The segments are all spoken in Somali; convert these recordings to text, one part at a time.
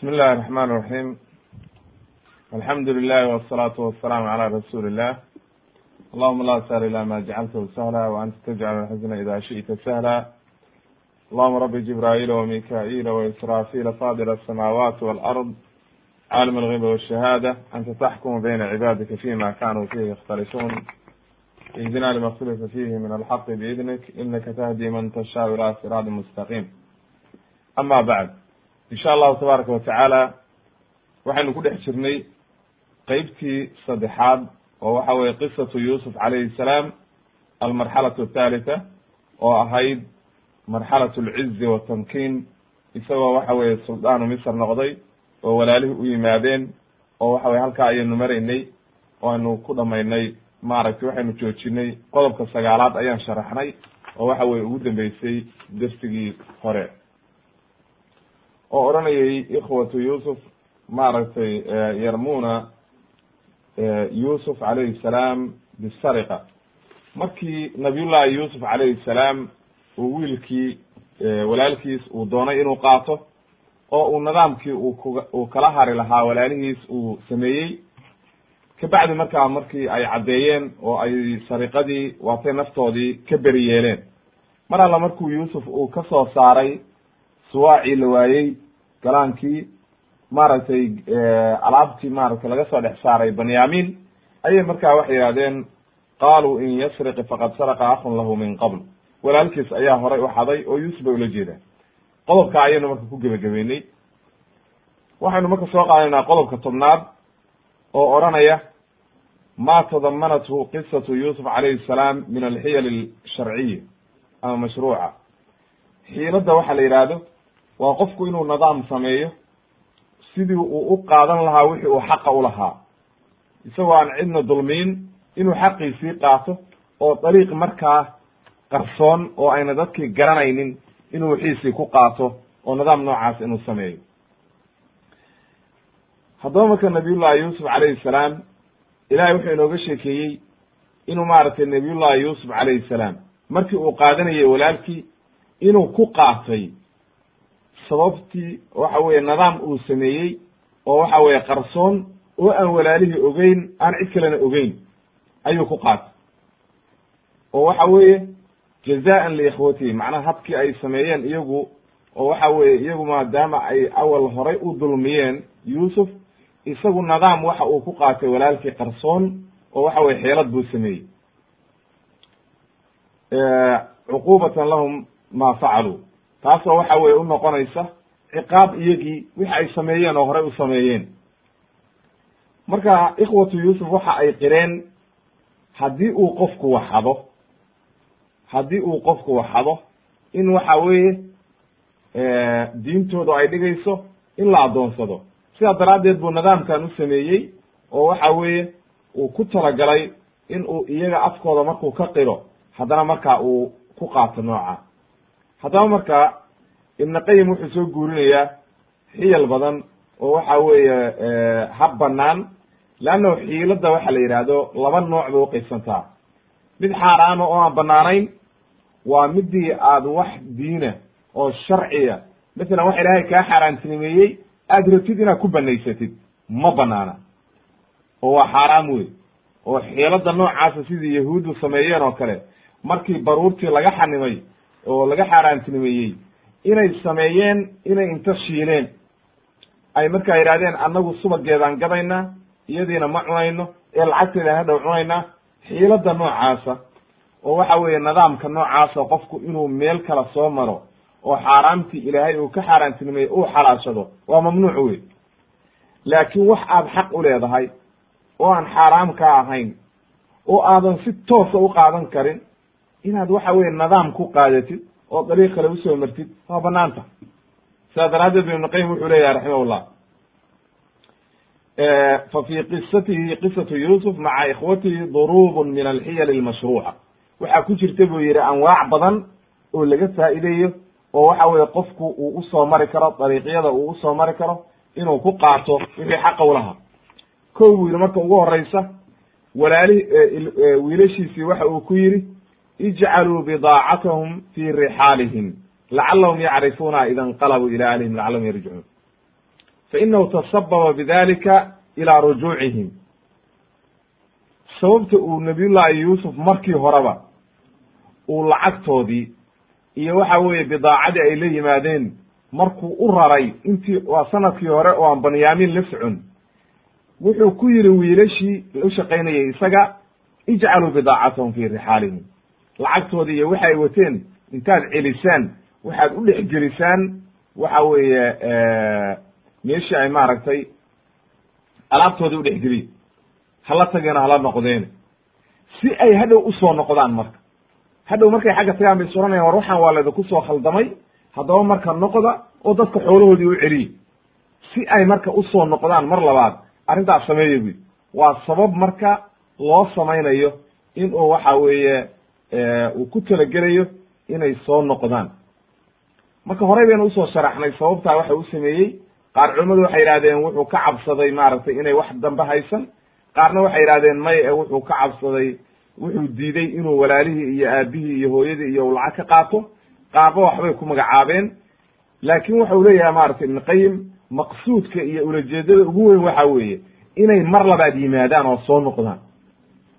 بsم الlh الرحمن الرحيم الحمdu للh والصلاaة والسلام عlى رsuل الlh اللهma la sهل ilا ma جacلته سهلا وأnta تجعل الحزن إdا شiئta سهلا اللهma رb جibrائيل وميكائيل وإsrافيل فاضل السماوات والأرض cاalم الغيب والشهاadة أnta تحkم بين عباadika فيma kanوا فيه يkhتلفون اهdنا لma اkتلفa فيه min الحق بإذنك إنka تهdي mن تشhاء إلى صراط مستقيم أmا bعd in sha allahu tabaaraka watacaala waxaynu ku dhex jirnay qeybtii saddexaad oo waxa weye qisatu yuusuf calayhi salaam almarxalatu athalitha oo ahayd marxalat alcizi watamkiin isagoo waxa weye suldaanu misr noqday oo walaalihii u yimaadeen oo waxa weye halkaa ayaynu maraynay oo aynu ku dhamaynay maaragtay waxaynu joojinay qodobka sagaalaad ayaan sharaxnay oo waxa weye ugu dambeysay dersigii hore oo odhanayay ikhwatu yusuf maaragtay yarmuna yusuf calayhi salaam bisariqa. Markii nabiyullahi yusuf calayhi salaam uu wiilkii walaalkiis uu doonay inuu qaato oo uu nidaamkii uu ku uu kala hari lahaa walaalihiis uu sameeyey kabacdi markaa markii ay caddeeyeen oo ay sariqadii waatay naftoodii ka beri yeeleen. Mar alla markuu yuusuf uu ka soo saaray suwaacii la waayey galaankii maaragtay alaabtii maaragtay laga soo dhex saaray banyamin ayay markaa waxay yihahdeen qaluu in yasriq faqad saraqa akun lahu min qabl. Walaalkiis ayaa horay u xaday oo yuusuf bay ula jeedaan qodobka ayaynu marka ku gebagabeynay. Waxaynu marka soo qaadanaynaa qodobka tobnaad oo odhanaya ma tadamanathu qisatu yusuf calayhi salaam min alxiyal alsharciya ama mashruuca. Xiiladda waxa la yidhaahdo waa qofku inuu nidaam sameeyo sidii uu u qaadan lahaa wixii uu xaqa u lahaa. Isagoo aan cidna dulmiin inuu xaqiisii qaato oo dariiq markaa qarsoon oo ayna dadkii garanaynin inuu wixiisii ku qaato oo nidaam noocaas inuu sameeyo. Haddaba marka nabiyullahi yuusuf calayhi salaam ilahay wuxuu inooga sheekeeyey inuu maaragtay nabiyullahi yuusuf calayhi salaam. Markii uu qaadanayay walaalkii inuu ku qaatay sababtii waxa weye nidaam uu sameeyey oo waxa weye qarsoon oo aan walaalihii ogeyn aan cid kalena ogeyn ayuu ku qaatay. oo waxa weeye jazaan liikhwatihi macnaha habkii ay sameeyeen iyagu oo waxa weye iyagu maadaama ay awal horay u dulmiyeen yuusuf isagu nidaam waxa uu ku qaatay walaalkii qarsoon oo waxa weye xeelad buu sameeyey. Cuqubatan lahum ma facaluu taasoo waxa weye u noqonaysa ciqaab iyagii wixi ay sameeyeen oo horey u sameeyeen. Marka ikhwatu yuusuf waxa ay qireen haddii uu qofku waxado haddii uu qofku waxado in waxa weeye diintoodu ay dhigayso in la addoonsado. Sidaa daraaddeed buu nidaamkan u sameeyey oo waxa weeye uu ku talagalay in uu iyaga afkooda markuu ka qiro haddana markaa uu ku qaato nooca haddaba marka ibn qayim wuxuu soo guurinayaa xiyal badan oo waxa weeye hab banaan leannahu xiiladda waxa la yidhaahdo laba nooc bay uqaybsantaa mid xaaraama oo aan banaanayn waa midii aad wax diina oo sharciya masalan wax ilaahay kaa xaaraantinimeeyey aad rabtid inaad ku banaysatid ma banaana oo waa xaaraam wey oo xiilada noocaasa sidii yahuuddu sameeyeen oo kale markii baruurtii laga xanimay oo laga xaaraantinimeeyey. Inay sameeyeen inay inta shiileen. Ay markaa yidhahdeen annagu subageedaan gadaynaa iyadiina ma cunayno ee lacagteedaan hadhow cunaynaa xiilada noocaasa oo waxa weeye nidaamka noocaasa qofku inuu meel kala soo maro oo xaaraamtii ilaahay uu ka xaaraantinimeeyey uu xalaashado waa mamnuuc wey laakiin wax aad xaq u leedahay oo aan xaaraam ka ahayn oo aadan si toosa u qaadan karin inaad waxa weye nidaam ku qaadatid oo dariiq kale u soo martid waa banaanta sidaa daraaddeed bu ibnu qayim wuxuu leeyahay raximahullah. Fa fi qisatihi qisatu yusuf maca ikhwatihi duruubun min alxiyal almashruuca. Waxaa ku jirta buu yihi anwaac badan oo laga faa'iideeyo oo waxa weye qofku uu u soo mari karo dariiqyada uu u soo mari karo inuu ku qaato wixii xaqa ulahaa ko buu yihi marka ugu horeysa walaalihi wiilashiisii waxa uu ku yidhi ijcaluu bidaacatahum fi rixaalihim lacalahum yacrifuuna ida inqalabuu ila ahlihim lacalahum yarjicuun fainahu tasababa bidalika ilaa rujuucihim. Sababta uu nabiyullahi yuusuf markii horeba uu lacagtoodii iyo waxa weeye bidaacadii ay la yimaadeen markuu u raray intii waa sannadkii hore oo aan banyamin la socon wuxuu ku yidhi wiilashii u shaqaynayay isaga ijcaluu bidaacatahum fii rixaalihim lacagtoodii iyo waxa ay wateen intaad celisaan waxaad u dhex gelisaan waxa weeye meeshii ay maaragtay alaabtoodii u dhexgeliy hala tageena hala noqdeen. Si ay hadhow u soo noqdaan marka hadhow markay xagga tagaan bay soranayaan war waxaan waa laydinku soo khaldamay haddaba marka noqda oo dadka xoolahoodii u celiye. Si ay marka u soo noqdaan mar labaad arrintaas sameeya buy waa sabab marka loo samaynayo in uu waxa weeye uu ku talagelayo inay soo noqdaan. Marka horey baynu u soo sharaxnay sababtaa waxa u sameeyey. Qaar culimmadu waxay yidhahdeen wuxuu ka cabsaday maaragtay inay wax dambe haysan. Qaarna waxay yidhahdeen may e wuxuu ka cabsaday wuxuu diiday inuu walaalihii iyo aabihii iyo hooyadii iyo lacag ka qaato. Qaarba waxbay ku magacaabeen. Laakin waxa uu leeyahay maratay ibn qayim maqsuudka iyo ulajeedada ugu weyn waxa weeye inay mar labaad yimaadaan oo soo noqdaan.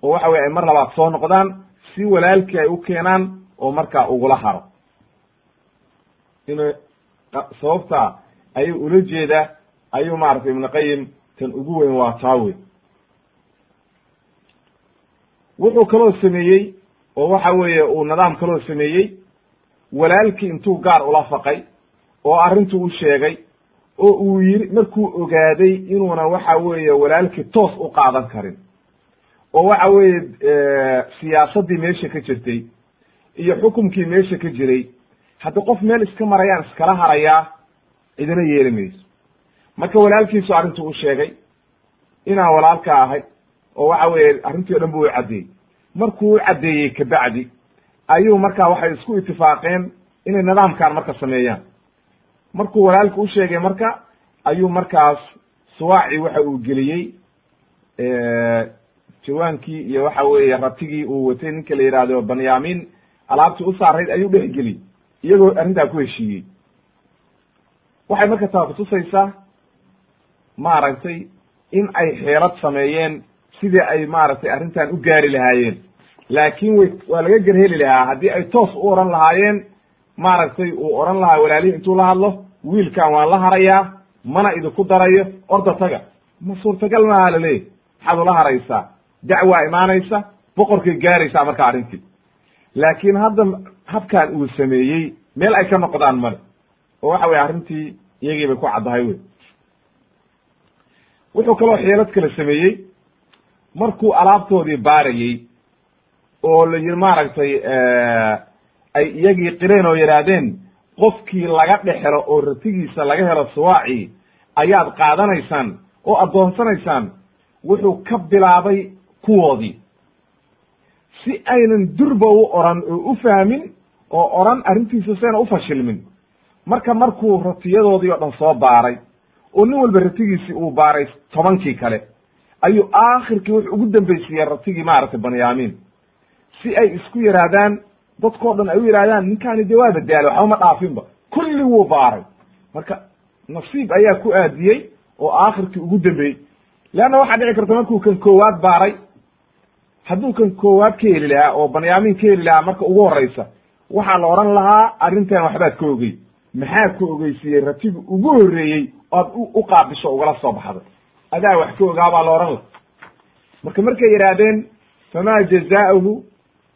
Oo waxa weye ay mar labaad soo noqdaan si walaalkii ay u keenaan oo markaa ugula haro. Inu sababta ayuu ula jeeda ayuu maratay ibn qayim tan ugu weyn waa taa wey wuxuu kaloo sameeyey oo waxa weeye uu nidaam kaloo sameeyey walaalkii intuu gaar ula faqay oo arrintuu u sheegay oo uu yiri markuu ogaaday inuuna waxa weeye walaalkii toos u qaadan karin oo waxa weeye siyaasaddii meesha ka jirtay iyo xukumkii meesha ka jiray haddi qof meel iska marayaan iskala harayaa cidina yeeli mayso. Marka walaalkiisu arrintuu u sheegay inaan walaalka ahay oo waxa weeye arrintii o dhan bu u caddeeyey. Markuu u caddeeyey kabacdi ayuu marka waxay isku itifaaqeen inay nidaamkan marka sameeyaan. Markuu walaalka u sheegay marka ayuu markaas suwaaci waxa uu geliyey jawaankii iyo waxa weeye ratigii uu watay ninka la yihahdo banyamin alaabtii u saarayd ayuu dhex geliyey iyagoo arrintaa ku heshiiyey. Waxay marka taa kutusaysaa maaragtay in ay xeelad sameeyeen sidii ay maaragtay arrintan u gaari lahaayeen. Laakin way waa laga gerheli lahaa haddii ay toos u oran lahaayeen maaragtay uu oran lahaa walaalihii intuu la hadlo wiilkan waan la harayaa mana idinku darayo orda taga. Ma suurtagal maaha laleeyahy maxaad ula haraysaa dacwaa imaanaysa boqorkay gaaraysaa marka arrintii. Laakiin hadda habkan uu sameeyey meel ay ka noqdaan male. Oo waxa weye arrintii iyagii bay ku caddahay wey wuxuu kaloo xeelad kale sameeyey. Markuu alaabtoodii baarayey oo la yiri maaragtay ay iyagii qireen oo yidhaahdeen qofkii laga dhexelo oo ratigiisa laga helo suwaaci ayaad qaadanaysaan oo addoonsanaysaan wuxuu ka bilaabay kuwoodii si aynan durba u oran oo u fahmin oo oran arrintiisa sayna u fashilmin. Marka markuu ratiyadoodii oo dhan soo baaray oo nin walba ratigiisii uu baaray tobankii kale ayuu aakhirkii wuxuu ugu dambaysiiyey ratigii maaragtay banyamin si ay isku yihaahdaan dadkao dhan ay u yidhahdaan ninkaani dee waa badaalo waxba dhaafinba kulli wuu baaray. Marka nasiib ayaa ku aadiyey oo aakhirkii ugu dambeeyey. Leanna waxaa dhici karta markuu kan koowaad baaray hadduu kan koowaad ka heli lahaa oo banyamin ka heli lahaa marka ugu horeysa waxaa la odhan lahaa arrintan waxbaad ka ogey maxaa ku ogeysiiyey ratigi ugu horreeyey oad u qaabisho ugala soo baxday. Adaa wax ka ogaa baa la odhan laha marka markay yidhaahdeen famaa jazaa'uhu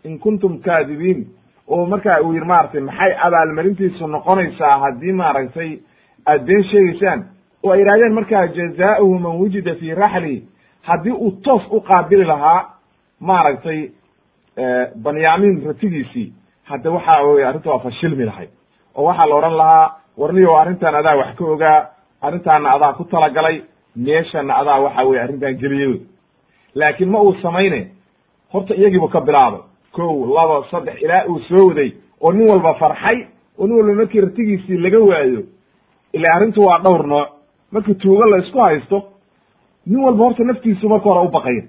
in kuntum kaadibiin? Oo marka uu yidhi maaragtay maxay abaalmarintiisu noqonaysaa haddii maaragtay aad been sheegeysaan oo ay yidhahdeen markaa jazaa'uhu man wujida fii raxli. Haddii uu toos u qaabili lahaa maaragtay banyamin ratigiisii hadda waxa weye arrinta waa fashilmi lahay oo waxaa la odhan lahaa warniyo arrintan adaa wax ka ogaa arrintaana adaa ku talagalay meeshana adaa waxa weye arrintan geliyey laakiin ma uu samayne horta iyagiibu ka bilaabay. Kow laba saddex ilaa uu soo waday oo nin walba farxay oo nin walba markii ratigiisii laga waayo ila arrintu waa dhowr nooc markii tuugo la isku haysto nin walba horta naftiisu marka hore u baqaya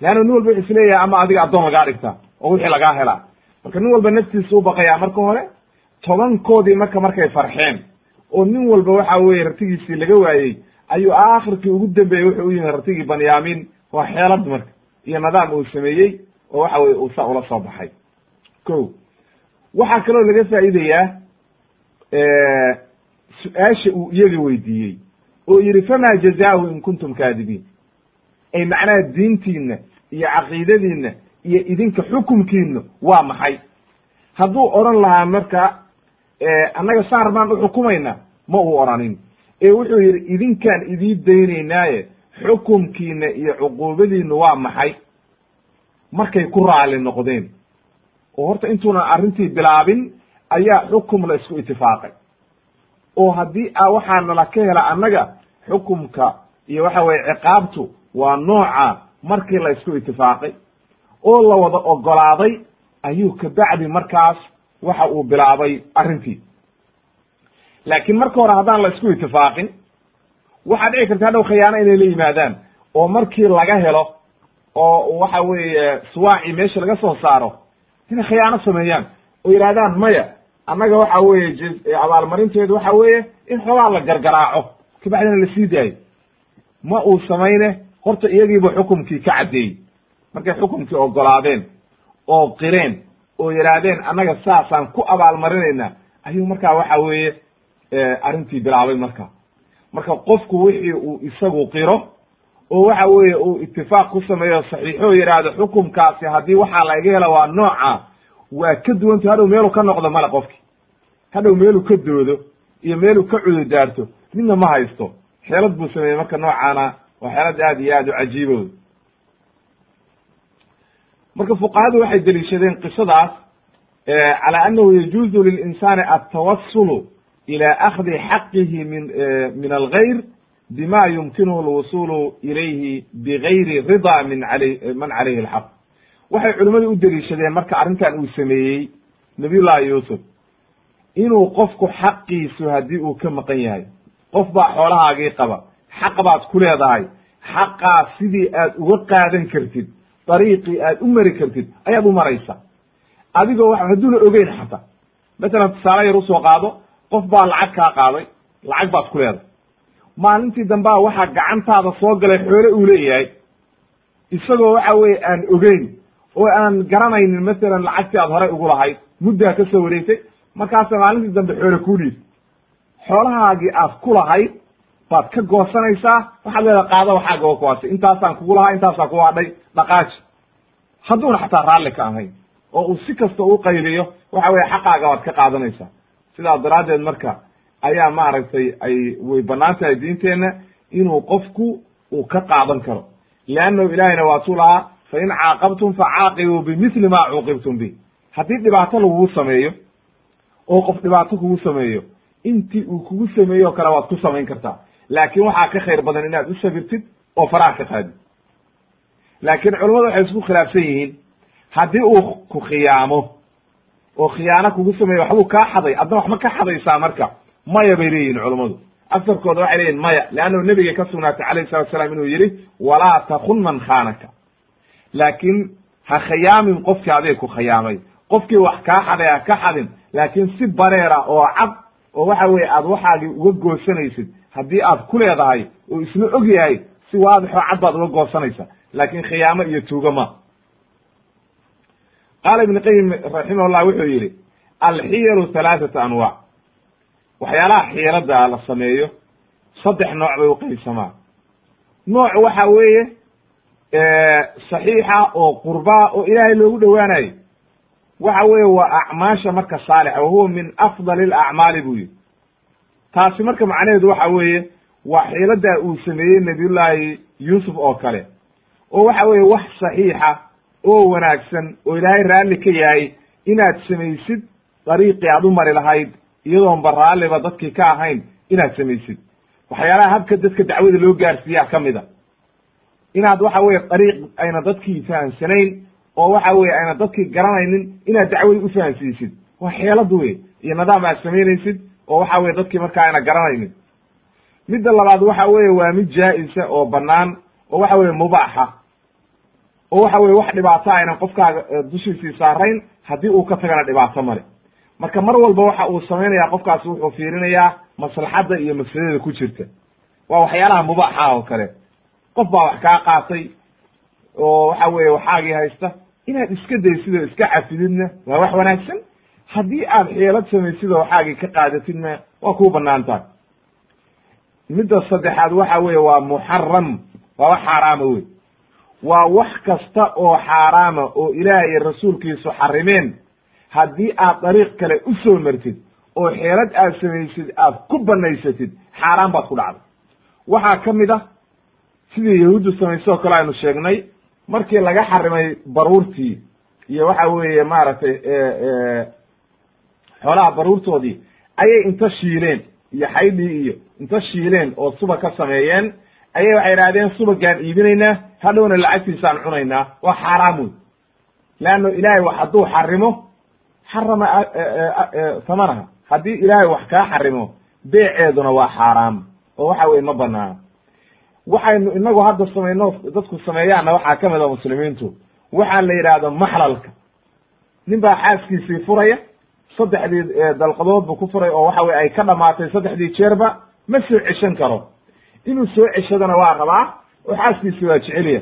leanna nin walba is leeyahay ama adiga addoon lagaa dhigtaa oo wixii lagaa helaa. Marka nin walba naftiisu u baqaya marka hore tobankoodii marka markay farxeen oo nin walba waxa weeye ratigiisii laga waayey ayuu aakhirkii ugu dambeeyey wuxuu u yimi ratigii banyamin waa xeelad marka iyo nidaam uu sameeyey oo waxa weye uu saa ula soo baxay. Ko waxaa kaloo laga faa'iidayaa su'aasha uu iyaga weydiiyey oo yidhi fama jazaahu in kuntum kaadibiin ay macnaha diintiina iyo caqiidadiina iyo idinka xukumkiina waa maxay? Hadduu odhan lahaa marka annaga saar baan uxukumayna ma uu odhanin ee wuxuu yidhi idinkaan idii daynaynaaye xukumkiina iyo cuquubadiina waa maxay? Markay ku raali noqdeen. Oo horta intuunan arrintii bilaabin ayaa xukum la isku itifaaqay. Oo haddii a waxaa nala ka hela annaga xukumka iyo waxa weye ciqaabtu waa nooca markii la isku itifaaqay oo la wada ogolaaday ayuu kabacdi markaas waxa uu bilaabay arrintii. Laakiin marka hore haddaan la isku itifaaqin waxaa dhici karta hadhow khiyaano inay la yimaadaan oo markii laga helo oo waxa weeye suwaaci meesha laga soo saaro inay khiyaano sameeyaan oo yidhahdaan maya annaga waxa weeye abaalmarinteedu waxa weeye in xoogaa la gargaraaco kabacdina la sii daayo. Ma uu samayne horta iyagiiba xukumkii ka caddeeyey. Markay xukumkii ogolaadeen oo qireen oo yidhaahdeen annaga saasaan ku abaalmarinaynaa ayuu markaa waxa weeye arrintii bilaabay marka marka qofku wixii uu isagu qiro oo waxa weeye uu itifaaq ku sameeyo saxiixo yidhaahdo xukumkaasi haddii waxaa laga hela waa nooca waa ka duwanta hadhow meeluu ka noqdo male qofki. Hadhow meeluu ka doodo iyo meeluu ka cududaarto midna ma haysto. Xeelad buu sameeyey marka noocaana waa xeelad aad iyo aad u cajiibo. Marka fuqahadu waxay deliishadeen qisadaas cala annahu yajuuzu lilinsaani altawasulu ila akhdi xaqihi min min algayr bima yumkinuhu alwusulu ilayhi bigayri rida min alay man calayhi alxaq waxay culimmadu u deliishadeen marka arrintan uu sameeyey nabiyullahi yuusuf inuu qofku xaqiisu haddii uu ka maqan yahay. Qof baa xoolahaagii qaba xaq baad ku leedahay xaqaas sidii aad uga qaadan kartid dariiqii aad u mari kartid ayaad u maraysa adigoo wa hadduuna ogeyn xataa masalan tusaale yar u soo qaado qof baa lacag kaa qaaday lacag baad ku leedahay maalintii dambaa waxaa gacantaada soo galay xoole uu leeyahay isagoo waxa weye aan ogeyn oo aan garanaynin masalan lacagtii aad horey ugu lahayd muddaa ka soo wareegtay markaasa maalintii dambe xoole kuu dhiib xoolahaagii aad ku lahayd baad ka goosanaysaa? Waxaad leedaha qaada waxaaga oo kuwaasi. Intaasaan kugu lahaa intaasaan ku hadhay dhaqaaji. Hadduuna xataa raalli ka ahayn oo uu si kasta u qayliyo waxa weye xaqaaga waad ka qaadanaysaa. Sidaa daraaddeed marka ayaa maaragtay ay way bannaan tahay diinteenna inuu qofku uu ka qaadan karo. Leannahu ilaahayna waatuu lahaa fa in caaqabtum facaaqibuu bimithli ma cuuqibtum bi haddii dhibaato lagugu sameeyo oo qof dhibaato kugu sameeyo intii uu kugu sameeyo kale waad ku samayn kartaa laakiin waxaa ka khayr badan inaad u sabirtid oo faraha ka qaadid laakiin culamadu waxay isku khilaafsan yihiin haddii uu ku khiyaamo oo khiyaano kugu sameeyo waxbuu kaa xaday adna wax ma ka xadaysaa marka. Maya bay leeyihiin culammadu agsarkooda waxay leeyihiin maya leannahu nebiga ka sugnaatay calayhi salatu salaam inuu yidhi walaa takun man khaanaka. Laakiin ha khiyaamin qofkii adig ku khiyaamay. Qofkii wax kaa xaday ha ka xadin. Laakiin si bareera oo cad oo waxa weye aad waxaagii uga goosanaysid haddii aad ku leedahay oo isla og yahay si waadixoo cad baad uga goosanaysa laakin khiyaamo iyo tuugo ma. Qaala ibn qayim raximahullah wuxuu yidhi alxiyalu halaathatu anwaac waxyaalaha xiilada la sameeyo saddex nooc bay uqaybsamaa nooc waxa weeye saxiixa oo qurbaa oo ilaahay loogu dhowaanayo. Waxa weeye waa acmaasha marka saalixa wahuwa min afdali alacmaali buu yihi taasi marka macnaheedu waxa weeye waa xiiladaa uu sameeyey nabiyullaahi yuusuf oo kale. Oo waxa weeye wax saxiixa oo wanaagsan oo ilaahay raalli ka yahay inaad samaysid dariiqii aad u mari lahayd iyadoonba raalliba dadkii ka ahayn inaad samaysid. Waxyaalaha habka dadka dacwada loo gaarsiiyaa ka mid a. Inaad waxa weye dariiq ayna dadkii fahamsanayn oo waxa weye ayna dadkii garanaynin inaad dacwada ufahansiisid waa xeelad wey iyo nidaam aad samaynaysid oo waxa weye dadkii markaa ayna garanaynin. Midda labaad waxa weye waa mid jaa-isa oo banaan oo waxa weye mubaaxa. Oo waxa weye wax dhibaato aynan qofkaaga dushiisii saarayn haddii uu ka tagana dhibaato male. Marka mar walba waxa uu samaynaya qofkaasi wuxuu fiirinayaa maslaxadda iyo mafsadada ku jirta. Waa waxyaalaha mubaaxa oo kale. Qof baa wax kaa qaatay oo waxa weeye waxaagii haysta inaad iska daysid oo iska cafididna waa wax wanaagsan haddii aad xeelad samaysid oo waxaagii ka qaadatidna waa kuu bannaan tahay midda saddexaad waxa weeye waa muxaram waa wax xaaraama wey waa wax kasta oo xaaraama oo ilaah iyo rasuulkiisu xarimeen. Haddii aad dariiq kale u soo martid oo xeelad aad samaysid aad ku banaysatid xaaraan baad ku dhacday. Waxaa ka mid ah sidii yahuuddu samaysay oo kale aynu sheegnay markii laga xarimay baruurtii iyo waxa weeye maaragtay xoolaha baruurtoodii ayay inta shiileen iyo xaydhii iyo inta shiileen oo subag ka sameeyeen ayay waxay idhahdeen subagaan iibinaynaa hadhowna lacagtiisaan cunaynaa waa xaaraam wey leanno ilaahay wax hadduu xarimo xarama samanaha haddii ilaahay wax kaa xarimo beeceeduna waa xaaraam oo waxa weye ma banaana waxaynu inagu hadda samayno dadku sameeyaanna waxaa ka mid a muslimiintu waxaa la yidhaahdo maxlalka. Nin baa xaaskiisii furaya saddexdii dalqadood bu ku furay oo waxa weye ay ka dhamaatay saddexdii jeerba ma soo ceshan karo. Inuu soo ceshadona waa rabaa oo xaaskiisi waa jecelya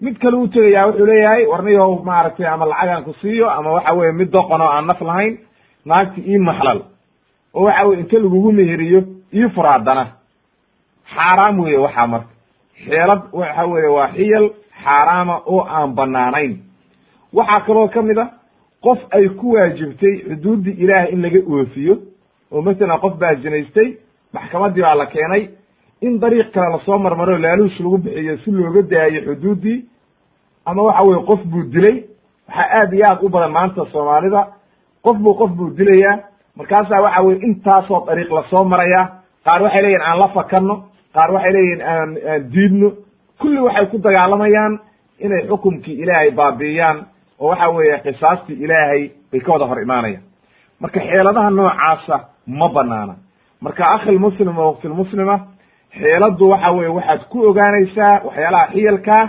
mid kale u tegayaa wuxuu leeyahay warniyow maaragtay ama lacagaan ku siiyo ama waxa weye mid doqon oo aan naf lahayn naagti ii maxlal. Oo waxa weye inta lagugu meheriyo ii fur haddana xaaraam weeye waxaa marka. Xeelad waxa weeye waa xiyal xaaraama oo aan banaanayn waxaa kaloo ka mid a qof ay ku waajibtay xuduuddii ilaahay in laga oofiyo oo masalan qof baa zinaystay maxkamaddii baa la keenay in dariiq kale la soo marmaro laaluush lagu bixiyo si looga daayo xuduuddii ama waxa weye qof buu dilay waxaa aad iyo aad u badan maanta soomaalida qof buu qof buu dilayaa markaasaa waxa weye intaasoo dariiq la soo maraya qaar waxay leeyihiin aan la fakanno qaar waxay leeyihiin aan aan diidno kulli waxay ku dagaalamayaan inay xukumkii ilaahay baabi'iyaan oo waxa weeye qisaastii ilaahay bay ka wada hor imaanayaan. Marka xeeladaha noocaasa ma banaana. Marka akhilmuslim oo waktilmuslima xeeladdu waxa weye waxaad ku ogaanaysaa waxyaalaha xiyalkaa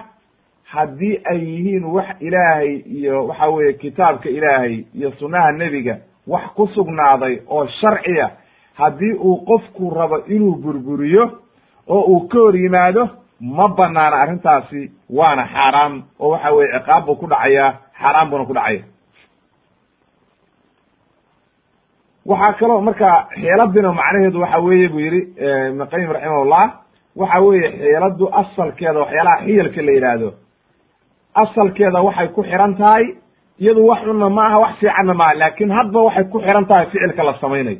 haddii ay yihiin wax ilaahay iyo waxa weeye kitaabka ilaahay iyo sunnaha nebiga wax ku sugnaaday oo sharciya haddii uu qofku rabo inuu burburiyo oo uu ka hor yimaado ma banaana arrintaasi waana xaaraam oo waxa weye ciqaab buu ku dhacayaa xaaraan buuna ku dhacaya waxaa kaloo marka xeeladina macnaheedu waxa weeye buu yihi ibn qayim raximahullah waxa weeye xeeladdu asalkeeda waxyaalaha xiyalka la yidhaahdo asalkeeda waxay ku xiran tahay iyadu wax xunna ma aha wax fiicanna maaha laakin hadba waxay ku xiran tahay ficilka la samaynayo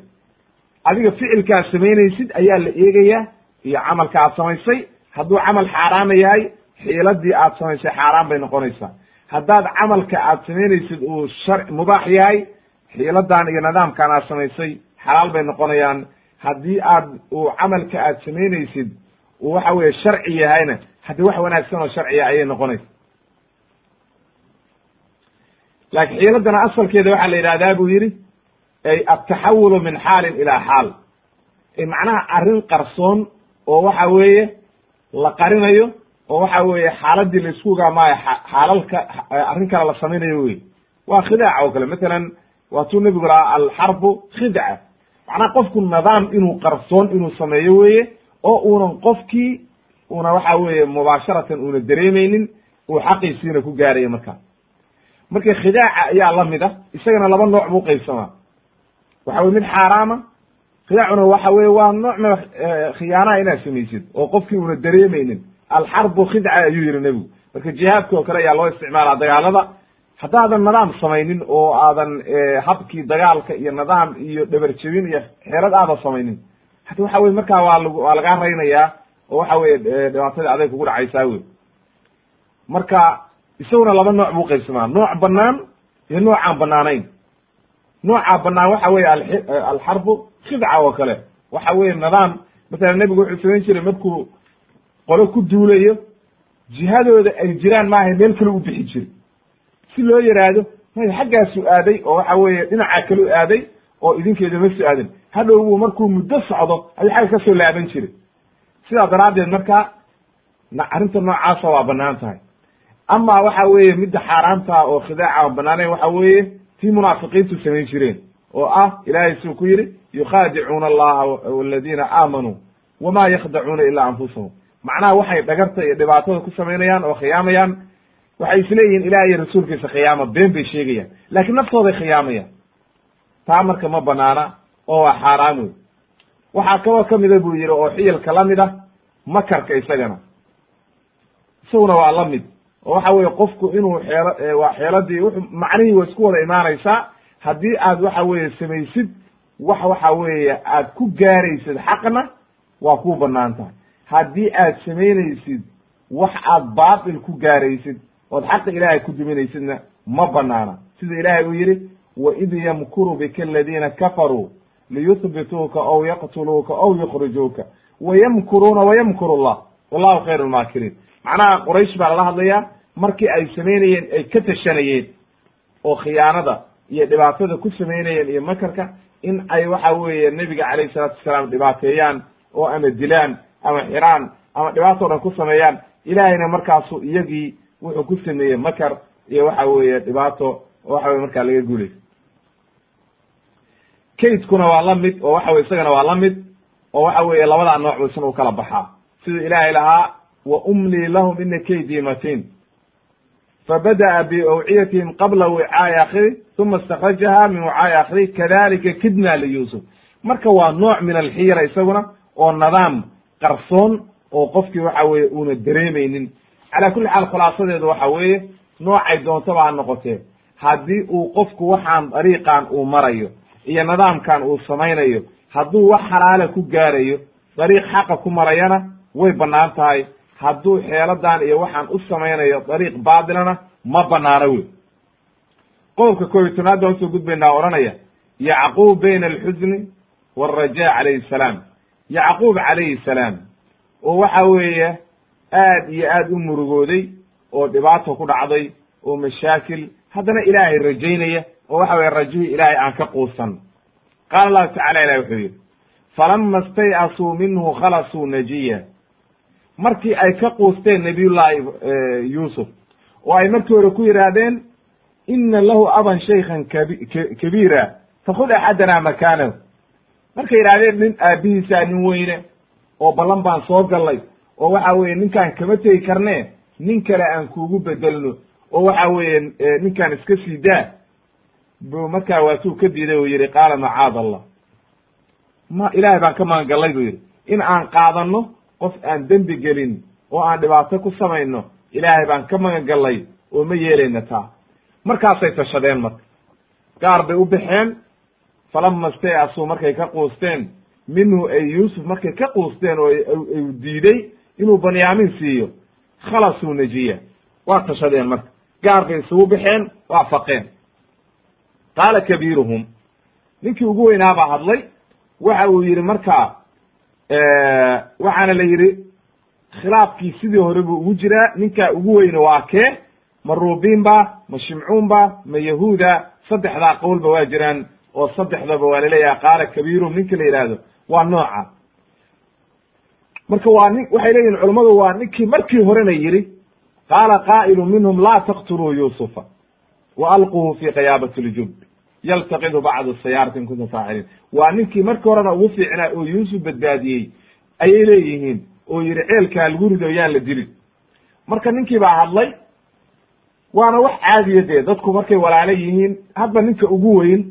adiga ficilkaad samaynaysid ayaa la eegaya iyo camalka aad samaysay hadduu camal xaaraama yahay xiiladii aad samaysay xaaraan bay noqonaysaa haddaad camalka aad samaynaysid uu shar mubaax yahay xiiladan iyo nidaamkan aad samaysay xalaal bay noqonayaan. Haddii aad uu camalka aad samaynaysid uu waxa weye sharci yahayna haddii wax wanaagsan oo sharciya ayay noqonaysa. Laakiin xiiladana asalkeeda waxaa la yidhahdaa buu yidhi ay altaxawulu min xaalin ilaa xaal. Macnaha arrin qarsoon oo waxa weeye la qarinayo oo waxa weeye xaaladii la isku ogaamaayo xaalalka arrin kale la samaynayo wey waa khidaac oo kale. Matalan waatuu nebigu lahaa alxarbu khidca macnaha qofku nidaam inuu qarsoon inuu sameeyo weye oo uunan qofkii una waxa weeye mubaasharatan una dareemeynin uu xaqiisiina ku gaarayo markaa marka khidaaca ayaa la mid ah isagana laba nooc buu qaybsamaa. Waxa weye mid xaaraama khidaacuna waxa weye waa noocna khiyaanaha inaad samaysid oo qofkii una dareemeynin alxarbu khidca ayuu yihi nebigu. Marka jihaadki oo kale ayaa loo isticmaalaa dagaalada. Haddaadan nidaam samaynin oo aadan habkii dagaalka iyo nidaam iyo dhabarjebin iyo xeelad aadan samaynin. Hada waxa weye markaa waa lag waa lagaa raynayaa oo waxa weye dhibaatadii aday kugu dhacaysaa wey marka isaguna laba nooc buu qaybsamaa. Nooc banaan iyo nooc aan banaanayn noocaa banaan waxa weye alxarbu khidca oo kale. Waxa weye nidaam masalan nebigu wuxuu samayn jiray markuu qolo ku duulayo jihadooda ay jiraan maaha meel kale u bixi jiri si loo yaraahdo may xaggaasu aaday oo waxa weeye dhinaca kale u aaday oo idinkeeda ma soo aadan. Hadhow buu markuu muddo socdo ayuu xagga ka soo laaban jiray. Sidaa daraaddeed marka arrinta noocaasa waa bannaan tahay. Ama waxa weeye midda xaaraamta oo khidaaca aan banaanayn waxa weeye tii munaafiqiintu samayn jireen oo ah ilahay suu ku yidhi yukhaadicuuna allaha waladiina aamanuu wama yakdacuuna ilaa anfusahum macnaha waxay dhagarta iyo dhibaatada ku samaynayaan oo khiyaamayaan. Waxay isleeyihiin ilaah iyo rasuulkiisa khiyaama been bay sheegayaan. Laakiin naftooday khiyaamayaan. Taa marka ma banaana oo waa xaaraam wey waxaa kaloo kamida buu yidhi oo xiyalka la mid ah makarka isagana. Isaguna waa la mid. Oo waxa weye qofku inuu xeelo waa xeeladii wuxu macnihii waa isku wada imaanaysaa. Haddii aad waxa weeye samaysid wax waxa weeye aad ku gaaraysid xaqna waa kuu bannaan tahay haddii aad samaynaysid wax aad baatil ku gaaraysid ood xaqa ilaahay ku duminaysidna ma banaana sida ilaahay uu yidhi waid yamkuru bika aladiina kafaruu liyuhbituuka aw yaqtuluuka aw yukhrijuuka. Wayamkuruuna wayamkuru allah. Wallahu khayru lmaakiriin macnaha quraysh baa lala hadlayaa markii ay samaynayeen ay ka tashanayeen oo khiyaanada iyo dhibaatada ku samaynayeen iyo makarka in ay waxa weeye nebiga calayhi salaatu wasalaam dhibaateeyaan oo ama dilaan ama xiraan ama dhibaato dhan ku sameeyaan. Ilaahayna markaasu iyagii wuxuu ku sameeyey makar iyo waxa weeye dhibaato waxa weye markaa laga guulaysa kaydkuna waa la mid oo waxa weye isagana waa la mid oo waxa weeye labadaa nooc isna u kala baxaa. Siduu ilaahay lahaa wa umlii lahum ina kaydii matin. Fabada'a biawciyatihim qabla wicaa'i akhiri uma istakrajaha min wicaa'i akhiri kadalika kidna liyusuf marka waa nooc min alxiyra isaguna oo nidaam qarsoon oo qofkii waxa weeye uuna dareemaynin. Cala kulli xaal khulaasadeedu waxa weeye noocay doontaba ha noqotee. Haddii uu qofku waxaan dariiqan uu marayo iyo nidaamkan uu samaynayo hadduu wax xalaala ku gaarayo dariiq xaqa ku marayana way bannaan tahay. Hadduu xeeladan iyo waxaan u samaynayo dariiq baatilana ma banaano wey. Qodobka koob iyo tobnaad baan u soo gudbaynaa odhanaya yacquub bayna alxusni waalraja calayhi salaam yacquub calayhi salaam oo waxa weeye aad iyo aad u murugooday oo dhibaato ku dhacday oo mashaakil haddana ilaahay rajaynaya oo waxa weye rajihii ilaahay aan ka quusan. Qaala allahu tacala ilahi wuxuu yidhi falama stay'asuu minhu khalasuu najiya. Markii ay ka quusteen nabiyullahi yuusuf oo ay markii hore ku yidhaahdeen ina lahu aban shaykhan kabi kabiira fakhud axadana makaanahu markay yidhahdeen nin aabihiisaa nin weyne oo ballan baan soo gallay oo waxa weeye ninkaan kama tegi karne nin kale aan kuugu bedelno oo waxa weeye ninkaan iska sii daa bu markaa waatuu ka diiday uu yihi qaala macaad allah ma ilaahay baan ka magangallay buu yidhi. In aan qaadano qof aan dembi gelin oo aan dhibaato ku samayno ilaahay baan ka magangallay oo ma yeelayna taa. Markaasay tashadeen marka. Gaar bay u baxeen falama stayasuu markay ka quusteen minhu ay yuusuf markay ka quusteen oo u diiday inuu banyamin siiyo khalasuu najiya waa tashadeen marka gaar bay isugu baxeen waa faqeen qaala kabiiruhum ninkii ugu weynaa baa hadlay waxa uu yidhi marka waxaana la yidhi khilaafkii sidii hore buu ugu jiraa ninkaa ugu weyne waa kee ma ruubiin ba ma shimcuun ba ma yahuuda saddexdaa qowlba waa jiraan oo saddexdaba waa laleeyaha qaala kabiiruhum ninka la yidhaahdo waa nooca. Marka waa nin waxay leeyihiin culammadu waa ninkii markii horena yidhi qaala qaa'ilu minhum laa taqtuluu yuusufa wa alquuhu fi khiyaabati ljub yaltaqidu bacdu sayaarati in kuntum faaciliin waa ninkii markii horena ugu fiicnaa oo yuusuf badbaadiyey ayay leeyihiin oo yidhi ceelkaa lagu rido yaan la dilin. Marka ninkii baa hadlay waana wax caadiya dee dadku markay walaalo yihiin hadba ninka ugu weyn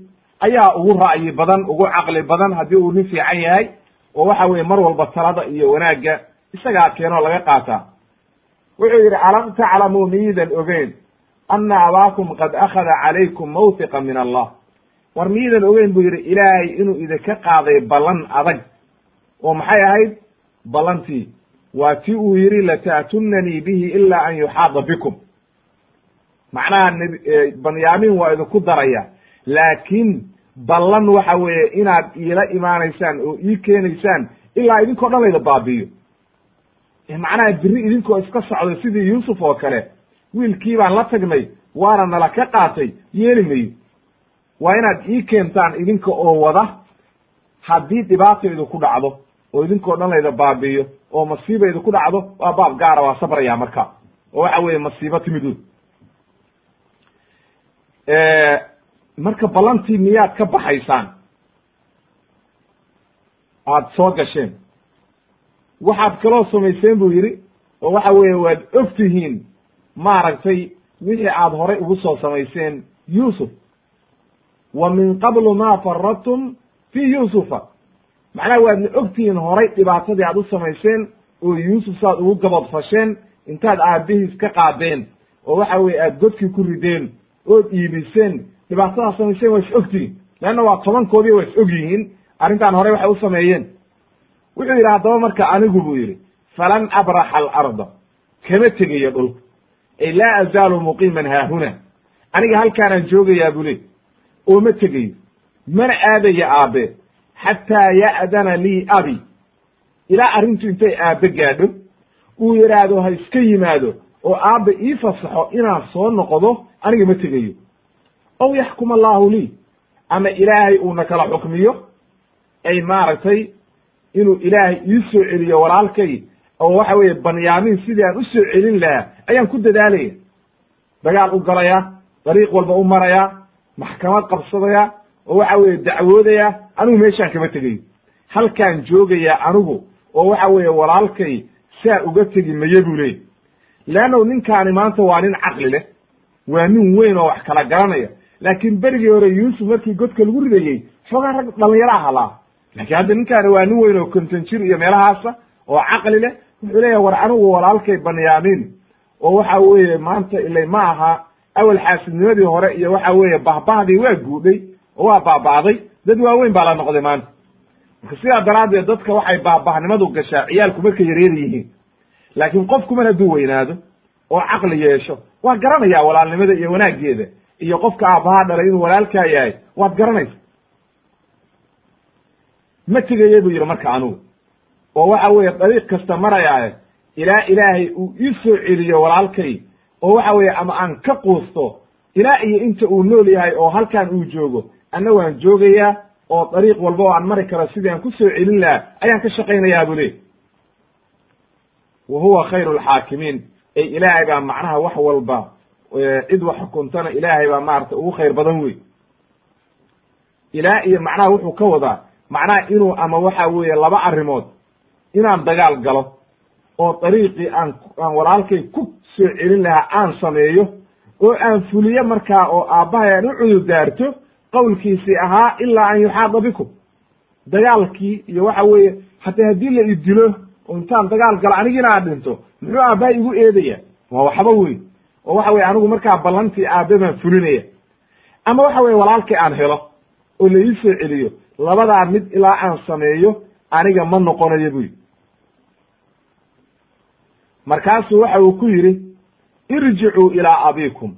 ayaa ugu ra'yi badan ugu caqli badan haddii uu nin fiican yahay oo waxa weye mar walba talada iyo wanaagga isagaa keenoo laga qaataa wuxuu yidhi alam taclamuu miyidan ogeyn ana abaakum qad akhada calaykum mawtiqa min allah. War miyidan ogeyn buu yidhi ilaahay inuu idinka qaaday ballan adag. Oo maxay ahayd? Ballantii. Waa ti uu yidhi lata'tunanii bihi ila an yuxaada bikum. Macnaha banyamin waa idinku daraya laakiin ballan waxa weeye inaad iila imaanaysaan oo ii keenaysaan ilaa idinkoo dhan layda baabi'iyo. Macnaha biri idinkoo iska socday sidii yuusuf oo kale wiilkii baan la tagnay waana nala ka qaatay yeeli mayo waa inaad ii keentaan idinka oo wada haddii dhibaata idinku dhacdo oo idinkoo dhan layda baabi'iyo oo masiiba idinku dhacdo waa baab gaara waa sabraya marka oo waxa weeye masiibo timid marka ballantii miyaad ka baxaysaan? Aada soo gasheen. Waxaad kaloo samayseen buu yidhi oo waxa weeye waad og tihiin maaragtay wixii aad horay ugu soo samayseen yuusuf. Wa min qablu ma faradtum fi yuusufa. Macnaha waadna og tihiin horay dhibaatadii aad u samayseen oo yuusuf saad ugu gabadfasheen intaad aabihiis ka qaadeen oo waxa weye aad godkii ku rideen ood iibiseen dhibaatadaad samayseen waa is og tihiin. Leanna waa tobankoodii waa is og yihiin. Arrintan horey waxay u sameeyeen. Wuxuu yidhi haddaba marka anigu buu yidhi falan abraxa alarda kama tegayo dhulka. Ay laa azaalu muqiiman haahuna aniga halkaanaan joogayaa buu le oo ma tegayo mana aadaya aabe xataa ya'dana lii abi. Ilaa arrintu intay aabe gaadho uu yidhaahdo ha iska yimaado oo aabe ii fasaxo inaan soo noqdo aniga ma tegayo ow yaxkum allaahu lii ama ilaahay uuna kala xukmiyo ay maaragtay inuu ilaahay ii soo celiyo walaalkay oo waxa weeye banyaamiin sidii aan u soo celin lahaa ayaan ku dadaalaya dagaal u galaya dariiq walba u maraya maxkamad qabsadaya oo waxa weeye dacwoodaya anigu meeshaan kama tegayo halkaan joogayaa anigu oo waxa weeye walaalkay saa uga tegi maye buu leeyay leannahu ninkaani maanta waa nin caqli leh waa nin weyn oo wax kala garanaya laakiin berigii hore yuusuf markii godka lagu ridayey xoogaa rag dhalinyaro ah halaa laakiin hadda ninkaani waa nin weyn oo konton jir iyo meelahaasa oo caqli leh wuxuu leeyahay war anigu walaalkay banyaamiin oo waxa weeye maanta ilay ma aha awal xaasidnimadii hore iyo waxa weeye bahbahdii waa guudhay oo waa baaba'day dad waaweyn baa la noqday maanta. Marka sidaa daraaddeed dadka waxay baabahnimadu gashaa ciyaalku markay yareer yihiin. Laakiin qofku mar hadduu weynaado oo caqli yeesho waa garanayaa walaalnimada iyo wanaaggeeda iyo qofka aabbahaa dhalay inuu walaalkaa yahay waad garanaysa. Ma tegaya buu yidhi marka anugu. Oo waxa weeye dariiq kasta marayaaye ilaa ilaahay uu ii soo celiyo walaalkay oo waxa weeye ama aan ka quusto ilaa iyo inta uu nool yahay oo halkan uu joogo anna waan joogayaa oo dariiq walba oo aan mari karo sidii aan ku soo celin lahaa ayaan ka shaqaynayaa buu leey wa huwa khayru alxaakimiin ay ilaahay baa macnaha wax walba cid wax xukuntana ilaahay baa maarata ugu khayr badan wey ilaa iyo macnaha wuxuu ka wadaa macnaha inuu ama waxa weeye laba arrimood inaan dagaal galo oo dariiqii aan aan walaalkay ku soo celin lahaa aan sameeyo oo aan fuliyo markaa oo aabbahay aan u cududaarto qowlkiisii ahaa ilaa an yuxaada bikum. Dagaalkii iyo waxa weeye hataa haddii la idilo oo intaan dagaal galo anigiina aad dhinto muxuu aabbaha igu eedaya waa waxba weyn oo waxa weye anigu markaa ballantii aabe baan fulinaya. Ama waxa weye walaalkii aan helo oo la ii soo celiyo labadaa mid ilaa aan sameeyo aniga ma noqonayo buyi markaasuu waxa uu ku yidhi irjicuu ilaa abiikum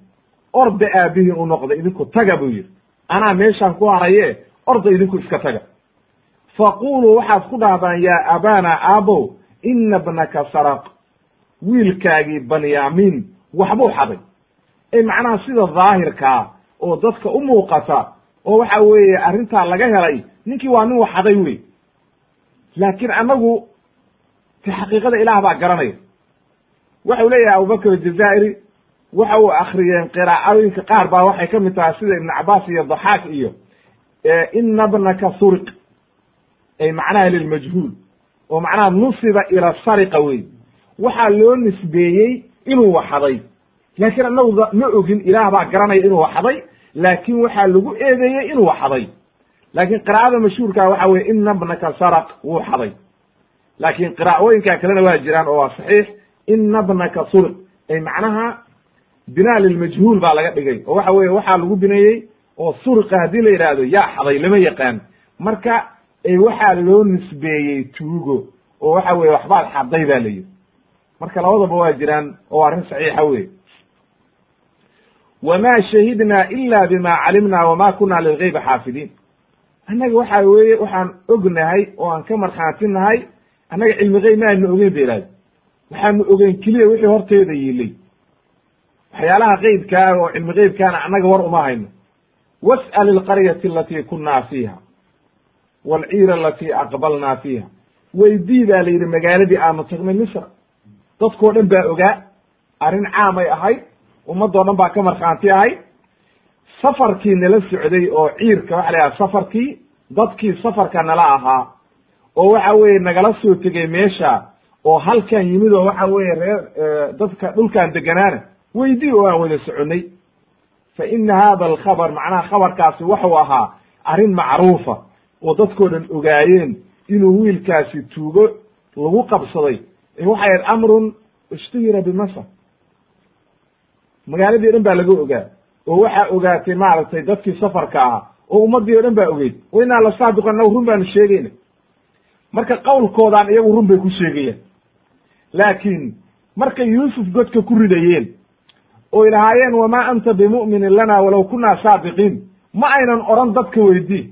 orda aabihiin u noqda idinku taga buu yidhi. Anaa meeshaan ku haraye orda idinku iska taga. Faquluu waxaad ku dhahdaan yaa abaana aabow ina bnaka saraq wiilkaagii banyaamiin waxbuu xaday. Ee macnaha sida daahirkaa oo dadka u muuqata oo waxa weeye arrintaa laga helay ninkii waa nin wax xaday wey. Laakiin annagu te xaqiiqada ilaah baa garanaya. Waxau leeyahay abubakr aljazaa'iri waxa uu akriyeen qiraa'ooyinka qaar baa waxay ka mid tahay sida ibn cabaas iyo daxaak iyo ina bnaka suriq ay macnaha lilmajhuul oo macnaha nusiba ila sariqa wey. Waxaa loo nisbeeyey inuu waxaday. Laakiin annagu ma ogin ilaah baa garanaya inuu waxaday laakin waxaa lagu eedeeyey inuu waxaday. Laakiin qiraa'ada mashhuurkaa waxa weye ina bnaka saraq wuu xaday laakiin qiraa'ooyinka kalena waa jiraan oo waa saxiix. Ina bnaka suriq ay macnaha binaa lilmajhuul baa laga dhigay. Oo waxa weye waxaa lagu bineeyey oo suriqa haddii la yidhaahdo yaa xaday lama yaqaan. Marka waxaa loo nisbeeyey tuugo. Oo waxa weye waxbaad xaday ba la yidhi marka labadaba waa jiraan oo arrin saxiixa wey wma shahidna ila bima calimna wma kuna lilgeybi xaafidiin annaga waxa weeye waxaan ognahay oo aan ka markhaatinahay annaga cilmi geyb ma aanu ogeyn ihahdo waxaanu ogeyn keliya wixii horteeda yiilay waxyaalaha qeybkaa oo cilmi geybkaana annaga war uma hayno. Was'al ilqaryati alatii kunna fiiha. Waalciira alatii aqbalna fiiha. Weydii baa la yidhi magaaladii aanu tagnay misra dadkoo dhan baa ogaa arrin caamay ahayd ummadoo dhan baa ka markhaanti ahay. Safarkii nala socday oo ciirka waxa la yidhaha safarkii dadkii safarka nala ahaa oo waxa weeye nagala soo tegey meesha oo halkan yimid oo waxa weeye reer dadka dhulkan deganaana weydii oo aan wada soconay fa ina hada alkhabar macnaha khabarkaasi waxuu ahaa arrin macruufa oo dadkoo dhan ogaayeen inuu wiilkaasi tuugo lagu qabsaday waxay ahayd amrun ishtihira bimasr magaaladii o dhan baa laga ogaa. Oo waxaa ogaatay maaragtay dadkii safarka ahaa. Oo ummadii o dhan baa ogeyd. Wa inaa la saadiqan naw run baanu sheegayna. Marka qawlkoodaan iyagu run bay ku sheegayaan laakiin markay yuusuf godka ku ridayeen oy lahaayeen wamaa anta bimu'minin lana walow kunaa saadiqiin. Ma aynan odhan dadka weydii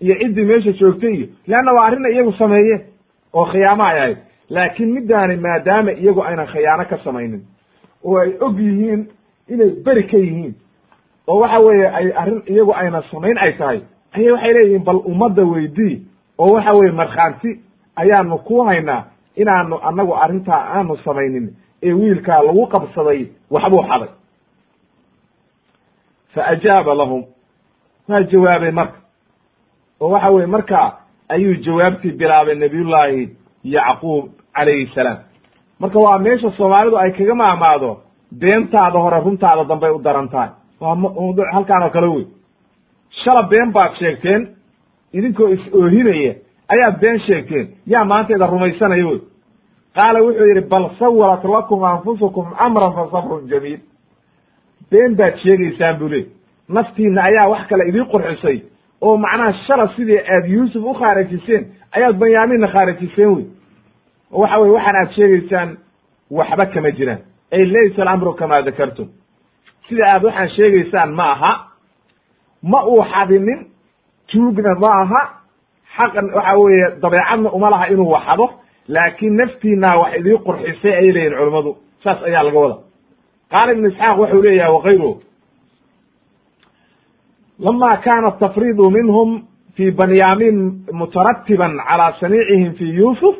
iyo ciddii meesha joogtay iyo leanna waa arrin iyagu sameeyeen. Oo khiyaamo ay ahayd laakiin middaani maadaama iyagu aynan khiyaano ka samaynin oo ay og yihiin inay beri ka yihiin oo waxa weeye ay arrin iyagu aynan samayn ay tahay ayay waxay leeyihiin bal ummadda weydii oo waxa weye markhaanti ayaanu ku haynaa inaanu annagu arrintaa aanu samaynin ee wiilkaa lagu qabsaday waxbuu xaday. Fa ajaaba lahum. Waa jawaabay marka. Oo waxa weye marka ayuu jawaabtii bilaabay nabiyullaahi yacquub calayhi salaam. Marka waa meesha soomaalidu ay kaga maamaado beentaada hore runtaada dambay u daran tahay waa mawduuc halkaan oo kale wey. Shala been baad sheegteen idinkoo is oohinaya ayaad been sheegteen. Yaa maanta ida rumaysanaya wey. Qaala wuxuu yidhi bal sawarat lakum anfusukum amran fa sabrun jamiil. Been baad sheegaysaan buu le naftiina ayaa wax kale idii qurxisay oo macnaha shala sidii aad yuusuf u khaarajiseen ayaad banyaamiinna khaarajiseen wey. Waxa weye waxaan aad sheegaysaan waxba kama jiraan. Ay laysa alamru kama dakartum sida aad waxaan sheegaysaan ma aha. Ma uu xadinin tuugna ma aha. Xaqan waxa weeye dabeecadna uma laha inuu waxado laakiin naftiinaa wax idii qurxisay ayay leeyihiin culammadu saas ayaa laga wada qaala ibn isxaaq waxau leeyahay wakayruhu lama kana atafridu minhum fi banyamin mutaratiban calى saniicihim fi yusuf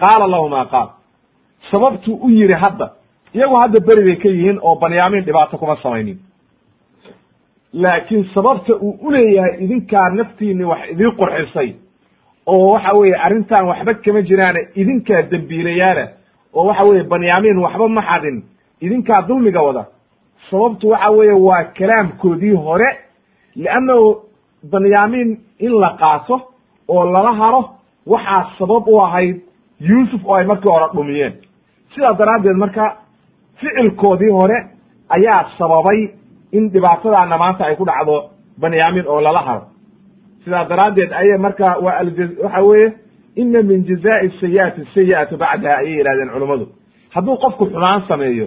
qaala lahu ma qaal sababtuu u yidhi hadda iyagu hadda beri bay ka yihiin oo banyamin dhibaato kuma samaynin laakiin sababta uu uleeyahay idinkaa naftiini wax idii qurxisay oo waxa weeye arrintan waxba kama jiraane idinkaa dembiilayaala oo waxa weeye banyamin waxba ma xadin idinkaa dulmiga wada sababtu waxa weeye waa kalaamkoodii hore liannahu banyamin in la qaato oo lala haro waxaa sabab u ahayd yuusuf oo ay markii hore dhumiyeen sidaa daraaddeed marka ficilkoodii hore ayaa sababay in dhibaatadaana maanta ay ku dhacdo banyamin oo lala haro sidaa daraaddeed ayay marka waa waxa weeye ina min jazaa'i sayi'ati sayi'atu bacdaha ayay yihahdeen culummadu hadduu qofku xumaan sameeyo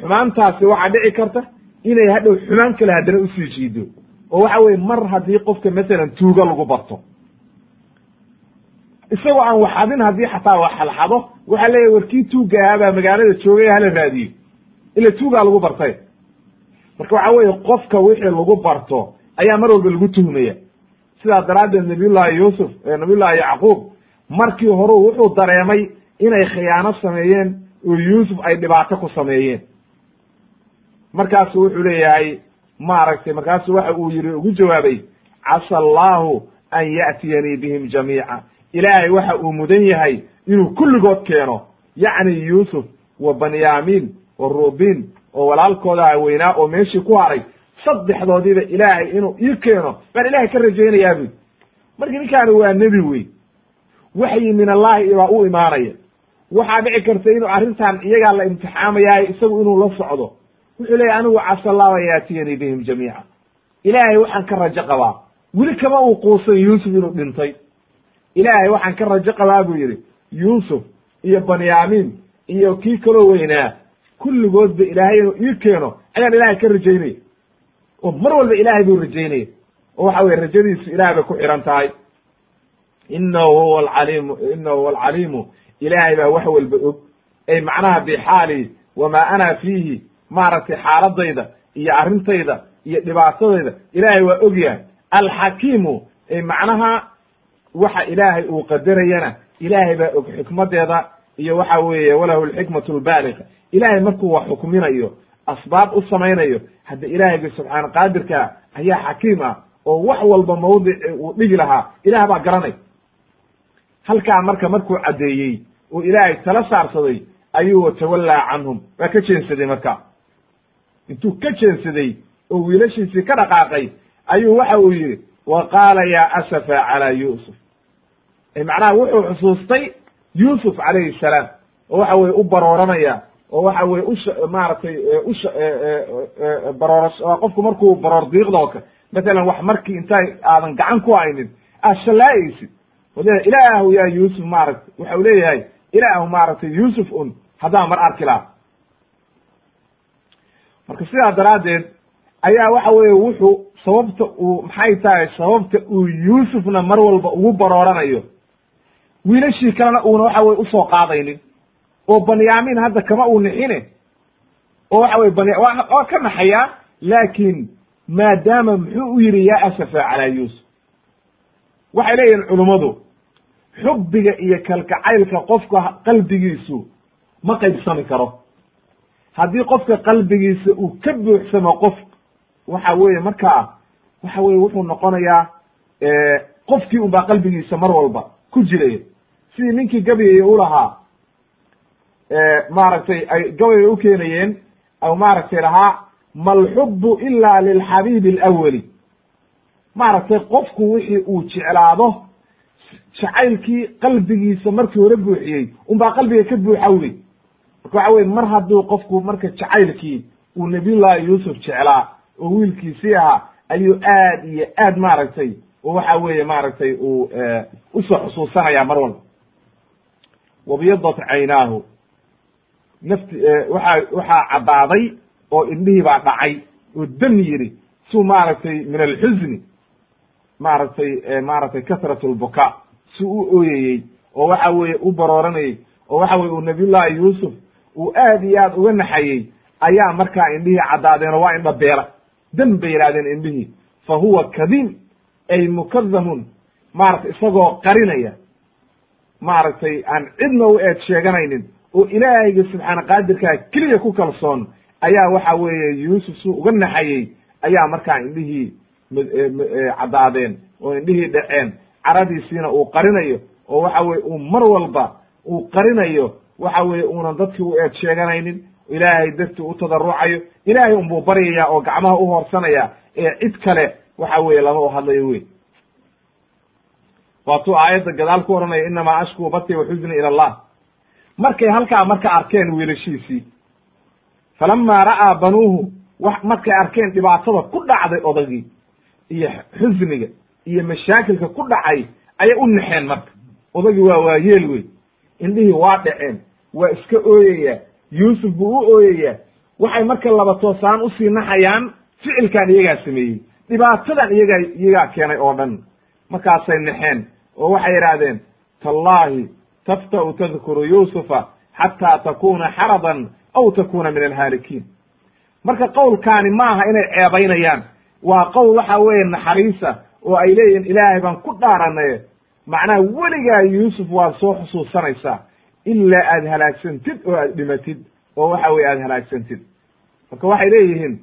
xumaantaasi waxaa dhici karta inay hadhow xumaan kale haddana u sii jiido oo waxa weye mar haddii qofka masalan tuugo lagu barto. Isagoo aan waxadin haddii xataa wax xalxado waxaa leeyahy warkii tuugga ahaa baa magaalada joogay hala raadiyo ila tuugaa lagu bartay. Marka waxa weye qofka wixii lagu barto ayaa mar walba lagu tuhmaya. Sidaa daraaddeed nabiyullahi yuusuf nabiyullahi yacquub markii hore wuxuu dareemay inay khiyaano sameeyeen oo yuusuf ay dhibaato ku sameeyeen. Markaasu wuxuu leeyahay maaragtay markaasu waxa uu yihi ugu jawaabay casa allahu an ya'tiyanii bihim jamiica. Ilaahay waxa uu mudan yahay inuu kulligood keeno yacni yuusuf wa banyamin wa rubin oo walaalkooda weynaa oo meeshii ku haray saddexdoodiiba ilaahay inuu ii keeno. Baan ilahay ka rajaynayaa buy marka ninkaani waa nebi wey waxyi min allahi baa u imaanaya. Waxaa dhici karta inuu arrintan iyagaa la imtixaamayaayo isagu inuu la socdo wuxuu leeyahy anigu casa allahu an yaatiyanii bihim jamiica. Ilaahay waxaan ka rajo qabaa. Weli kama uu quusan yuusuf inuu dhintay. Ilaahay waxaan ka rajo qabaa buu yidhi yuusuf iyo banyamin iyo kii kaloo weynaa kulligoodba ilaahay inuu ii keeno ayaan ilaahay ka rajaynaya oo mar walba ilaahay buu rajaynaya oo waxa weye rajadiisu ilahay bay ku xihan tahay. Inahu huwa alcaliimu inahu huwa alcaliimu. Ilaahay baa wax walba og. Ay macnaha bixaali wamaa ana fiihi maaragtay xaaladayda iyo arrintayda iyo dhibaatadayda. Ilaahay waa ogyahay alxakiimu macnaha waxa ilaahay uu qadarayana ilaahay baa og xikmadeeda iyo waxa weeye walahu alxikmatu albaaliqa ilaahay markuu wax xukminayo asbaab u samaynayo hadda ilaahayga subxaana qaadirka ayaa xakiim ah oo wax walba mawdici uu dhigi lahaa. Ilaah baa garanay. Halkaa marka markuu caddeeyey oo ilaahay tala saarsaday ayuu watawallaa canhum. Waa ka jeensaday marka intuu ka jeensaday oo wiilashiisii ka dhaqaaqay ayuu waxa uu yidhi wa qaala yaa asafa calaa yuusuf. Macnaha wuxuu xusuustay yuusuf calayhi salaam oo waxa weye u barooranaya oo waxa weye ush maaragtay usha baroorash qofku markuu baroor diiqda oo matalan wax markii intay aadan gacan ku haynin aad shallaa'aysid od ilaahu yaa yuusuf maaragtay waxa u leeyahay ilaahu maaragtay yuusuf un haddaan mar arki laha marka sidaa daraaddeed ayaa waxa weeye wuxuu sababta uu maxay tahay sababta uu yuusufna mar walba ugu barooranayo. Wiilashii kalena uuna waxa weye u soo qaadaynin. Oo banyamin hadda kama uu nixine. Oo waxa weye bany waa ka naxayaa laakiin maadaama muxuu u yidhi yaa asafa calaa yuusuf. Waxay leeyihiin culummadu xubbiga iyo kalkacaylka qofka qalbigiisu ma qaybsami karo haddii qofka qalbigiisa uu ka buuxsamo qof waxa weeye markaa waxa weye wuxuu noqonayaa qofkii un baa qalbigiisa mar walba ku jiraya sidii ninkii gabayay u lahaa maaragtay ay gabay u keenayeen aw maaragtay lahaa malxubu ila lilxabiibi alawali maaragtay qofku wixii uu jeclaado jacaylkii qalbigiisa markii hore buuxiyey unbaa qalbiga ka buuxa wey waxa weye mar hadduu qofku marka jacaylkii uu nabiyullahi yuusuf jeclaa oo wiilkiisii ahaa ayuu aad iyo aad maaragtay oo waxa weeye maaragtay uu u soo xusuusanaya mar walba. Wabyadat caynaahu. Nafti waxa waxaa caddaaday oo indhihii baa dhacay oo dam yidhi suu maaragtay min alxusni maaragtay maaragtay kasrat lbuka si u ooyayey oo waxa weeye u barooranayey oo waxa weye uu nabiyullahi yuusuf uu aad iyo aad uga naxayey ayaa markaa indhihii caddaadeen oo waa indha beela. Dam bay yidhahdeen indhihii fa huwa kadiim ay mukadamun maaragtay isagoo qarinaya. Maaragtay aan cidna u eed sheeganaynin oo ilaahayga subxaana qaadirkaa keliya ku kalsoon ayaa waxa weeye yuusuf suu uga naxayey ayaa markaa indhihii caddaadeen oo indhihii dhaceen. Caradiisiina uu qarinayo oo waxa weye uu mar walba uu qarinayo waxa weye uunan dadkii u eed sheeganaynin ilaahay dartii u tadarucayo ilaahay unbuu baryaya oo gacmaha u hoorsanaya ee cid kale waxa weye lama u hadlayo wey waatuu aayadda gadaal ku ohanaya inamaa ashkuu bati wa xuzni ila allah. Markay halkaa marka arkeen wiilashiisii falamaa ra'aa banuuhu wax markay arkeen dhibaatada ku dhacday odagii iyo xusniga iyo mashaakilka ku dhacay ayay u naxeen marka. Odagii waa waayeel wey indhihii waa dhaceen waa iska ooyaya yuusuf buu u ooyayaa waxay marka laba toosaan u sii naxayaan ficilkan iyagaa sameeyey dhibaatadan iyagaa iyagaa keenay oo dhan. Markaasay naxeen oo waxay yidhaahdeen tallaahi tafta'u tadkuru yuusufa xataa takuna xaradan aw takuna min alhaalikiin. Marka qowlkaani ma aha inay ceebaynayaan waa qowl waxa weeye naxariisa oo ay leeyihiin ilaahay baan ku dhaaranay macnaha weligaa yuusuf waad soo xusuusanaysaa ilaa aad halaagsantid oo aad dhimatid oo waxa weye aad halaagsantid. Marka waxay leeyihiin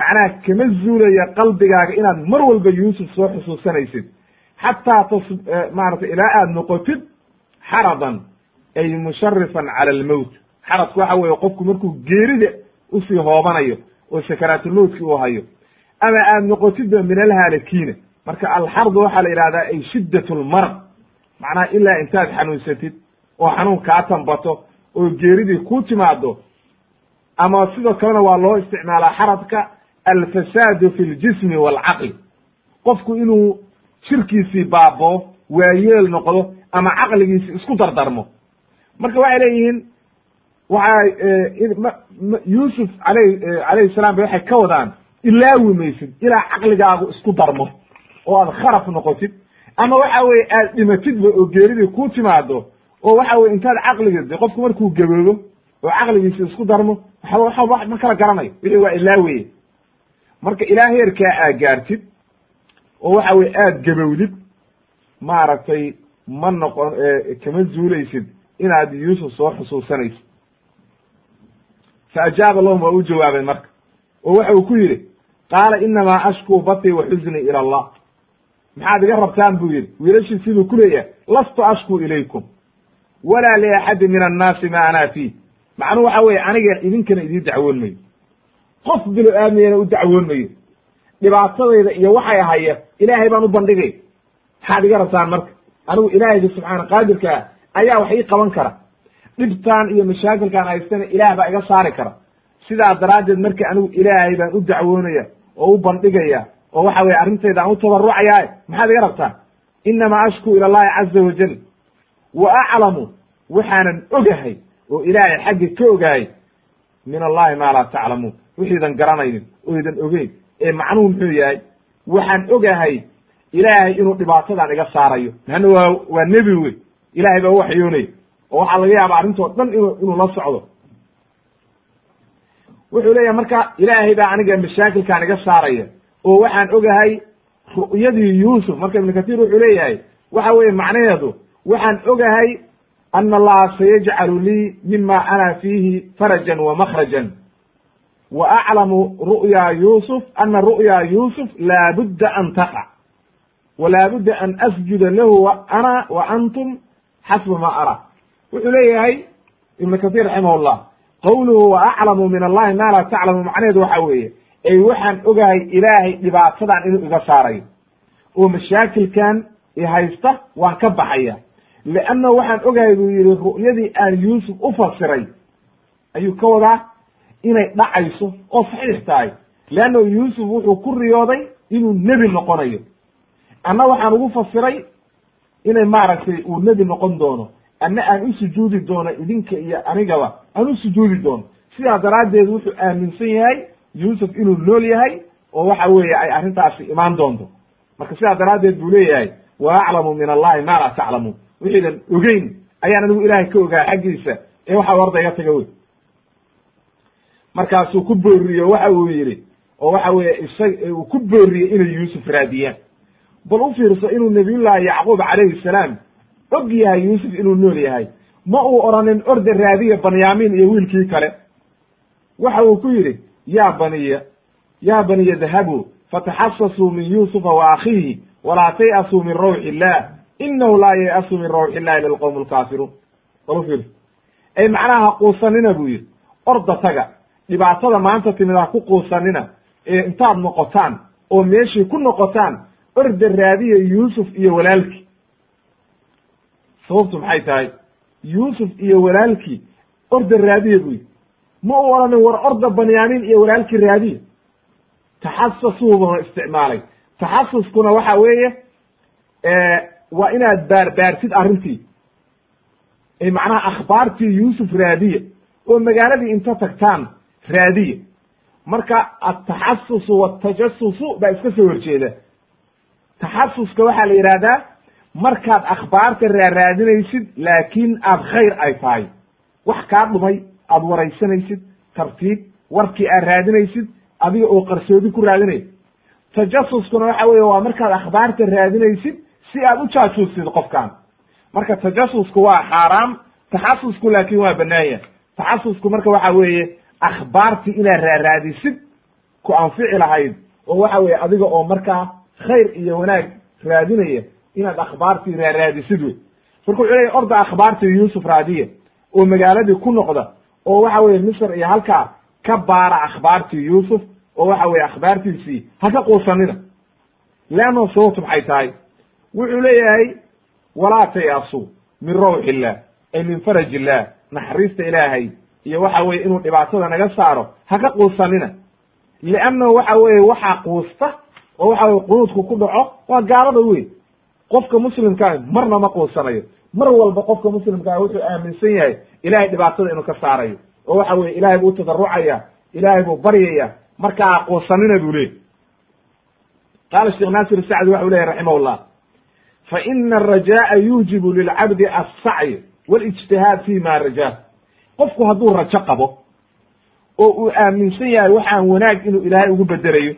macnaha kama zuulaya qalbigaaga inaad mar walba yuusuf soo xusuusanaysid. Xataa tas maaragtay ilaa aad noqotid xaradan ay musharifan cala almowt xaradku waxa weeye qofku markuu geerida u sii hoobanayo oo sakaraatulmowtkii uu hayo. Ama aad noqotidba min alhaalakiina marka alxardu waxaa la yidhahdaa ay shiddat lmarad macnaha ilaa intaad xanuunsatid oo xanuun kaa tambato oo geeridii ku timaado ama sidoo kalena waa loo isticmaalaa xaradka alfasaadu fi ljismi waalcaqli qofku inuu jirkiisii baaboo waayeel noqdo ama caqligiisi isku dardarmo. Marka waxay leeyihiin waxa yuusuf alayh alayhi salam ba waxay ka wadaan ilaawi maysid ilaa caqligaagu isku darmo oo aad kharaf noqotid ama waxa weye aad dhimatidba oo geeridii ku timaado oo waxa weye intaad caqliga de qofku markuu gaboobo oo caqligiisi isku darmo waxba ma kala garanayo. Wixii waa ilaaweye marka ilaa heerkaa aad gaartid oo waxa weye aad gabowdid maaragtay ma noqon kama zuulaysid inaad yuusuf soo xusuusanaysid fa ajaaba lahum waa u jawaabay marka. Oo waxa uu ku yidhi qaala inamaa ashkuu batii wa xuznii ila allah maxaad iga rabtaan buu yidhi wiilashii siduu ku leeyahay lastu ashkuu ilaykum walaa liaxadi min annaasi ma ana fiih macnuhu waxa weeye aniga idinkana idiin dacwoon mayo qof bilo aamiyana u dacwoon mayo dhibaatadayda iyo waxay ahaya ilaahay baan u bandhigay. Maxaad iga rabtaan marka? Anigu ilaahayga subxaana qaadirkaa ayaa wax ii qaban kara. Dhibtaan iyo mashaakilkaan haystana ilaah baa iga saari kara. Sidaa daraaddeed marka anigu ilaahay baan u dacwoonaya oo u bandhigaya oo waxa weye arrintayda aan u tabarucayaaye maxaad iga rabtaan inamaa ashku ila allahi caza wajal wa aclamu waxaanan ogahay oo ilaahay xaggi ka ogahay min allahi maa laa taclamuun wixiidan garanaynin oo idan ogeyn ee macnuhu muxuu yahay waxaan ogahay ilaahay inuu dhibaatadan iga saarayo. Leanna waa waa nebi wey ilahay baa u waxyoonaya oo waxaa laga yaaba arrintoo dhan inu inuu la socdo. Wuxuu leeyahay marka ilaahay baa aniga mashaakilkaan iga saaraya oo waxaan ogahay ru'yadii yuusuf marka ibnu katiir wuxuu leeyahay waxa weeye macnaheedu waxaan ogahay ana allaha sayajcalu lii mima ana fiihi farajan wa makhrajan. Wa aclamu ru'ya yuusuf ana ru'ya yuusuf laabudda an taqa wa laabudda an asjuda lahu ana wa antum xasba ma ara. Wuxuu leeyahay ibnu katir raximah llah wa aclamu min allahi ma laa taclamu macnaheedu waxa weeye ey waxaan ogahay ilaahay dhibaatadan inuu iga saarayo oo mashaakilkan i haysta waan ka baxaya. Leanna waxaan ogahay buu yihi ru'yadii aan yuusuf u fasiray ayuu ka wadaa inay dhacayso oo saxiix tahay. Leanna yuusuf wuxuu ku riyooday inuu nebi noqonayo. Anna waxaan ugu fasiray inay maaragtay uu nebi noqon doono. Anna aan u sujuudi doono idinka iyo anigaba aan u sujuudi doono. Sidaa daraaddeed wuxuu aaminsan yahay yuusuf inuu nool yahay oo waxa weeye ay arrintaasi imaan doonto. Marka sidaa daraaddeed buu leeyahay wa aclamu min allahi ma laa taclamuun wixiidan ogeyn ayaan anigu ilaahay ka ogaa xaggiisa ee waxa warda iga taga wey. Markaasuu ku booriye waxa uu yidhi oo waxa weeye isag uu ku booriyey inay yuusuf raadiyaan. Bal u fiirso inuu nabiyullaahi yacquub calayhi salaam og yahay yuusuf inuu nool yahay. Ma uu oranin orda raadiya banyamin iyo wiilkii kale. Waxa uu ku yidhi ya baniya ya baniya dahabuu fataxasasuu min yuusufa wa akhiihi walaa tay'asuu min rawxi illah inahu laa yay'asu min rawxi illahi ila alqowmu alkaafiruun fiirso ay macnaha ha quusanina buu yidhi orda taga dhibaatada maanta timid ha ku quusanina ee intaad noqotaan oo meeshii ku noqotaan orda raadiya yuusuf iyo walaalkii sababtu maxay tahay? Yuusuf iyo walaalkii orda raadiya buu yidhi ma u odhanin war orda banyamin iyo walaalkii raadiya taxasasuubuna isticmaalay. Taxasuskuna waxa weeye waa inaad baar baartid arrintii. Ay macnaha akhbaartii yuusuf raadiya oo magaaladii inta tagtaan raadiya marka ataxasusu watajasusu baa iska soo horjeeda. Taxasuska waxaa la yidhahdaa markaad akhbaarta raaraadinaysid laakiin aad khayr ay tahay. Wax kaa dhumay aad waraysanaysid tartiib warkii aad raadinaysid adiga oo qarsoodi ku raadinaysa tajasuskuna waxa weeye waa markaad akhbaarta raadinaysid si aad u jaajuusid qofkan marka tajasusku waa xaaraam taxasusku laakin waa banaanya taxasusku marka waxa weeye akhbaartii inaad raaraadisid ku anfici lahayd oo waxa weye adiga oo markaa khayr iyo wanaag raadinaya inaad akhbaartii raaraadisid wey. Marka wuxuu leya orda akhbaartii yuusuf raadiya oo magaaladii ku noqda oo waxa weye misr iyo halkaa ka baara akhbaartii yuusuf oo waxa weye akhbaartiisii ha ka quusanina. Leanno sababtu maxay tahay wuxuu leeyahay walaa tayasu min rawxi illah ay min faraj illah naxariista ilaahay iyo waxa weye inuu dhibaatada naga saaro ha ka quusanina. Liannahu waxa weye waxaa quusta oo waxa weye qunuudku ku dhaco waa gaalada weyn. Qofka muslimkaa marna ma quusanayo mar walba qofka muslimkaa wuxuu aaminsan yahay ilahay dhibaatada inuu ka saarayo. Oo waxa weye ilahay buu tadarucaya ilaahay buu baryaya markaa quusanina buu leey qaala sheekh naasir sacdi waxau leyahy raximah llah fa ina araja'a yuujibu lilcabdi alsacyi walijtihaad fi ma rajaa qofku hadduu rajo qabo oo uu aaminsan yahay waxaan wanaag inuu ilaahay ugu bedelayo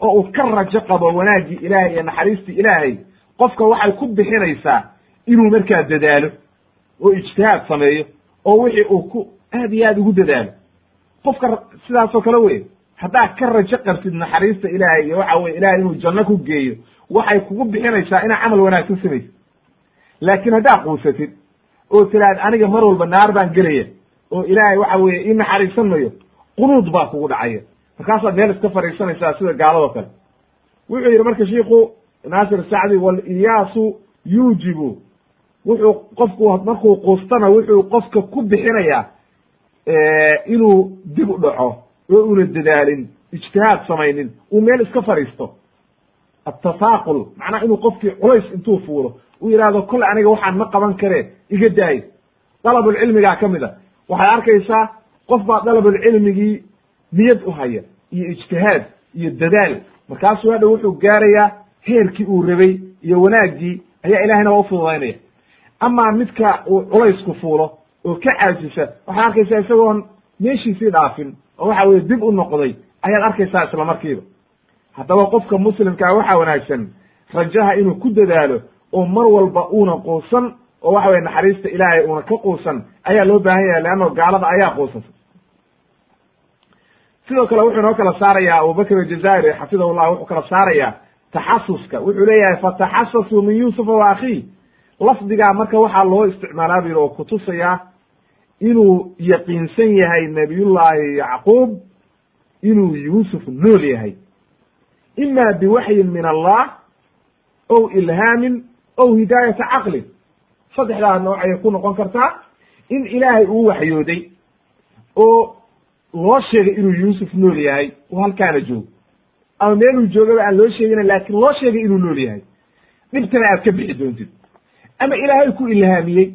oo uu ka rajo qabo wanaaggii ilaahay iyo naxariistii ilaahay qofka waxay ku bixinaysaa inuu markaa dadaalo oo ijtihaad sameeyo oo wixii uu ku aad iyo aad ugu dadaalo qofka sidaasoo kale wey haddaad ka rajo qartid naxariista ilaahay iyo waxa weye ilahay inuu janno ku geeyo waxay kugu bixinaysaa inaad camal wanaagsan samaysid laakiin haddaad quusatid oo tiraad aniga mar walba naar baan gelaya oo ilaahay waxa weye ii naxariisan mayo qunuud baa kugu dhacaya markaasaad meel iska fadhiisanaysaa sida gaaladoo kale wuxuu yidhi marka shiiku naasir sacdi waliyaasu yuujibu wuxuu qofku markuu quustana wuxuu qofka ku bixinayaa inuu dib u dhaco oo una dadaalin ijtihaad samaynin uu meel iska fadhiisto. Atafaaqul macnaha inuu qofkii culays intuu fuulo uu yidhahdo kole aniga waxaan ma qaban karee iga daayo dalabulcilmigaa ka mid a. Waxaad arkaysaa qof baa dalabulcilmigii niyad u haya iyo ijtihaad iyo dadaal. Markaasuu hadha wuxuu gaarayaa heerkii uu rabay iyo wanaaggii ayaa ilahayna waa ufududaynaya amaa midka uu culaysku fuulo oo ka caajisa waxaad arkaysaa isagoon meeshiisii dhaafin oo waxa weye dib u noqday ayaad arkaysaa isla markiiba. Haddaba qofka muslimkaa waxaa wanaagsan rajaha inuu ku dadaalo oo mar walba uuna quusan oo waxa weye naxariista ilaahay uuna ka quusan ayaa loo baahan yahay leanno gaalada ayaa quusasa sidoo kale wuxuu inoo kala saarayaa abubakr aljazairi xafidahullah wuxuu kala saarayaa taxasuska. Wuxuu leeyahay fataxasasuu min yuusufa wa akhiih lafdigaa marka waxaa loo isticmaalaa bu yidhi oo kutusayaa inuu yaqiinsan yahay nabiyullaahi yacquub inuu yuusuf nool yahay. Ima biwaxyin min allah ow ilhaamin ow hidaayata caqlin. Saddexdaa nooc ayay ku noqon kartaa in ilaahay uu waxyooday oo loo sheegay inuu yuusuf nool yahay. Uu halkaana joogo. Ama meeluu joogaba aan loo sheegina laakiin loo sheegay inuu nool yahay. Dhibtana aad ka bixi doontid ama ilaahay ku ilhaamiyey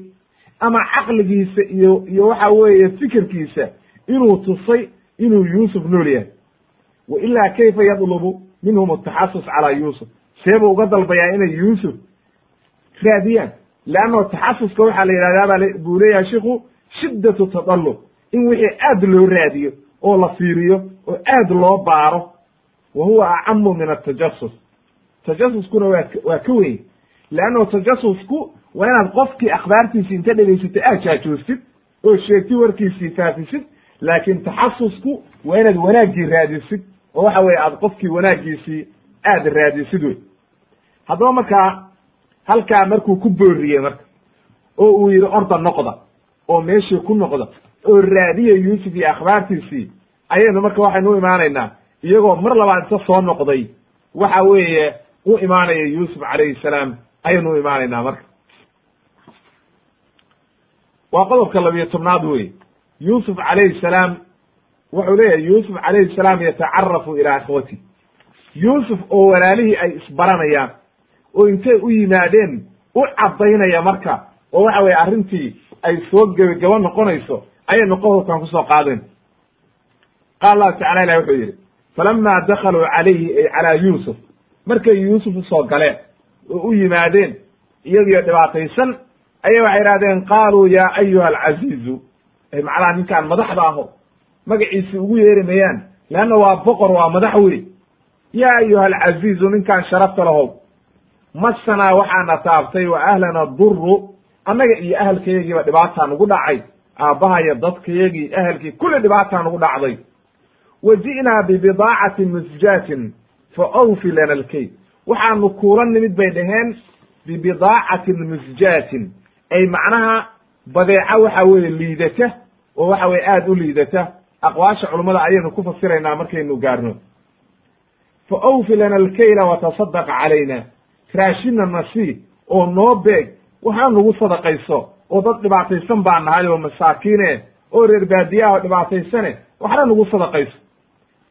ama caqligiisa iyo iyo waxa weeye fikirkiisa inuu tusay inuu yuusuf nool yahay. Wa ilaa kayfa yadlubu minhum ataxasus calaa yuusuf. Seebuu uga dalbayaa inay yuusuf raadiyaan. Leanno taxasuska waxaa la yidhahdaa buu leeyahay shiku shiddatu tadallub. In wixii aad loo raadiyo oo la fiiriyo oo aad loo baaro wa huwa acamu min atajasus tajasuskuna waa waa ka weyn leanno tajasusku waa inaad qofkii akhbaartiisii inta dhegaysatay aad jaajoostid oo sheegtid warkiisii faafisid laakiin taxasusku waa inaad wanaaggii raadisid oo waxa weye aad qofkii wanaaggiisii aad raadisid wey haddaba markaa halkaa markuu ku booriyey marka oo uu yidhi orda noqda oo meeshii ku noqda oo raadiya yuusuf iyo akhbaartiisii ayaynu marka waxaynu u imaanaynaa iyagoo mar labaad inta soo noqday waxa weeye u imaanaya yuusuf calayhi salaam ayaynu imaanaynaa marka. Waa qodobka labiyo tobnaad wey yuusuf calayhi salaam wuxuu leeyahay yuusuf calayhi salaam yatacarafu ilaa ikhwati yuusuf oo walaalihii ay isbaranayaan oo intay u yimaadeen u caddaynaya marka oo waxa weye arrintii ay soo gebagabo noqonayso ayaynu qodobkan ku soo qaadeen. Qaala allahu tacala ilah wuxuu yidhi falama dakaluu calayhi ay calaa yuusuf. Markay yuusuf u soo galeen oo u yimaadeen iyagiyo dhibaataysan ayay waxay idhahdeen qaaluu yaa ayuha alcaziizu macnaha ninkaan madaxda aho magaciisi ugu yeeri mayaan leanna waa boqor waa madax wey yaa ayuha alcaziizu ninkaan sharafta lahow masanaa waxaana taabtay wa ahlana duru annaga iyo ahalkayagiiba dhibaataa nugu dhacay aabbahaya dadkayagii ahalkii kulli dhibaataa nugu dhacday. Wa ji'naa bibidaacatin musjaatin fa awfi lana alkayd waxaanu kuula nimid bay dhaheen bibidaacatin musjaatin ay macnaha badeeco waxa weeye liidata oo waxa weye aada u liidata. Aqwaasha culummada ayaynu ku fasiraynaa markaynu gaarno. Fa awfi lana alkayla watasadaq calayna. Raashina nasii oo noo beeg waxaa nagu sadaqayso. Oo dad dhibaataysan baa nahay oo masaakiine oo reer baadiyaha oo dhibaataysane waxna nagu sadaqayso.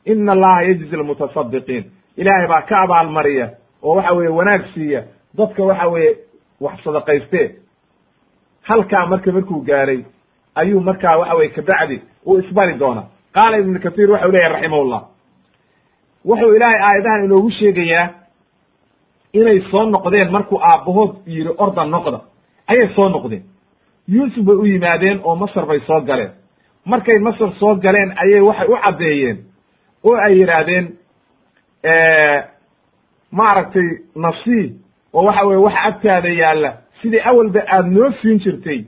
Ina allaha yajzi almutasadiqiin ilaahay baa ka abaalmariya oo waxa weeye wanaag siiya dadka waxa weeye wax sadaqayste halkaa marka markuu gaaray ayuu markaa waxa weye kabacdi uu isbari doona qaala ibnu katiir waxau leyahy raximahullah wuxuu ilaahay aayadahan inoogu sheegayaa inay soo noqdeen markuu aabbahood yidhi orda noqda. Ayay soo noqdeen. Yuusuf bay u yimaadeen oo masar bay soo galeen. Markay masar soo galeen ayay waxay u caddeeyeen oo ay yidhaahdeen maaragtay nasiib oo waxa weye waxa agtaada yaalla sidii awalba aada noo siin jirtay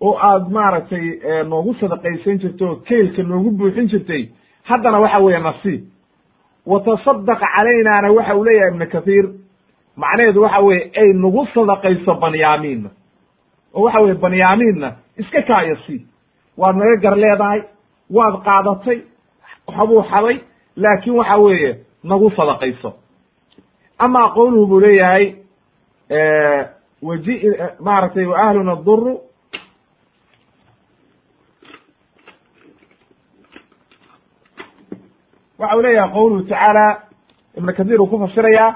oo aad maaragtay noogu sadaqaysan jirtay oo keylka noogu buuxin jirtay haddana waxa weeye nasiib wa tasadaq calaynaana waxa uu leeyahay ibnu kathiir macnaheedu waxa weeye ay nagu sadaqayso banyaamiinna. Oo waxa weye banyaamiinna iska kaayo sii waad naga gar leedahay waad qaadatay waxbuu xaday laakin waxa weeye nagu sadaqayso ama qowluhu buu leeyahay waji maaragtay wa ahluna duru waxa uu leeyahay qowluhu tacaala ibn kathir uu ku fasirayaa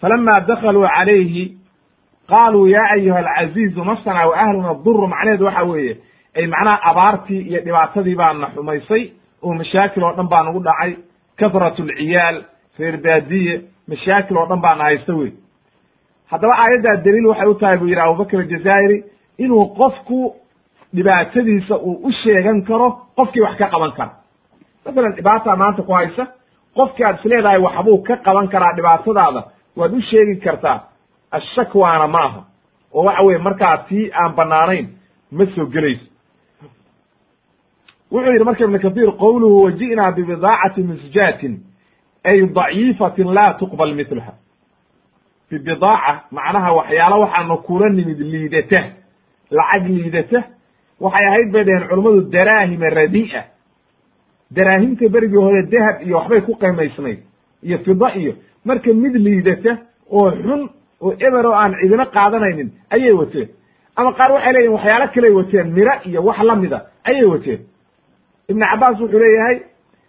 falama dakaluu calayhi qaaluu ya ayuha alcaziizu masana wa ahluna duru macnaheedu waxa weeye ay macnaha abaartii iyo dhibaatadii baana xumaysay oo mashaakil oo dhan baa nagu dhacay. Kahrat lciyaal reer baadiye mashaakil oo dhan baana haysta wey. Haddaba aayaddaa daliil waxay u tahay buu yidhi abubakr aljazaa'iri inuu qofku dhibaatadiisa uu u sheegan karo qofkii wax ka qaban kara. Masalan dhibaataa maanta ku haysa qofki aad isleedahay waxbuu ka qaban karaa dhibaatadaada waad u sheegi kartaa ashakwaana ma aha oo waxa weye markaa tii aan banaanayn ma soo gelayso. Wuxuu yidhi marka ibn kathir qowluhu waji'naa bibidaacati misjaatin ay daciifatin laa tuqbal mitlaha bibidaaca macnaha waxyaala waxaanu kula nimid liidata. Lacag liidata. Waxay ahayd bay dhaheen culummadu daraahima radi'a daraahimta berigii hore dahab iyo waxbay ku qiimaysnayd iyo fida iyo marka mid liidata oo xun oo eber oo aan cidina qaadanaynin ayay wateen. Ama qaar waxay leeyihiin waxyaalo kaley wateen miro iyo wax lamida ayay wateen. Ibnu cabaas wuxuu leeyahay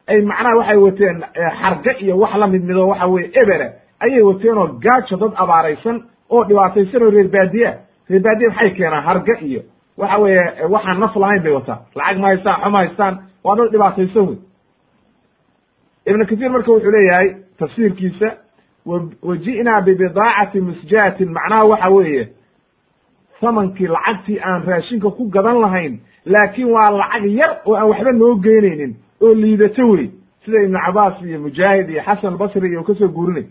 ay macnaha waxay wateen xarga iyo wax la mid mido waxa weye ebera ayay wateen oo gaajo dad abaaraysan oo dhibaataysan oo reer baadiya. Reer baadiya maxay keenaan? Harga iyo waxa weeye waxaan naf lahayn bay wataan. Lacag ma haystaan xo ma haystaan. Waa dad dhibaataysan wey ibnu kahiir marka wuxuu leeyahay tafsiirkiisa wa ji'naa bibidaacati musjaatin macnaha waxa weeye samankii lacagtii aan raashinka ku gadan lahayn laakiin waa lacag yar oo aan waxba noo geynaynin oo liidato wey sida ibnu cabaas iyo mujaahid iyo xasan basri iyo ka soo guurinay.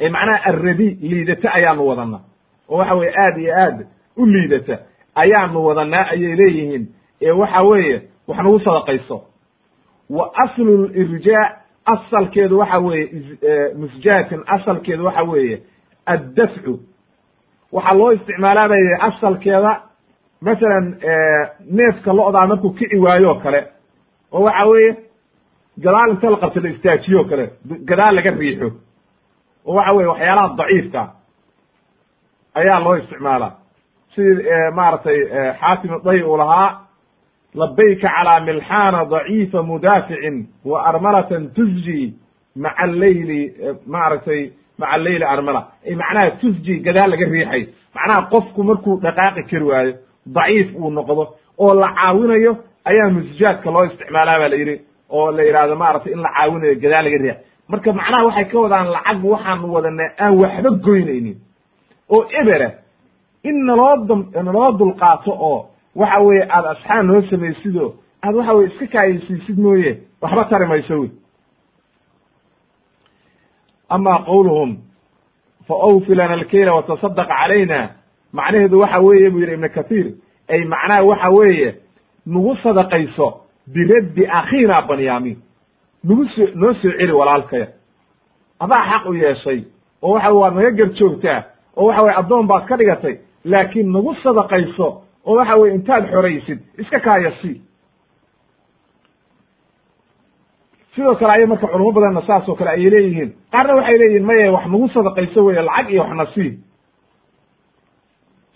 Ee macnaha arradi liidata ayaanu wadanaa oo waxa weye aad iyo aad u liidata ayaanu wadanaa ayay leeyihiin. Ee waxa weeye wax nagu sadaqayso. Wa aslu lirjaa asalkeedu waxa weeye musjaatin asalkeedu waxa weeye addafcu waxaa loo isticmaalaa bay asalkeeda masalan neefka lo'daa markuu kici waayo o kale oo waxa weeye gadaal inta la qabto la istaajiyo o kale gadaal laga riixo oo waxa weye waxyaalaha daciifka ayaa loo isticmaalaa sidii maaragtay xaatim day uu lahaa labayka calaa milxaana daciifa mudaaficin wa armalatan tuzji maca alleyli maaragtay maca alleyli armala. Ay macnaha tuzji gadaal laga riixay. Macnaha qofku markuu dhaqaaqi kari waayo daciif uu noqdo oo la caawinayo ayaa musjaadka loo isticmaalaa ba la yidhi oo la yidhahdo maaragtay in la caawinayo gadaal laga riix marka macnaha waxay ka wadaan lacag waxaanu wadanaa aan waxba goynaynin. Oo ebera in naloo d naloo dulqaato oo waxa weeye aad asxaab noo samaysido aad waxa weye iska kaayaysiisid mooye waxba tari mayso wey. Ama qowluhum fa awfi lana alkeyla watasadaq calayna macnaheedu waxa weeye buu yidhi ibnu kathiir ay macnaha waxa weeye nagu sadaqayso biraddi akhiina banyamin nagu soo noo soo celi walaalkaya. Adaa xaq u yeeshay oo waxa waad naga gar joogtaa oo waxa weye addoon baad ka dhigatay laakiin nagu sadaqayso oo waxa weye intaad xoraysid iska kaaya sii. Sidoo kale ayay marka culamo badanna saas oo kale ayay leeyihiin. Qaarna waxay leeyihiin maya wax nagu sadaqayso weye lacag iyo waxna sii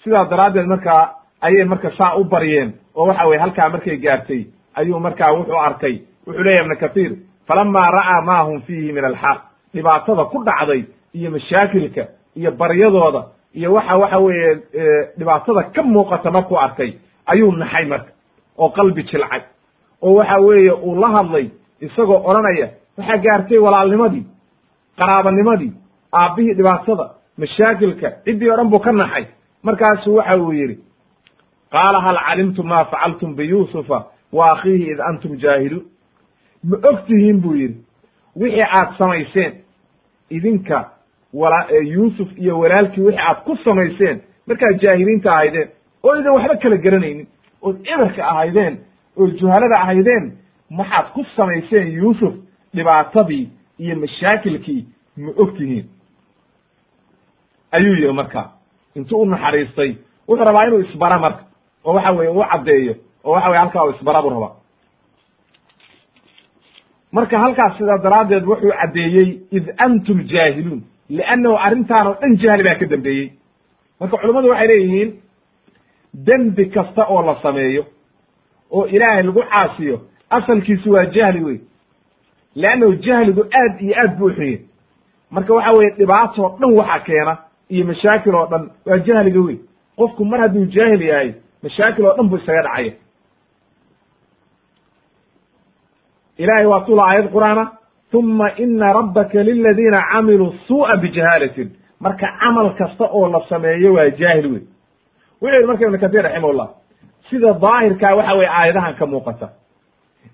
sidaa daraaddeed markaa ayay marka saa u baryeen oo waxa weye halkaa markay gaartay ayuu markaa wuxuu arkay. Wuxuu leeyahy ibnu kathiir falamaa ra'aa ma hum fiihi min alxaq. Dhibaatada ku dhacday iyo mashaakilka iyo baryadooda iyo waxa waxa weeye dhibaatada ka muuqata markuu arkay ayuu naxay marka oo qalbi jilcay. Oo waxa weeye uu la hadlay isagoo odhanaya waxaa gaartay walaalnimadii qaraabanimadii aabbihii dhibaatada mashaakilka ciddii o dhan buu ka naxay markaasu waxa uu yidhi qaala hal calimtum ma facaltum biyuusufa wa akhiihi id antum jaahiluun? Ma og tihiin buu yidhi wixii aad samayseen idinka wala yuusuf iyo walaalkii wixii aad ku samayseen markaad jaahiliinta ahaydeen oo idan waxba kala garanaynin ood eberka ahaydeen oo juhalada ahaydeen maxaad ku samayseen yuusuf dhibaatadii iyo mashaakilkii? Ma og tihiin ayuu yihi marka intuu u naxariistay. Wuxuu rabaa inuu isbara marka oo waxa weye u caddeeyo oo waxa weye halkaa u isbara buu rabaa. Marka halkaas sidaa daraaddeed wuxuu caddeeyey id antum jaahiluun liannahu arrintaan oo dhan jahli baa ka dambeeyey. Marka culummadu waxay leeyihiin dembi kasta oo la sameeyo oo ilaahay lagu caasiyo asalkiisu waa jahli wey leannahu jahligu aad iyo aad buu xunye marka waxa weye dhibaatoo dhan waxa keena iyo mashaakil oo dhan waa jahliga wey qofku mar hadduu jaahil yahay mashaakil oo dhan buu isaga dhacaya. Ilahay waa tula aayad qur'aana uma ina rabbaka liladiina camiluu suu'a bijahaalatin marka camal kasta oo la sameeyo waa jaahil wey wuxuu yihi marka ibn katir raximahullah sida daahirkaa waxa weye aayadahan ka muuqata.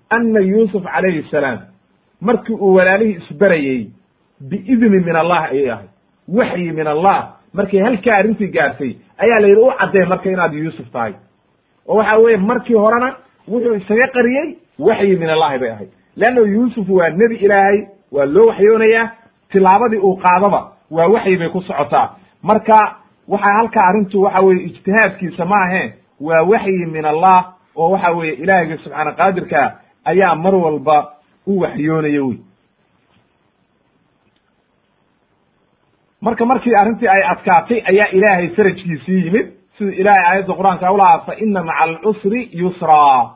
Ana yuusuf calayhi salaam markii uu walaalihii isbarayey biidni min allah ayay ahay waxyi min allah. Markay halkaa arrintii gaartay ayaa la yidhi u caddee marka inaad yuusuf tahay. Oo waxa weye markii horena wuxuu isaga qariyey waxyi min allahi bay ahayd. Leanna yuusuf waa nebi ilaahay waa loo waxyoonayaa tilaabadii uu qaadaba waa waxyi bay ku socotaa. Marka waxa halkaa arrintu waxa weye ijtihaadkiisa ma aheen waa waxyi min allah oo waxa weeye ilaahiyga subxaana qaadirka ayaa mar walba u waxyoonaya wey marka markii arrintii ay adkaatay ayaa ilaahay farajkiisii yimid. Sida ilahay aayadda qur'aanka ulahaa fa ina maca alcusri yusra.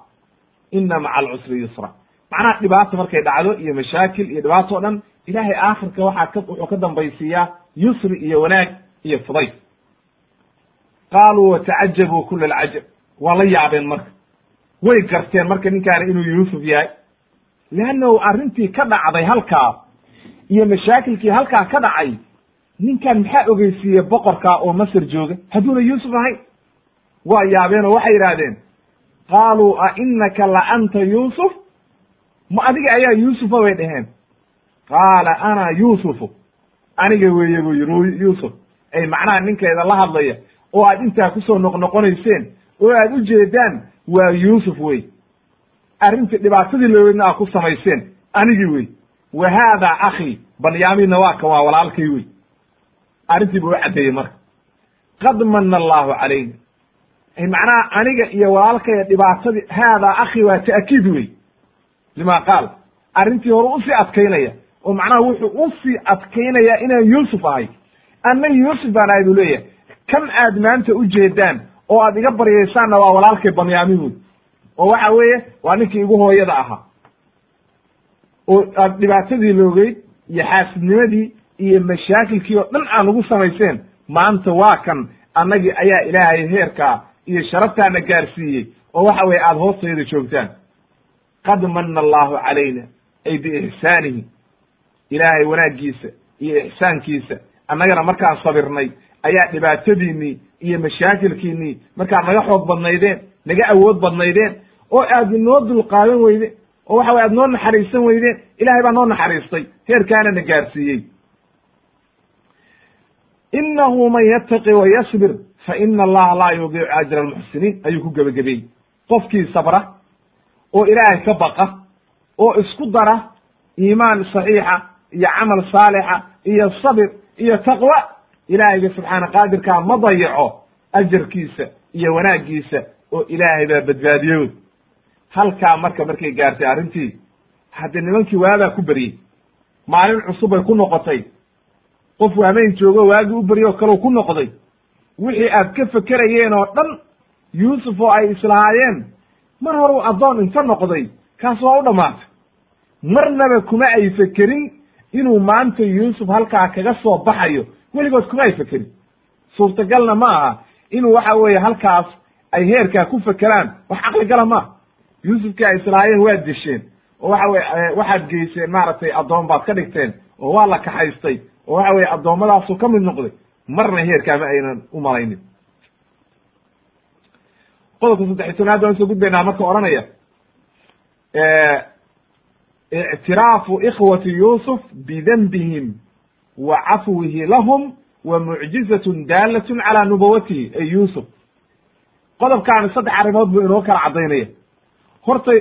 Ina maca alcusri yusra. Macnaha dhibaata markay dhacdo iyo mashaakil iyo dhibaato o dhan ilahay aakhirka waxaa ka wuxuu ka dambaysiiyaa yusri iyo wanaag iyo fudayd qaaluu watacajabuu kula alcajab waa la yaabeen marka. Way garteen marka ninkaani inuu yuusuf yahay. Leannahu arrintii ka dhacday halkaa iyo mashaakilkii halkaa ka dhacay ninkan maxaa ogeysiiyey boqorka oo masr jooga? Hadduuna yuusuf ahayn waa yaabeen oo waxay yidhaahdeen qaaluu a inaka la anta yuusuf? Ma adiga ayaa yuusufa bay dheheen qaala ana yuusufu. Aniga weeye buu yidhi yuusuf ay macnaha ninkeeda la hadlaya oo aad intaa ku soo noqnoqonayseen oo aad u jeedaan waa yuusuf wey. Arrintii dhibaatadii looweydna aad ku samayseen anigii wey. Wa haada akhi banyaminna waa kan waa walaalkay wey arrintii buu u caddeeyey marka. Qad mana allahu calayna macnaha aniga iyo walaalkaya dhibaatadii haadaa akhi waa ta'kiid wey lima qaal arrintii hore u sii adkaynaya oo macnaha wuxuu u sii adkaynaya inaan yuusuf ahay anna yuusuf baan ahay buu leeyahay kan aad maanta u jeedaan oo aad iga baryaysaanna waa walaalkay banyamin wey oo waxa weeye waa ninkii igu hooyada ahaa. Oo aad dhibaatadii loogeyd iyo xaasidnimadii iyo mashaakilkii oo dhan aan ugu samayseen maanta waa kan annagii ayaa ilaahay heerkaa iyo sharaftaana gaarsiiyey oo waxa weye aada hoostayda joogtaan. Qad mana allahu calayna ay biixsaanihi ilaahay wanaaggiisa iyo ixsaankiisa annagana markaan sabirnay ayaa dhibaatadiinnii iyo mashaakilkiinnii markaad naga xoog badnaydeen naga awood badnaydeen oo aad noo dulqaadan weydeen oo waxa weye aad noo naxariisan weydeen ilahay baa noo naxariistay heerkaana na gaarsiiyey inahu man yattaqi wa yasbir fa ina allaha laa yudiicu ajra almuxsiniin ayuu ku gebagabeeyey qofkii sabra oo ilaahay ka baqa oo isku dara iimaan saxiixa iyo camal saalixa iyo sabir iyo taqwa ilaahayga subxaana qaadirkaa ma dayaco ajarkiisa iyo wanaaggiisa oo ilaahay baa badbaadiyo halkaa marka markay gaartay arrintii haddee nimankii waabaa ku beryey maalin cusub bay ku noqotay qof waameyn joogo waagii u beryo kaleu ku noqday wixii aad ka fekerayeen oo dhan yuusuf oo ay islahaayeen mar horuu addoon inta noqday kaas waa u dhammaatay. Marnaba kuma ay fekerin inuu maanta yuusuf halkaa kaga soo baxayo weligood kuma ay fekerin suurtagalna ma aha inuu waxa weeye halkaas ay heerkaa ku fekeraan wax caqligala maaha yuusufkii ay islahaayeen waa desheen oo waxa weye waxaad geyseen maaragtay addoon baad ka dhigteen oo waa la kaxaystay oo waxa weye addoommadaasuu ka mid noqday marna heerkaa ma aynan u malaynin. Qodobka saddex iy tobnaad waan soo gudbaynaa marka odhanaya ictiraafu ikhwati yuusuf bidanbihim wa cafwihi lahum wa mucjizatun daalatun calaa nubawatihi ay yuusuf. Qodobkaani saddex arrimood buu inoo kala caddaynaya. Horta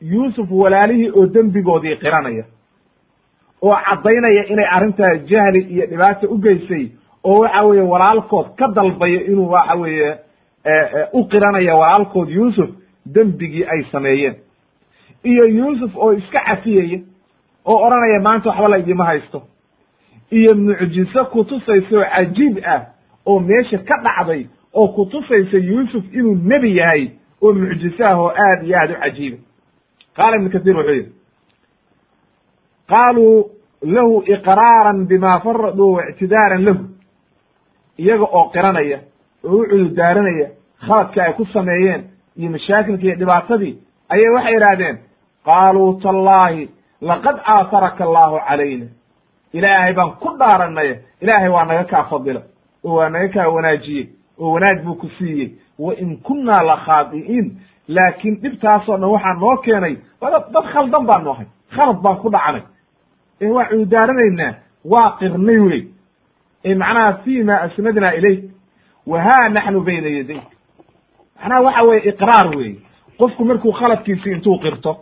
yuusuf walaalihii oo dembigoodii qiranaya oo caddaynaya inay arrintaa jahli iyo dhibaata u geysay oo waxa weeye walaalkood ka dalbaya inuu waxa weeye u qiranaya walaalkood yuusuf dembigii ay sameeyeen. Iyo yuusuf oo iska cafiyaya oo odhanaya maanta waxba la idima haysto. Iyo mucjiso kutusaysa oo cajiib ah oo meesha ka dhacday oo kutusaysa yuusuf inuu nebi yahay oo mucjiso ah oo aad iyo aad u cajiiba qaala ibnu kasiir wuxuu yidhi qaaluu lahu iqraaran bima faraduu waictidaaran lahu. Iyaga oo qiranaya oo u cudurdaaranaya khaladka ay ku sameeyeen iyo mashaakilka iyo dhibaatadii ayay waxay idhaahdeen qaaluu tallaahi laqad aataraka allaahu calayna. Ilaahay baan ku dhaaranay ilaahay waa naga kaa fadila oo waa naga kaa wanaajiyey oo wanaag buu ku siiyey. Wa in kunnaa la khaadi'iin laakiin dhibtaasoo dhan waxaa noo keenay dad khaldan baanu ahay. Khalad baan ku dhacanay ee waa cuudaaranaynaa waa qirnay wey ee macnaha fi ma asnadnaa ilayk wa ha naxnu bayna yaday. Macnaha waxa weye iqraar weeye qofku markuu khaladkiisi intuu qirto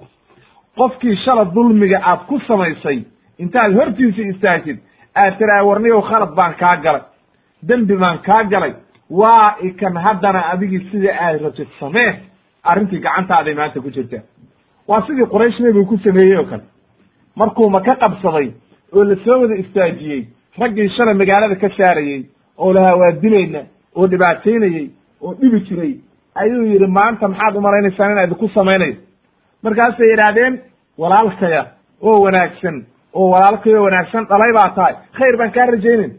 qofkii shala dulmiga aad ku samaysay intaad hortiisa istaagtid aad tiraa warniyow khalad baan kaa galay. Dembi baan kaa galay. Waa ikan haddana adigii sida aad rabtid samee. Arrintii gacantaaday maanta ku jirtaa. Waa sidii quraysh nebigu ku sameeyey oo kale markuu maka qabsaday oo la soo wada istaajiyey raggii shalay magaalada ka saarayey oo lahaa waa oo dhibaataynayey oo dhibi jiray ayuu yidhi maanta maxaad umalaynaysaa inaa idinku samaynayo markaasay yidhaahdeen walaalkaya oo wanaagsan oo walaalkayo wanaagsan dhalay baa tahay khayr baan kaa rajaynayn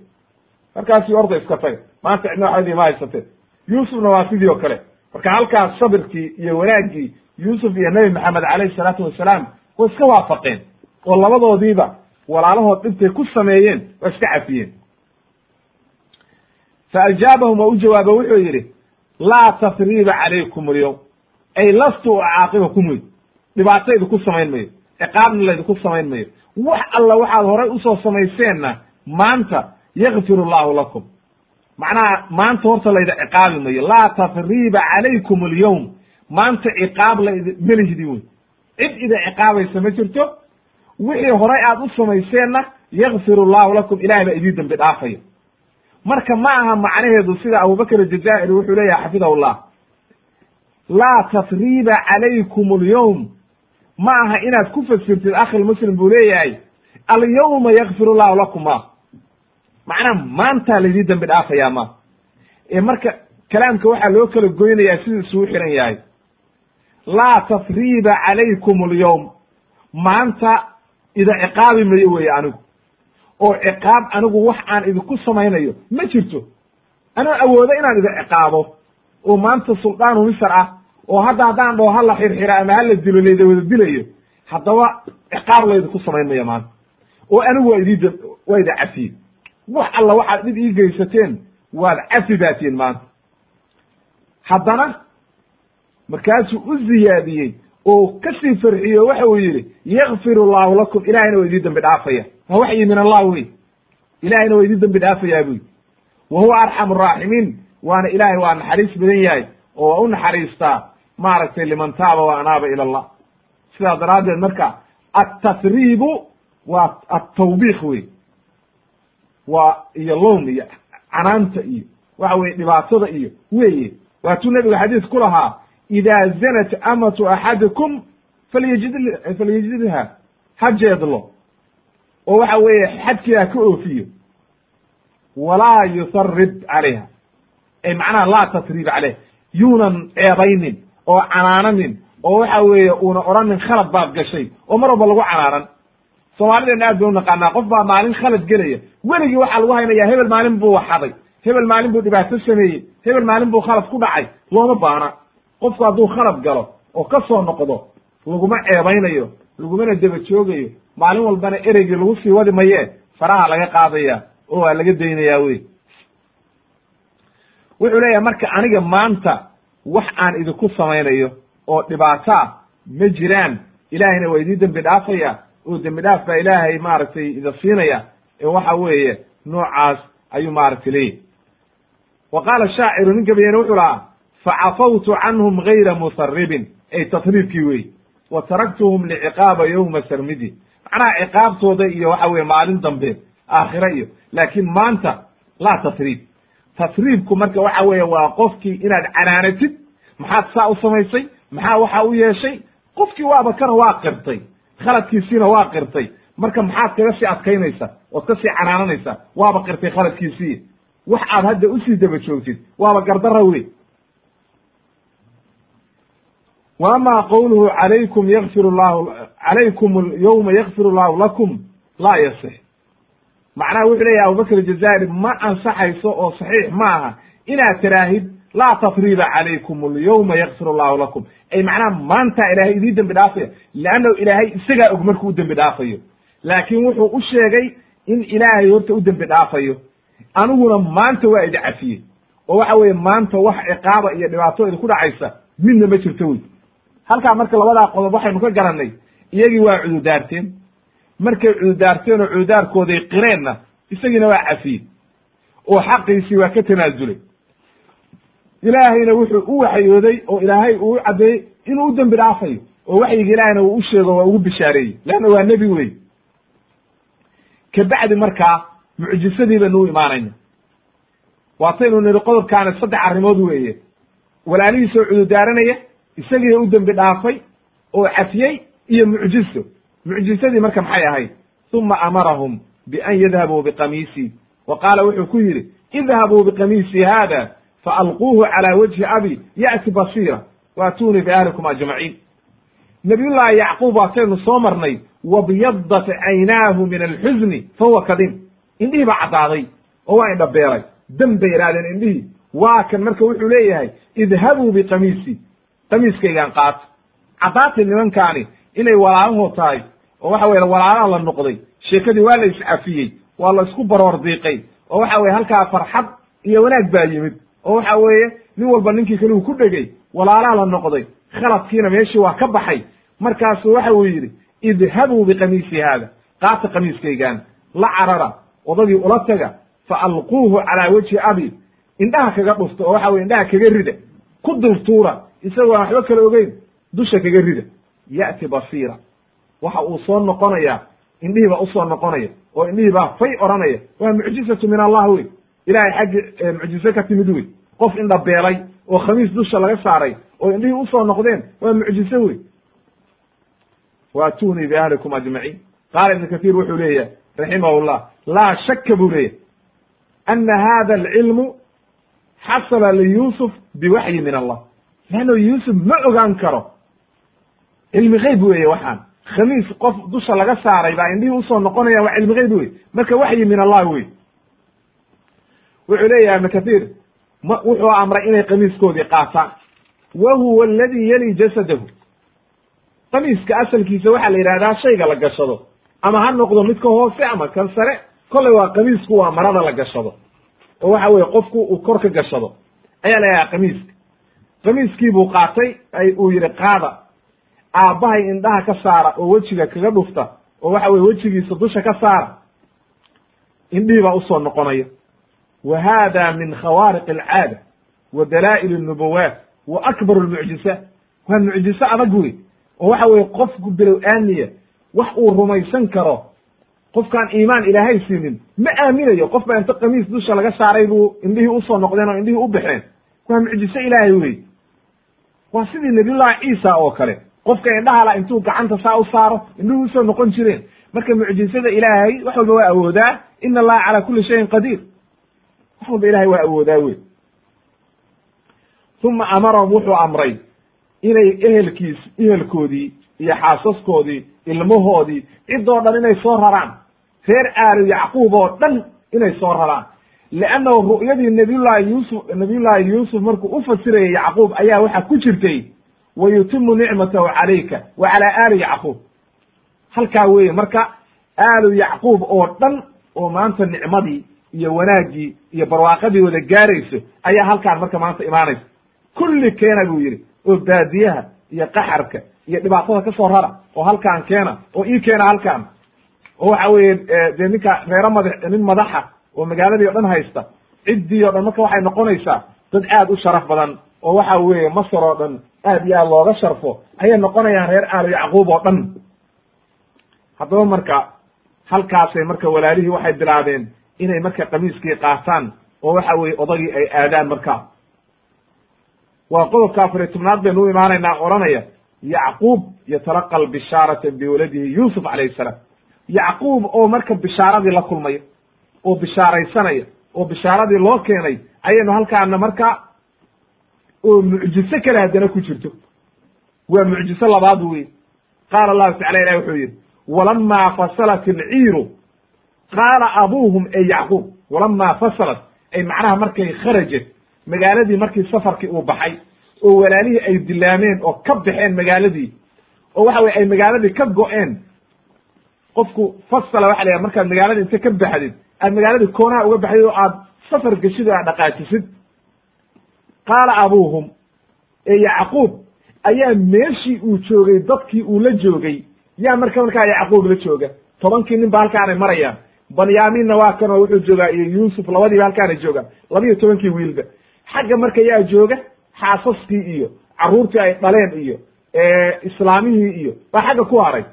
markaasii orda iska taga maanta cidna waxba idima haysatee yuusufna waa sidii oo kale. Marka halkaas sabirkii iyo wanaaggii yuusuf iyo nebi maxamed calayhi salaatu wasalaam way iska waafaqeen oo labadoodiiba walaalahood dhibtay ku sameeyeen waa iska cafiyeen. Fa ajaabahum oo u jawaabo wuxuu yidhi laa tasriiba calaykum alyowm ay lastu ucaaqibakum wey dhibaato idinku samayn mayo ciqaabna laydinku samayn mayo wax alla waxaad horay u soo samayseenna maanta yakfir allahu lakum. Macnaha maanta horta layda ciqaabi mayo. Laa tasriiba calaykum alyowm maanta ciqaab layd melihdi wey cid ida ciqaabaysa ma jirto wixii horay aad u samayseenna yakfir allahu lakum ilahay baa idii dembi dhaafaya marka ma aha macnaheedu sida abubakr ajazaa'iri wuxuu leeyahay xafidahullah. Laa tasriiba calaykum alyowm ma aha inaad ku fasirtid akhilmuslim buu leeyahay alyawma yakfir llahu lakum. Ma macnaha maantaa laydii dembi dhaafayaa ma. Ee marka kalaamka waxaa loo kala goynayaa siduu isugu xiran yahay. Laa tasriiba calaykum alyowm maanta ida ciqaabi mayo weye anigu. oo ciqaab anigu wax aan idinku samaynayo ma jirto. Anoo awoodo inaan ida ciqaabo oo maanta suldaanu misr ah oo hadda haddaan dhaho hala xirxira ama hala dilo layda wada dilayo haddaba ciqaab laydinku samayn mayo maanta. oo anigu waa idii waa ida cafiye wax alla waxaad dhib ii geysateen waad cafi baatiin maanta. Haddana markaasuu u ziyaadiyey oo ka sii farxiye o waxa uu yidhi yakfir allahu lakum. Ilahayna waa idii dembi dhaafaya. Waa waxyi min allah wey? Ilahayna waa idii dembi dhaafayaa buy wa huwa arxamu araaximiin waana ilaahay waa naxariis badan yahay oo waa u naxariistaa maaragtay liman taaba wa anaaba ila allah. Sidaa daraaddeed marka attasriibu waa atawbiik wey. Waa iyo lown iyo canaanta iyo waxa weye dhibaatada iyo weye waatuu nebigu xadiis ku lahaa ida zanat amatu axadikum falyajid falyajidha ha jeedlo oo waxa weeye xadkiiha ka oofiyo walaa yusarib calayha ay macnaha laa tasrib caleyh yuunan ceebaynin oo canaananin oo waxa weeye uuna odhanin khalad baad gashay oo mar walba lagu canaanan soomaalideenna aad bay unaqaanaa qof baa maalin khalad gelaya weligii waxaa lagu haynaya hebel maalin buu waxaday hebel maalin buu dhibaato sameeyey hebel maalin buu khalad ku dhacay looma baana qofku hadduu khalad galo oo ka soo noqdo laguma ceebaynayo lagumana deba joogayo maalin walbana ereygii lagu sii wadi maye faraha laga qaadaya oo waa laga daynayaa wey wuxuu leeyahay marka aniga maanta wax aan idinku samaynayo oo dhibaataa ma jiraan ilaahayna waa idii dembi dhaafaya oo dembi dhaaf baa ilaahay maaragtay ida siinaya ee waxa weeye noocaas ayuu maaragtay leeyahy wa qaala shaaciru nin gabayene wuxuu lahaa facafawtu canhum gayra musaribin ay tasriibkii wey wa taraktuhum liciqaaba yowma sarmidi macnaha ciqaabtooda iyo waxa weye maalin dambe aakhire iyo laakiin maanta laa tasriib tasriibku marka waxa weeye waa qofkii inaad canaanatid maxaad saa u samaysay maxaa waxa u yeeshay qofkii waaba kana waa qirtay khaladkiisiina waa qirtay marka maxaad kaga sii adkaynaysaa ood ka sii canaananaysaa waaba qirtay khaladkiisii wax aad hadda u sii daba joogtid waaba gardara wey w ama qowluhu calaykum yakfir llahu calaykum yowma yakfir llahu lakum? Laa yasix macnaha wuxuu leeyahy abubakr jazairi ma ansaxayso oo saxiix ma aha inaad tiraahid laa tatriba calaykum alyawma yakfir allahu lakum. Ay macnaha maanta ilaahay idii dembi dhaafaya leannahu ilaahay isagaa og markuu u dembi dhaafayo. Laakiin wuxuu u sheegay in ilaahay horta u dembi dhaafayo. Aniguna maanta waa idi cafiyey. Oo waxa weeye maanta wax ciqaaba iyo dhibaato idinku dhacaysa midna ma jirto wey halkaa marka labadaa qodob waxaynu ka garannay iyagii waa cududaarteen. Markay cududaarteen oo cududaarkooday qireenna isagiina waa cafiyey oo xaqiisii waa ka tanaasulay ilaahayna wuxuu u waxyooday oo ilaahay uu caddeeyey inuu u dembi dhaafayo. Oo waxyiga ilaahayna uu u sheego waa ugu bishaareeyey. Leanna waa nebi wey kabacdi markaa mucjisadii baynu u imaanayna. Waataynu nidhi qodobkaani saddex arrimood weeye. Walaalihiisoo cududaaranaya isagii u dembi dhaafay oo cafiyey iyo mucjiso mucjisadii marka maxay ahayd? Uma amarahum bian yadhabuu biqamiisii wa qaala wuxuu ku yidhi idhabuu biqamiisii haada faalquuhu calى wajhi abi ya'ti basiira waatuunii biahlikum ajmaciin. Nabiyullaahi yacquub waataynu soo marnay wabyadat caynaahu min alxuzni fahuwa kadim indhihii baa caddaaday oo waa indhabeeray. Dam bay idhahdeen indhihii. Waa kan marka wuxuu leeyahay idhabuu biqamiisii qamiiskaygaan qaato caddaatay nimankaani inay walaalahood tahay oo waxa weye walaalaha la noqday sheekadii waa la iscafiyey waa la isku baroor diiqay oo waxa weye halkaa farxad iyo wanaag baa yimid oo waxa weeye nin walba ninkii kale uu ku dhegey walaalaha la noqday khaladkiina meeshii waa ka baxay. Markaasu waxa uu yidhi idhabuu biqamiisi haada qaata qamiiskaygaan la carara odagii ula taga fa alquuhu calaa wajhi abi indhaha kaga dhufta oo waxa weye indhaha kaga rida ku dultuura isagoo waxba kala ogeyn dusha kaga rida. Ya'ti basiira. Waxa uu soo noqonayaa indhihii baa u soo noqonaya oo indhihii baa fay odhanaya. Waa mucjizatu min allah wey ilahay xaggi mucjize ka timid wey qof indha beelay oo khamiis dusha laga saaray oo indhihii u soo noqdeen waa mucjize wey waatuunii biahlikum ajmaciin qaala ibnu kathiir wuxuu leeyahay raximahullah laa shaka buu leeyahy ana hada alcilmu xasala liyusuf biwaxyi min allah leanno yuusuf ma ogaan karo cilmi geyb weeye waxaan khamiis qof dusha laga saaray baa indhihii u soo noqonaya waa cilmi geyb wey marka waxyi min allah wey wuxuu leeyahay ibnu kathiir ma wuxuu amray inay qamiiskoodii qaataan wa huwa aladi yali jasadahu qamiiska asalkiisa waxaa la yidhahdaa shayga la gashado ama ha noqdo midka hoose ama kan sare kolley waa qamiisku waa marada la gashado oo waxa weye qofku uu kor ka gashado ayaa la yidhaha qamiiska qamiiskii buu qaatay ay uu yidhi qaada aabbahay indhaha ka saara oo wejiga kaga dhufta oo waxa weye wejigiisa dusha ka saara. Indhihii baa u soo noqonaya. Wa haada min khawaariq alcaada wa dalaa'il alnubuwaat wa akbaru lmucjisa waa mucjiso adag wey oo waxa weye qofku bilow aamiya wax uu rumaysan karo qofkaan iimaan ilaahay siinin ma aaminayo qof baa inta qamiis dusha laga saaray buu indhihii u soo noqdeen oo indhihii u baxeen. Waa mucjiso ilaahay wey waa sidii nabiyullahi ciisa oo kale. Qofka indhahala intuu gacanta saa u saaro indhuhu u soo noqon jireen. Marka mucjizada ilaahay wax walba waa awoodaa ina allaha calaa kuli shayin qadiir. Wax walba ilahay waa awoodaa wey uma amarahum wuxuu amray inay ehelkiis ehelkoodii iyo xaasaskoodii ilmahoodii ciddoo dhan inay soo raraan. Reer aalu yacquub oo dhan inay soo raraan leannahu ru'yadii nabiyullahi yuusuf nabiyullahi yuusuf markuu u fasirayay yacquub ayaa waxaa ku jirtay wa yutimu nicmatahu calayka wa calaa aali yacquub halkaa weeye marka aalu yacquub oo dhan oo maanta nicmadii iyo wanaaggii iyo barwaaqadii wada gaarayso ayaa halkaan marka maanta imaanaysa kulli keena buu yidhi oo baadiyaha iyo qaxarka iyo dhibaatada ka soo rara oo halkaan keena oo ii keena halkaan oo waxa weeye dee ninka reero madax nin madaxa oo magaaladii o dhan haysta ciddii o dhan marka waxay noqonaysaa dad aad u sharaf badan oo waxa weeye masar oo dhan aad iyo aad looga sharfo ayay noqonayaan reer aalo yacquub oo dhan. Haddaba marka halkaasay marka walaalihii waxay bilaabeen inay marka qamiiskii qaataan oo waxa weeye odagii ay aadaan marka. Waa qodobka afariy tobnaad baynu u imaanaynaa odhanaya yacquub yatalaqa albishaarata biwaladihi yuusuf calayhi salaam. Yacquub oo marka bishaaradii la kulmaya oo bishaaraysanaya oo bishaaradii loo keenay ayaynu halkaana marka oo mucjiso kale haddana ku jirto. Waa mucjiso labaad wey qaala allahu tacala ilahi wuxuu yidhi walamaa fasalat ilciiru qaala abuuhum ey yacquub. Walamaa fasalat ay macnaha markay kharajat magaaladii markii safarkii uu baxay oo walaalihii ay dilaameen oo ka baxeen magaaladii oo waxa weye ay magaaladii ka go-een. Qofku fasala waxa la yhaha markaad magaalada inta ka baxdid aad magaaladii koonaha uga baxdid oo aad safar geshid oo aad dhaqaajisid qaala abuuhum ee yacquub ayaa meeshii uu joogay dadkii uu la joogay. Yaa marka markaa yacquub la jooga. Tobankii nin ba halkaanay marayaan. Banyaminna waa kanoo wuxuu joogaa iyo yuusuf labadiiba halkaanay joogaan. Labiyo tobankii wiilba. Xagga marka yaa jooga xaasaskii iyo carruurtii ay dhaleen iyo islaamihii iyo baa xagga ku haray.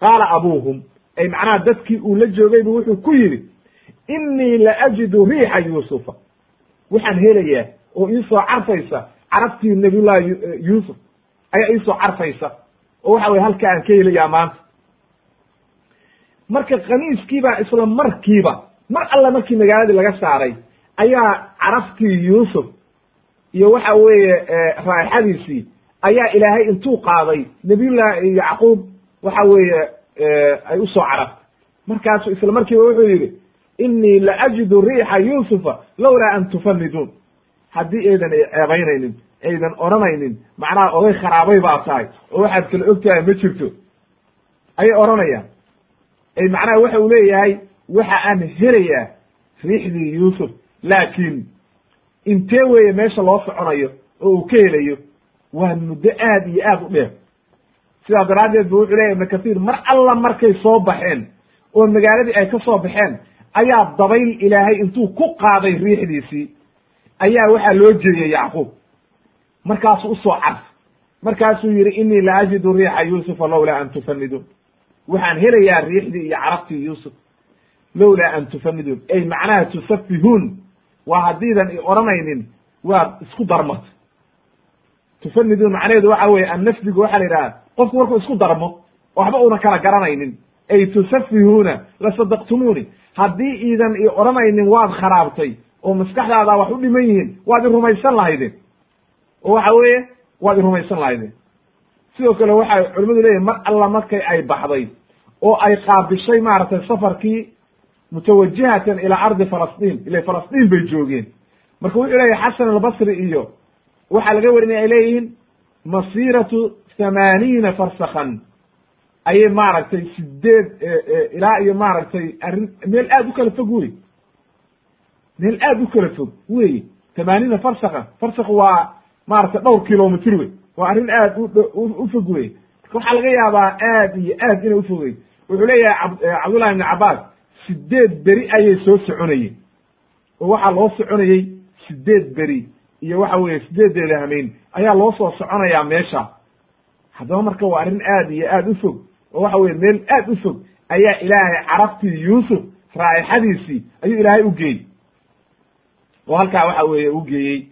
Qaala abuuhum ay macnaha dadkii uu la joogaybu wuxuu ku yidhi innii la ajidu riixa yuusufa. Waxaan helayaa oo iisoo carfaysa carabtii nabiyullahi yuusuf. Ayaa iisoo carfaysa. Oo waxa weye halka aan ka helayaa maanta. Marka kamiiskiibaa isla markiiba mar alle markii magaaladii laga saaray ayaa caraftii yuusuf iyo waxa weeye raaixadiisii ayaa ilaahay intuu qaaday nabiyullahi yacquub waxa weeye ay u soo caraftay markaasu isla markiiba wuxuu yidhi innii la ajidu riixa yuusufa lowlaa an tufaniduun haddii aydan ceebaynaynin aydan odhanaynin macnaha oday kharaabay baa tahay oo waxaad kala og tahay ma jirto. Ayay odhanayaan ay macnaha waxa uu leeyahay waxa aan helayaa riixdii yuusuf. Laakiin intee weeye meesha loo soconayo oo uu ka helayo waa muddo aad iyo aad u dheer. Sidaa daraaddeed bu wuxuu leyahy ibnu kathiir mar alla markay soo baxeen oo magaaladii ay ka soo baxeen ayaa dabayl ilaahay intuu ku qaaday riixdiisii ayaa waxaa loo jeeyey yacquub markaasuu u soo carf markaasuu yidhi innii la ajidu riixa yuusufa lowlaa an tufaniduun waxaan helayaa riixdii iyo carabtii yuusuf. Lowlaa an tufaniduun ay macnaha tusafihuun. Waa haddiidan i odhanaynin waad isku darmata tufaniduun macnaheedu waxa weye annafdigu waxaa la yidhaha qofku markuu isku darmo waxba una kala garanaynin ay tusafihuuna lasadaqtumuuni haddii iidan i odhanaynin waad kharaabtay oo maskaxdaada wax u dhiman yihiin waad i rumaysan lahaydeen. Oo waxa weeye waad i rumaysan lahaydeen. Sidoo kale waxay culimmadu leeyihiin mar alla markay ay baxday oo ay qaabishay maaragtay safarkii mutawajihatan ilaa ardi falastiin ila falastiin bay joogeen. Marka wuxuu leeyahy xasan albasri iyo waxaa laga warinaya ay leeyihiin masiratu thamaaniina farsakan ayay maaragtay sideed ilaa iyo maaragtay arrin meel aad u kala fog wey meel aad u kala fog wey thamaaniina farsakan farsak waa maaragtay dhowr kilomitr wey waa arrin aad u fog wey marka waxaa laga yaabaa aad iyo aad inay ufogey wuxuu leeyahay cabdullahi ibn cabaas sideed beri ayay soo soconayeen. Oo waxaa loo soconayey sideed beri iyo waxa weeye sideedeeda hameyn ayaa loo soo soconayaa meesha. Haddaba marka waa arrin aad iyo aad u fog oo waxa weye meel aad u fog ayaa ilaahay carabtii yuusuf raa'ixadiisii ayuu ilaahay u geeyey. Oo halkaa waxa weeye u geeyey.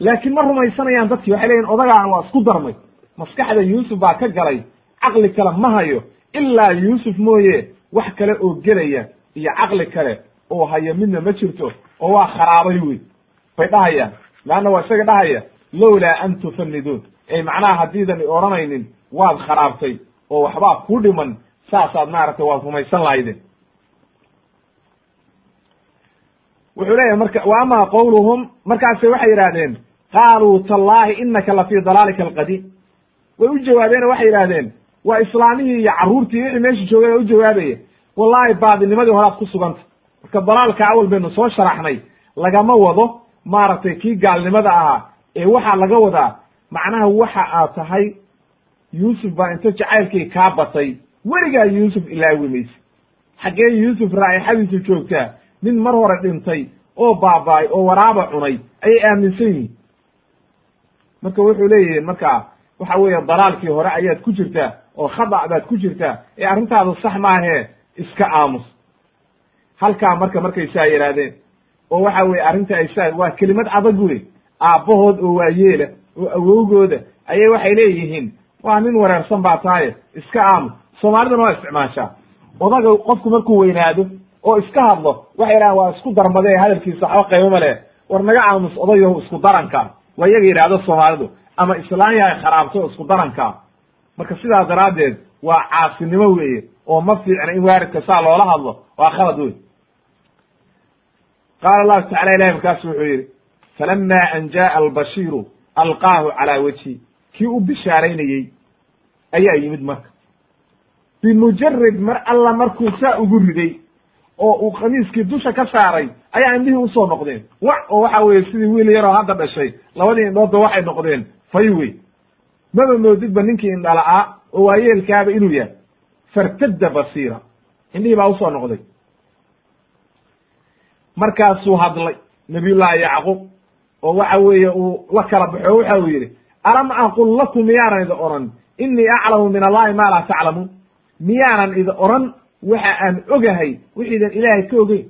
Laakiin ma rumaysanayaan dadkii waxay leyihin odagaana waa isku darmay. Maskaxda yuusuf baa ka galay caqli kale ma hayo ilaa yuusuf mooye wax kale oo gelaya iyo caqli kale oo hayo midna ma jirto oo waa kharaabay wey. Bay dhahayaan leanna waa isaga dhahaya lowlaa an tufaniduun ay macnaha haddiidan i odhanaynin waad kharaabtay oo waxbaa ku dhiman saasaad maaragtay waad rumaysan lahaydeen. Wuxuu leeyahay marka wa ama qowluhum markaase waxay yidhahdeen qaaluu tallaahi inaka la fii dalaalika alqadiim. Way u jawaabeen oo waxay yidhahdeen waa islaamihii iyo carruurtii wixii meesha joogay u jawaabaya wallahi baadinimadii horaad ku suganta. Marka dalaalka awal baynu soo sharaxnay lagama wado maaragtay kii gaalnimada ahaa ee waxaa laga wadaa macnaha waxa aad tahay yuusuf baa inta jacaylkii kaa batay. Weligaa yuusuf ilaawi mayse xaggee yuusuf raa'ixadiisu joogtaa nin mar hore dhintay oo baaba'ay oo waraaba cunay ayay aaminsan yihiin. Marka wuxuu leeyihiin marka waxa weeye dalaalkii hore ayaad ku jirtaa oo khada' baad ku jirtaa ee arrintaadu sax maahee iska aamus. Halkaa marka markay saa yidhaahdeen oo waxa weye arrinta ay saa waa kelimad adag wey aabbahood oo waayeela oo awowgooda ayay waxay leeyihiin waa nin wareersan baa tahaye iska aamus soomaaliduna waa isticmaashaa. Odaga qofku markuu weynaado oo iska hadlo waxay idhahaan waa isku darmadee hadalkiisa waxba qaybo ma leh. War naga aamus odayaho isku daranka waa iyaga yidhahdo soomaalidu ama islaan yahay kharaabto isku daranka marka sidaa daraaddeed waa caasinimo weeye oo ma fiicna in waaridka saa loola hadlo. Waa khalad wey qaala allahu tacala ilahi markaasu wuxuu yidhi falama an jaءa albashiiru alqaahu calaa wejhi kii u bishaaraynayey ayaa yimid marka. Bimujarad mar alla markuu saa ugu riday oo uu khamiiskii dusha ka saaray ayaa indhihii u soo noqdeen. Wa oo waxa weeye sidii wiil yaroo hadda dhashay labadii indhoodba waxay noqdeen faywey maba moodidba ninkii indhala-aa oo waayeelkaaba inuu yahay fartadda basiira. Indhihii baa u soo noqday. Markaasuu hadlay nabiyullaahi yacquub oo waxa weeye uu la kala baxo waxa uu yidhi alam aqul lakum miyaanan idi oran inii aclamu min allahi maa laa taclamuun miyaanan idi oran waxa aan ogahay wixiidan ilaahay ka ogeyn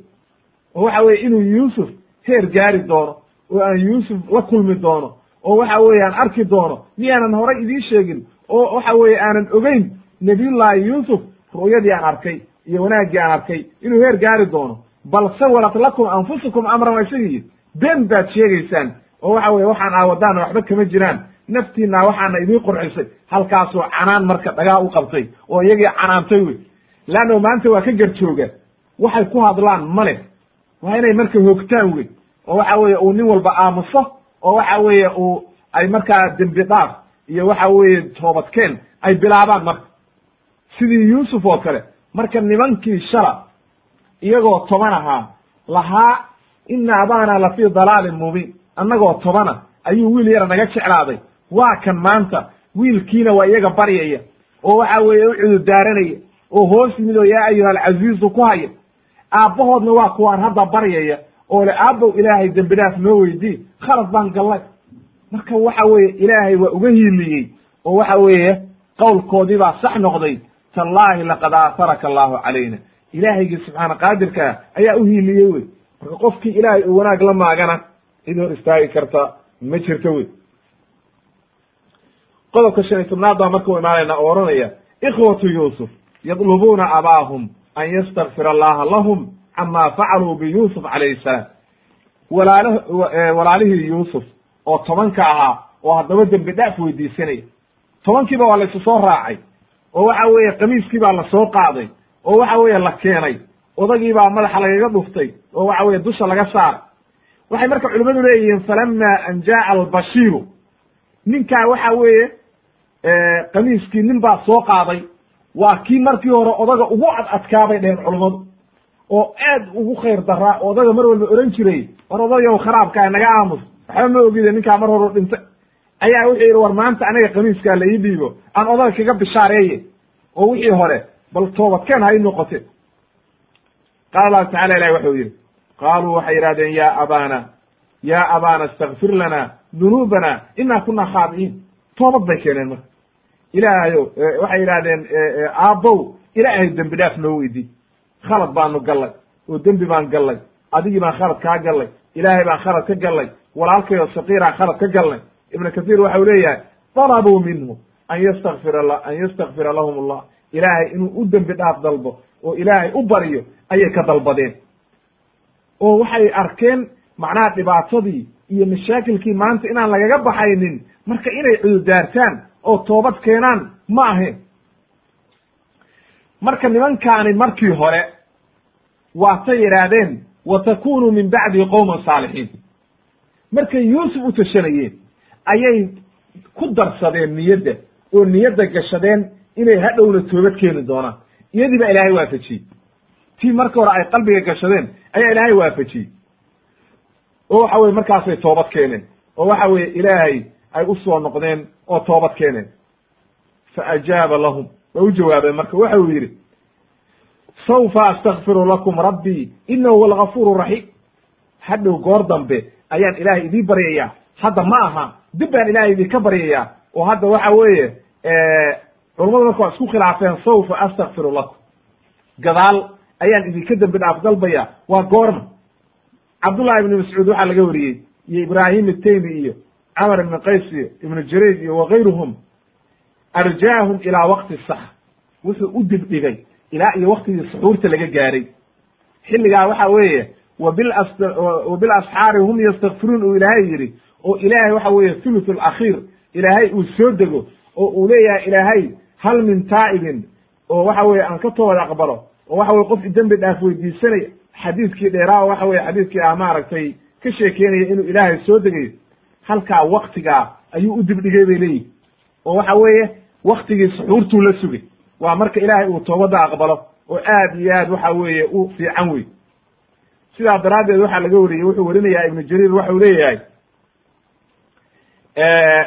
oo waxa weye inuu yuusuf heer gaari doono oo aan yuusuf la kulmi doono oo waxa weye aan arki doono miyaanan horay idiin sheegin oo waxa weeye aanan ogeyn nabiyullaahi yuusuf ru'yadii aan arkay iyo wanaaggii aan arkay inuu heer gaari doono bal sawalat lakum anfusukum amran waa isagii been baad sheegaysaan oo waxa weye waxaan aawadaana waxba kama jiraan naftiina waxaana idiin qurxisay halkaasoo canaan marka dhagaa u qabtay oo iyagii canaantay wey. Leanno maanta waa ka garjooga. Waxay ku hadlaan male waa inay marka hoogtaan wey. Oo waxa weeye uu nin walba aamuso oo waxa weeye uu ay markaa dembi dhaaf iyo waxa weeye toobadkeen ay bilaabaan marka. Sidii yuusuf oo kale marka nimankii shala iyagoo toban ahaa lahaa ina abaana la fii dalaalin mubiin. Annagoo tobana ayuu wiil yara naga jeclaaday waa kan maanta wiilkiina waa iyaga baryaya oo waxa weeye u cudurdaaranaya oo hoos yimid oo yaa ayuha alcaziizu ku haya. Aabbahoodna waa kuwaan hadda baryaya oo le aabbow ilaahay dembi dhaaf noo weydii khalad baan gallay. Marka waxa weeye ilaahay waa uga hiiliyey oo waxa weeye qowlkoodii baa sax noqday tallaahi laqad aataraka allahu calayna. Ilaahaygii subxaana qaadirkaa ayaa u hiiliyey wey. Marka qofkii ilaahay uu wanaag la maagana cid hor istaagi karta ma jirto wey qodobka shan iyo tobnaad baa marka u imaanayna oo oranaya ikhwatu yuusuf yadlubuuna abaahum an yastakfira allaha lahum cama facaluu biyuusuf calayhi salaam. Walaal walaalihii yuusuf oo tobanka ahaa oo haddaba dembi dhaaf weydiisanaya. Tobankiiba waa laysu soo raacay oo waxa weeye qamiiskii baa la soo qaaday oo waxa weeye la keenay odagii baa madaxa lagaga dhuftay oo waxa weye dusha laga saaray waxay marka culimmadu leeyihiin falama an jaaa albashiiru. Ninkaa waxa weeye qamiiskii nin baa soo qaaday. Waa kii markii hore odaga ugu ad adkaabay dheheen culummadu oo aad ugu khayr daraa oo odaga mar walba ohan jiray war odayow kharaabkaa naga aamus. Waxba ma ogide ninkaa mar hore dhintay. Ayaa wuxuu yidhi war maanta aniga qamiiskaa la ii dhiibo. Aan odaga kaga bishaareeye. Oo wixii hore bal toobadkeen ha ii noqote. Qaala allahu tacala ilahi waxau yidhi qaaluu waxay yidhahdeen ya abana ya abana istakfir lana dunuubana inaa kuna khaadi'iin. Toobad bay keeneen marka ilaahayo waxay yidhahdeen aabbow ilaahay dembi dhaaf noo weydii khalad baanu gallay oo dembi baan gallay. Adigii baan khalad kaa gallay ilaahay baan khalad ka gallay walaalkayoo sakiiraan khalad ka gallay. Ibnu kasiir waxau leeyahay dalabuu minhu an yastakfira an yastakfira lahum allah ilaahay inuu u dembi dhaaf dalbo oo ilaahay u baryo ayay ka dalbadeen. Oo waxay arkeen macnaha dhibaatadii iyo mashaakilkii maanta inaan lagaga baxaynin marka inay cududaartaan oo toobad keenaan ma ahayn marka nimankaani markii hore waatay yidhaahdeen wa takunu min bacdi qowman saalixiin. Markay yuusuf u tashanayeen ayay ku darsadeen niyadda oo niyadda gashadeen inay hadhowna toobad keeni doonaan. Iyadii baa ilaahay waafajiyey tii marka hore ay qalbiga gashadeen ayaa ilaahay waafajiyey oo waxa weye markaasay toobad keeneen oo waxa weeye ilaahay ay u soo noqdeen oo toobad keeneen. Fa ajaaba lahum waa u jawaabeen marka waxa uu yidhi sawfa astakfiru lakum rabbii inahu huwa algafuur raxiim hadhow goor dambe ayaan ilaahay idiin baryayaa hadda ma aha dib baan ilahay idinka baryayaa oo hadda waxa weeye culummadu marka waa isku khilaafeen sawfa astakfiru lakum. Gadaal ayaan idinka dembi dhaaf dalbaya waa goorma cabdullahi ibni mascuud waxaa laga wariyey iyo ibraahim itaymi iyo camar ibni qays iyo ibnu jarayd iyo wakayruhum arjaahum ilaa waqti sax. Wuxuu u dibdhigay ilaa iyo waktigii suxuurta laga gaaray. Xilligaa waxa weeye wabil asxaari hum yastakfiruun uu ilaahay yidhi oo ilaahay waxa weeye thuluth alakhiir ilaahay uu soo dego oo uu leeyahay ilaahay hal min taa'ibin oo waxa weye aan ka toobad aqbalo oo waxa weye qof dembi dhaaf weydiisanaya xadiidkii dheeraa waxa weye xadiidkii ah maaragtay ka sheekeynaya inuu ilaahay soo degayo halkaa waktigaa ayuu u dibdhigay bay leeyihi oo waxa weeye waktigii suxuurtuu la sugay. Waa marka ilaahay uu toobadda aqbalo oo aad iyo aad waxa weeye u fiican wey sidaa daraaddeed waxaa laga wariyey wuxuu warinayaa ibnu jariir waxau leeyahay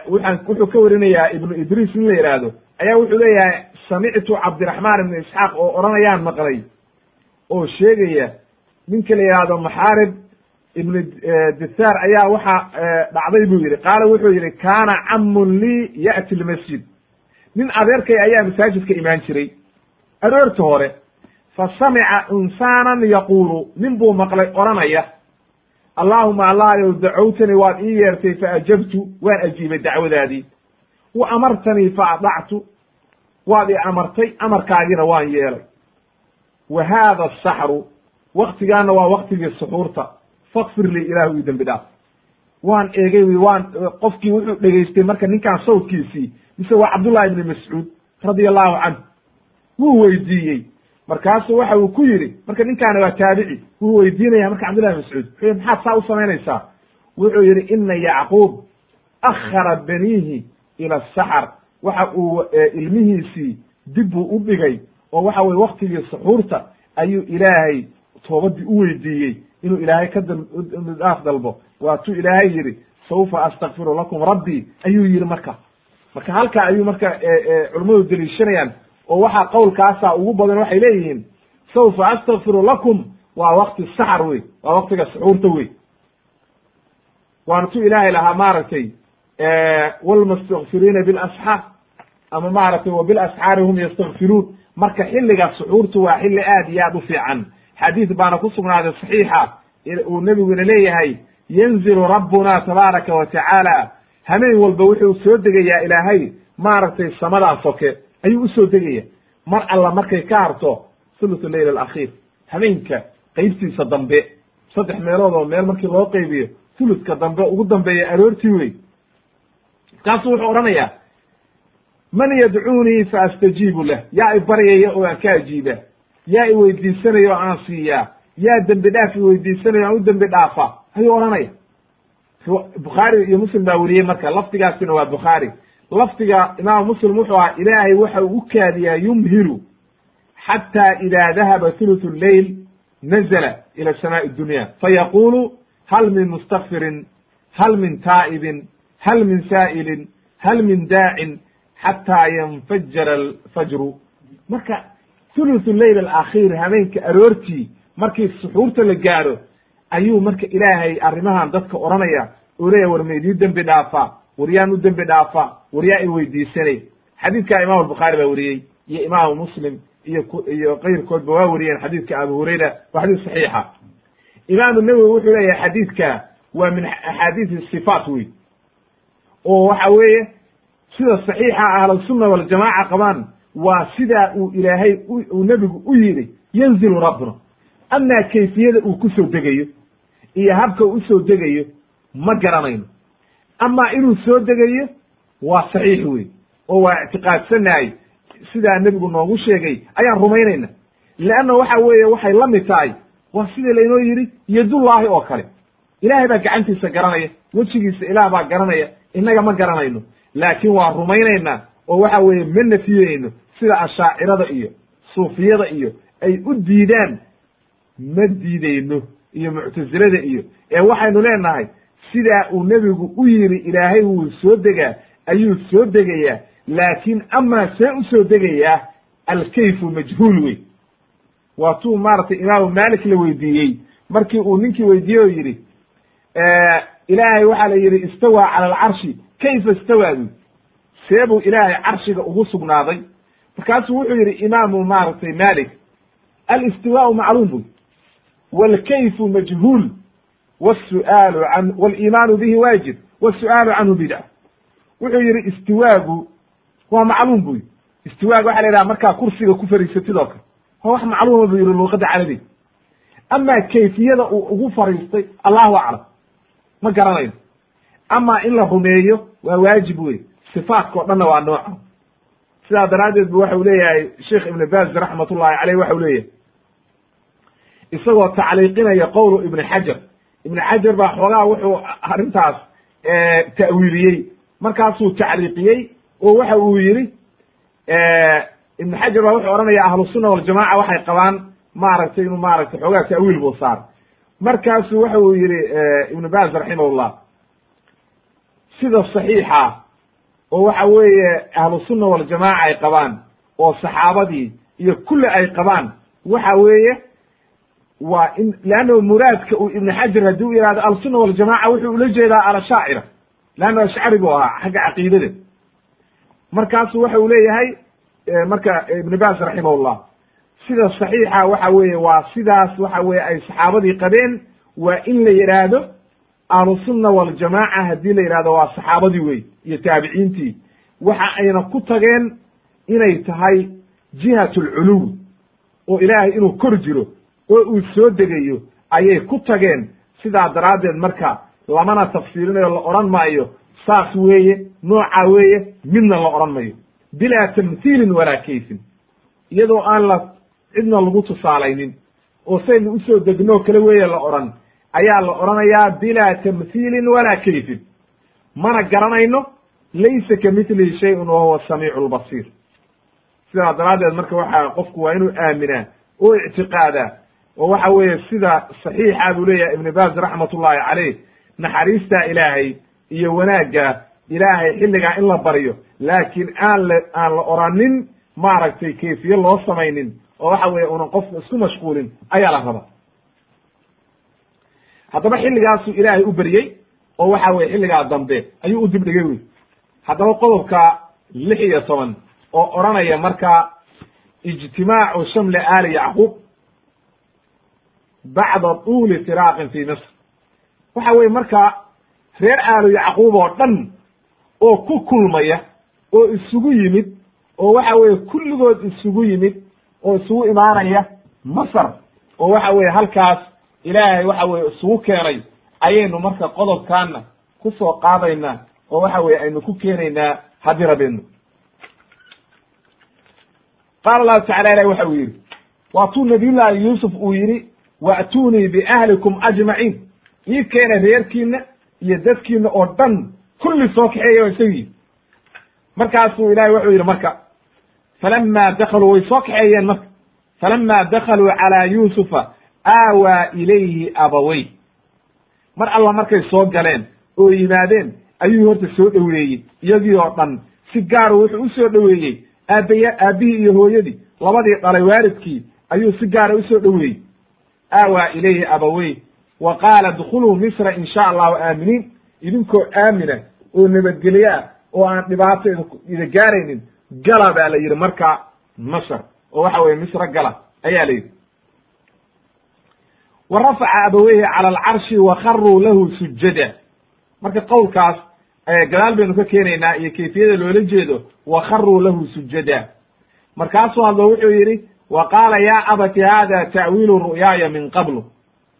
waxaan wuxuu ka warinayaa ibnu idriis in la yidhaahdo ayaa wuxuu leeyahay samictu cabdiraxmaan ibnu isxaaq oo odhanayaan maqlay oo sheegaya ninka la yidhaahdo maxaarib ibnu dithaar ayaa waxa dhacday buu yidhi. Qaala wuxuu yidhi kaana camun lii ya'ti lmasjid. Nin adeerkay ayaa masaajidka imaan jiray. Aroorta hore fa samica insaanan yaquulu. Nin buu maqlay odhanaya allaahuma allahayow dacowtanii waad ii yeertay fa ajabtu waan ajiibay dacwadaadii. Wa amartanii fa adactu waad i amartay amarkaagiina waan yeelay. Wa haada asaxru waktigaana waa waktigii suxuurta. Fakfir lii ilaahu ii dembi dhaaf. Waan eegay wi waan qofkii wuxuu dhegaystay marka ninkaan sawdkiisii mise waa cabdullahi ibni mascuud radia allahu canhu. Wuu weydiiyey. Markaasuu waxa uu ku yidhi marka ninkaani waa taabici wuu weydiinaya marka cabdullahi mascuud. Wuxuu yidhi maxaad saa u samaynaysaa wuxuu yidhi ina yacquub akhara baniihi ila asaxar waxa uu ilmihiisii dib buu u dhigay oo waxa weye waktigii suxuurta ayuu ilaahay toobadii u weydiiyey inuu ilaahay ka dhaaf dalbo. Waatuu ilaahay yidhi saufa astakfiru lakum rabbii ayuu yidhi marka. Marka halkaa ayuu marka culummadu deliishanayaan oo waxaa qowlkaasa ugu badan waxay leeyihiin saufa astakfiru lakum waa wakti saxar wey waa waktiga suxuurta wey. Waana tu ilaahay lahaa maaragtay walmustakfiriina bilasxaar ama maaragtay wa bilasxaari hum yastakfiruun marka xilliga suxuurtu waa xilli aad iyo aad u fiican xadiid baana ku sugnaaday saxiixa uu nebiguna leeyahay yanzilu rabbuna tabaaraka wa tacaala. Hameen walba wuxuu soo degayaa ilaahay maaragtay samadaa soke ayuu u soo degaya mar alla markay ka harto thuluth leyl alakhiir habeenka qeybtiisa dambe saddex meelood oo meel markii loo qeybiyo thuluthka dambe ugu dambeeya aroortii wey markaasuu wuxuu odhanayaa man yadcuunii fa astajiibu lah. Yaa i baryaya oo aan ka ajiiba yaa i weydiisanaya oo aan siiyaa yaa dembi dhaaf i weydiisanaya aan u dembi dhaafa ayuu odhanaya bukhaari iyo muslim baa weriyey marka lafdigaasina waa bukhaari. Lafdiga imaam muslim wuxuu ahaa ilaahay waxa uu u kaadiyaa yumhilu xataa ida dahaba thuluthu lleyl nazla ila samaa'i dunya. Fayaqulu hal min mustakfirin hal min taa'ibin hal min saa'ilin hal min daacin xataa yanfajara alfajru. Marka thuluthu leyl alakhiir habeenka aroortii markii suxuurta la gaaro ayuu marka ilaahay arrimahan dadka odhanaya oo leeyahy war ma idii dembi dhaafa war yaan u dembi dhaafa war yaa i weydiisanay. Xadiidka imam albukhaari baa weriyey iyo imaamu muslim iyo iyo keyrkoodba waa weriyeen xadiidka abu hurayra waa xadiis saxiixa. Imaamu nawowi wuxuu leeyahay xadiidka waa min axaadiisi sifaat wey oo waxa weeye sida saxiixa ahlusunna waljamaaca qabaan waa sidaa uu ilaahay uu nebigu u yidhi yanzilu rabbuna. Amaa kayfiyada uu ku soo degayo iyo habka uu u soo degayo ma garanayno. Amaa inuu soo degayo waa saxiix wey oo waa ictiqaadsanahay sidaa nebigu noogu sheegay ayaan rumaynayna. Leanna waxa weeye waxay la mid tahay waa sidii laynoo yidhi yadullaahi oo kale. Ilaahay baa gacantiisa garanaya wejigiisa ilaah baa garanaya innaga ma garanayno. Laakiin waa rumaynaynaa oo waxa weeye ma nafiyeyno sida ashaacirada iyo suufiyada iyo ay u diidaan ma diideyno iyo muctasilada iyo ee waxaynu leenahay sidaa uu nebigu u yidhi ilaahay wuu soo degaa ayuu soo degayaa laakiin amaa see u soo degayaa alkayfu majhuul wey waa tuu maaragtay imaamu malik la weydiiyey. Markii uu ninkii weydiiyey oo yidhi ilaahay waxaa la yidhi istawaa cala alcarshi kayfa istawa buy see buu ilaahay carshiga ugu sugnaaday markaasuu wuxuu yidhi imaamu maaragtay malik alistiwaau macluum buy wlkayfu majhuul wsu'aalu an waliimaanu bihi waajib wasu'aalu canhu bidca wuxuu yidhi istiwaagu waa macluum buy istiwaaga waxa la yidhaha markaa kursiga ku fariisatid oo kale. Waa wax macluuma buu yihi luuqadda carabiga. Ama kayfiyada uu ugu fariistay allahu aclam ma garanayo. Ama in la rumeeyo waa waajib wey sifaatka o dhanna waa nooca sidaa daraaddeed bu waxau leeyahay sheikh ibn baz raxmat ullahi caleyh waxau leeyahay. Isagoo tacliiqinaya qowlu ibn xajar ibn xajar baa xoogaa wuxuu arrintaas ta'wiiliyey. Markaasuu tacliiqiyey oo waxa uu yidhi ibn xajar baa wuxuu odhanaya ahlusunna waljamaca waxay qabaan maaragtay inuu maaragtay xoogaa ta'wiil buu saar. Markaasu waxa uu yihi ibn baz raximahullah sida saxiixa oo waxa weeye ahlusunna waljamaca ay qabaan oo saxaabadii iyo kulli ay qabaan waxa weeye waa in leannahu muraadka uu ibn xajar haddii u yihahdo alsunna waljamaca wuxuu ula jeedaa alashaacira leanna ashcari buu ahaa xagga caqiidada. Markaasu waxa leeyahay marka ibn bas raximahullah sida saxiixa waxa weeye waa sidaas waxa weye ay saxaabadii qabeen waa in la yidhaahdo ahlusunna waljamaca haddii la yidhahdo waa saxaabadii wey iyo taabiciintii waxa ayna ku tageen inay tahay jihat alculuw oo ilaahay inuu kor jiro oo uu soo degayo ayay ku tageen. Sidaa daraaddeed marka lamana tafsiirinayo la odhan maayo saas weeye nooca weeye midna la odhan mayo bilaa tamhiilin walaa kayfin. Iyadoo aan la cidna lagu tusaalaynin oo saynu u soo degnoo kale weeye la odhan ayaa la odhanayaa bilaa tamhiilin walaa kayfin mana garanayno laysa ka mitlihi shayun wa huwa samiicu lbasiir sidaa daraaddeed marka waxa qofku waa inuu aaminaa oo ictiqaadaa oo waxa weeye sida saxiixa buu leeyahay ibn baz raxmat ullahi caleyh naxariistaa ilaahay iyo wanaagga ilaahay xilligaa in la baryo laakiin aan la aan la oranin maaragtay kayfiye loo samaynin oo waxa weeye unan qofku isku mashquulin ayaa la raba haddaba xilligaasuu ilaahay u beryey oo waxa weye xilligaa dambe ayuu u dib dhigay wey haddaba qodobka lix iyo toban oo odhanaya marka ijtimaacu shamli aali yacquub bacda tuuli firaaqin fi misr waxa weye marka reer aalu yacquub oo dhan oo ku kulmaya oo isugu yimid oo waxa weeye kulligood isugu yimid oo isugu imaanaya masar oo waxa weeye halkaas ilaahay waxa weye isugu keenay ayaynu marka qodobkaana ku soo qaadaynaa oo waxa weye aynu ku keenaynaa haddii rabeenno qaala allahu tacala ilahi waxa uu yidhi waatuu nabiyullahi yuusuf uu yidhi wa'tuunii biahlikum ajmaciin. Ii keena reerkiina iyo dadkiina oo dhan kulli soo kaxeeya isagii markaasuu ilahay wuxuu yidhi marka falama dakaluu way soo kaxeeyeen marka falama dakaluu calaa yuusufa aawaa ilayhi abawey mar alla markay soo galeen oo yimaadeen ayuu horta soo dhoweeyey. Iyagii oo dhan si gaaru wuxuu u soo dhoweeyey. Aabaya aabihii iyo hooyadii labadii dhalay waalidkii ayuu si gaara u soo dhoweeyey. Aawaa ilayhi abawey wa qaala dkhuluu misra in sha allahu aaminiin. Idinkoo aamina oo nabadgelye ah oo aan dhibaato ida gaaraynin gala baa la yidhi marka masr oo waxa weye misra gala ayaa la yidhi wa rafaca abaweyhi cala alcarshi wa kharuu lahu sujada marka qowlkaas gadaal baynu ka keenaynaa iyo kayfiyada loola jeedo wa kharuu lahu sujada markaasuu hadlo wuxuu yidhi wa qaala ya abati hada ta'wiilu ru'yaaya min qablu.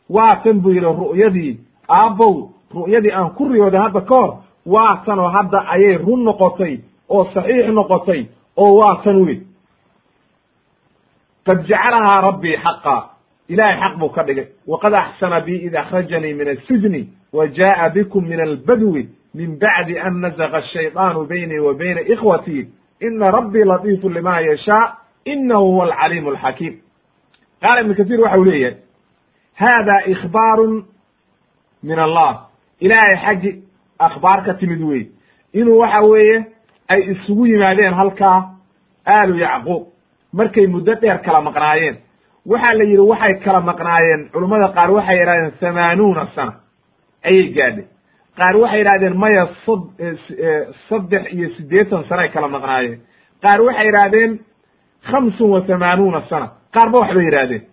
Waa tan buu yidhi ru'yadii aabbow ru'yadii aan ku riyooday hadda ka hor waa tanoo hadda ayay run noqotay oo saxiix noqotay oo waa tan wey qad jacalahaa rabbii xaqa ilahay xaq buu ka dhigay. Waqad axsana bi id akhrajanii min asijni wa ja'a bikum min albadwi min bacdi an nazaga ashayطaanu baynii wa bayna ikhwatii ina rabbii latiifu lima yashaa. Inahu huwa alcaliim alxakiim qaala ibnu kasiir waxa u leeyahay hada ikhbaarun min allah. Ilaahay xaggi akhbaar ka timid wey inuu waxa weeye ay isugu yimaadeen halkaa aalu yacquub. Markay muddo dheer kala maqnaayeen waxaa la yidhi waxay kala maqnaayeen culummada qaar waxay yidhahdeen hamaanuuna sana ayay gaadhay. Qaar waxay yidhahdeen maya sod saddex iyo siddeetan sano ay kala maqnaayeen. Qaar waxay yidhahdeen khamsun wa hamaanuuna sana qaarba waxbay yidhahdeen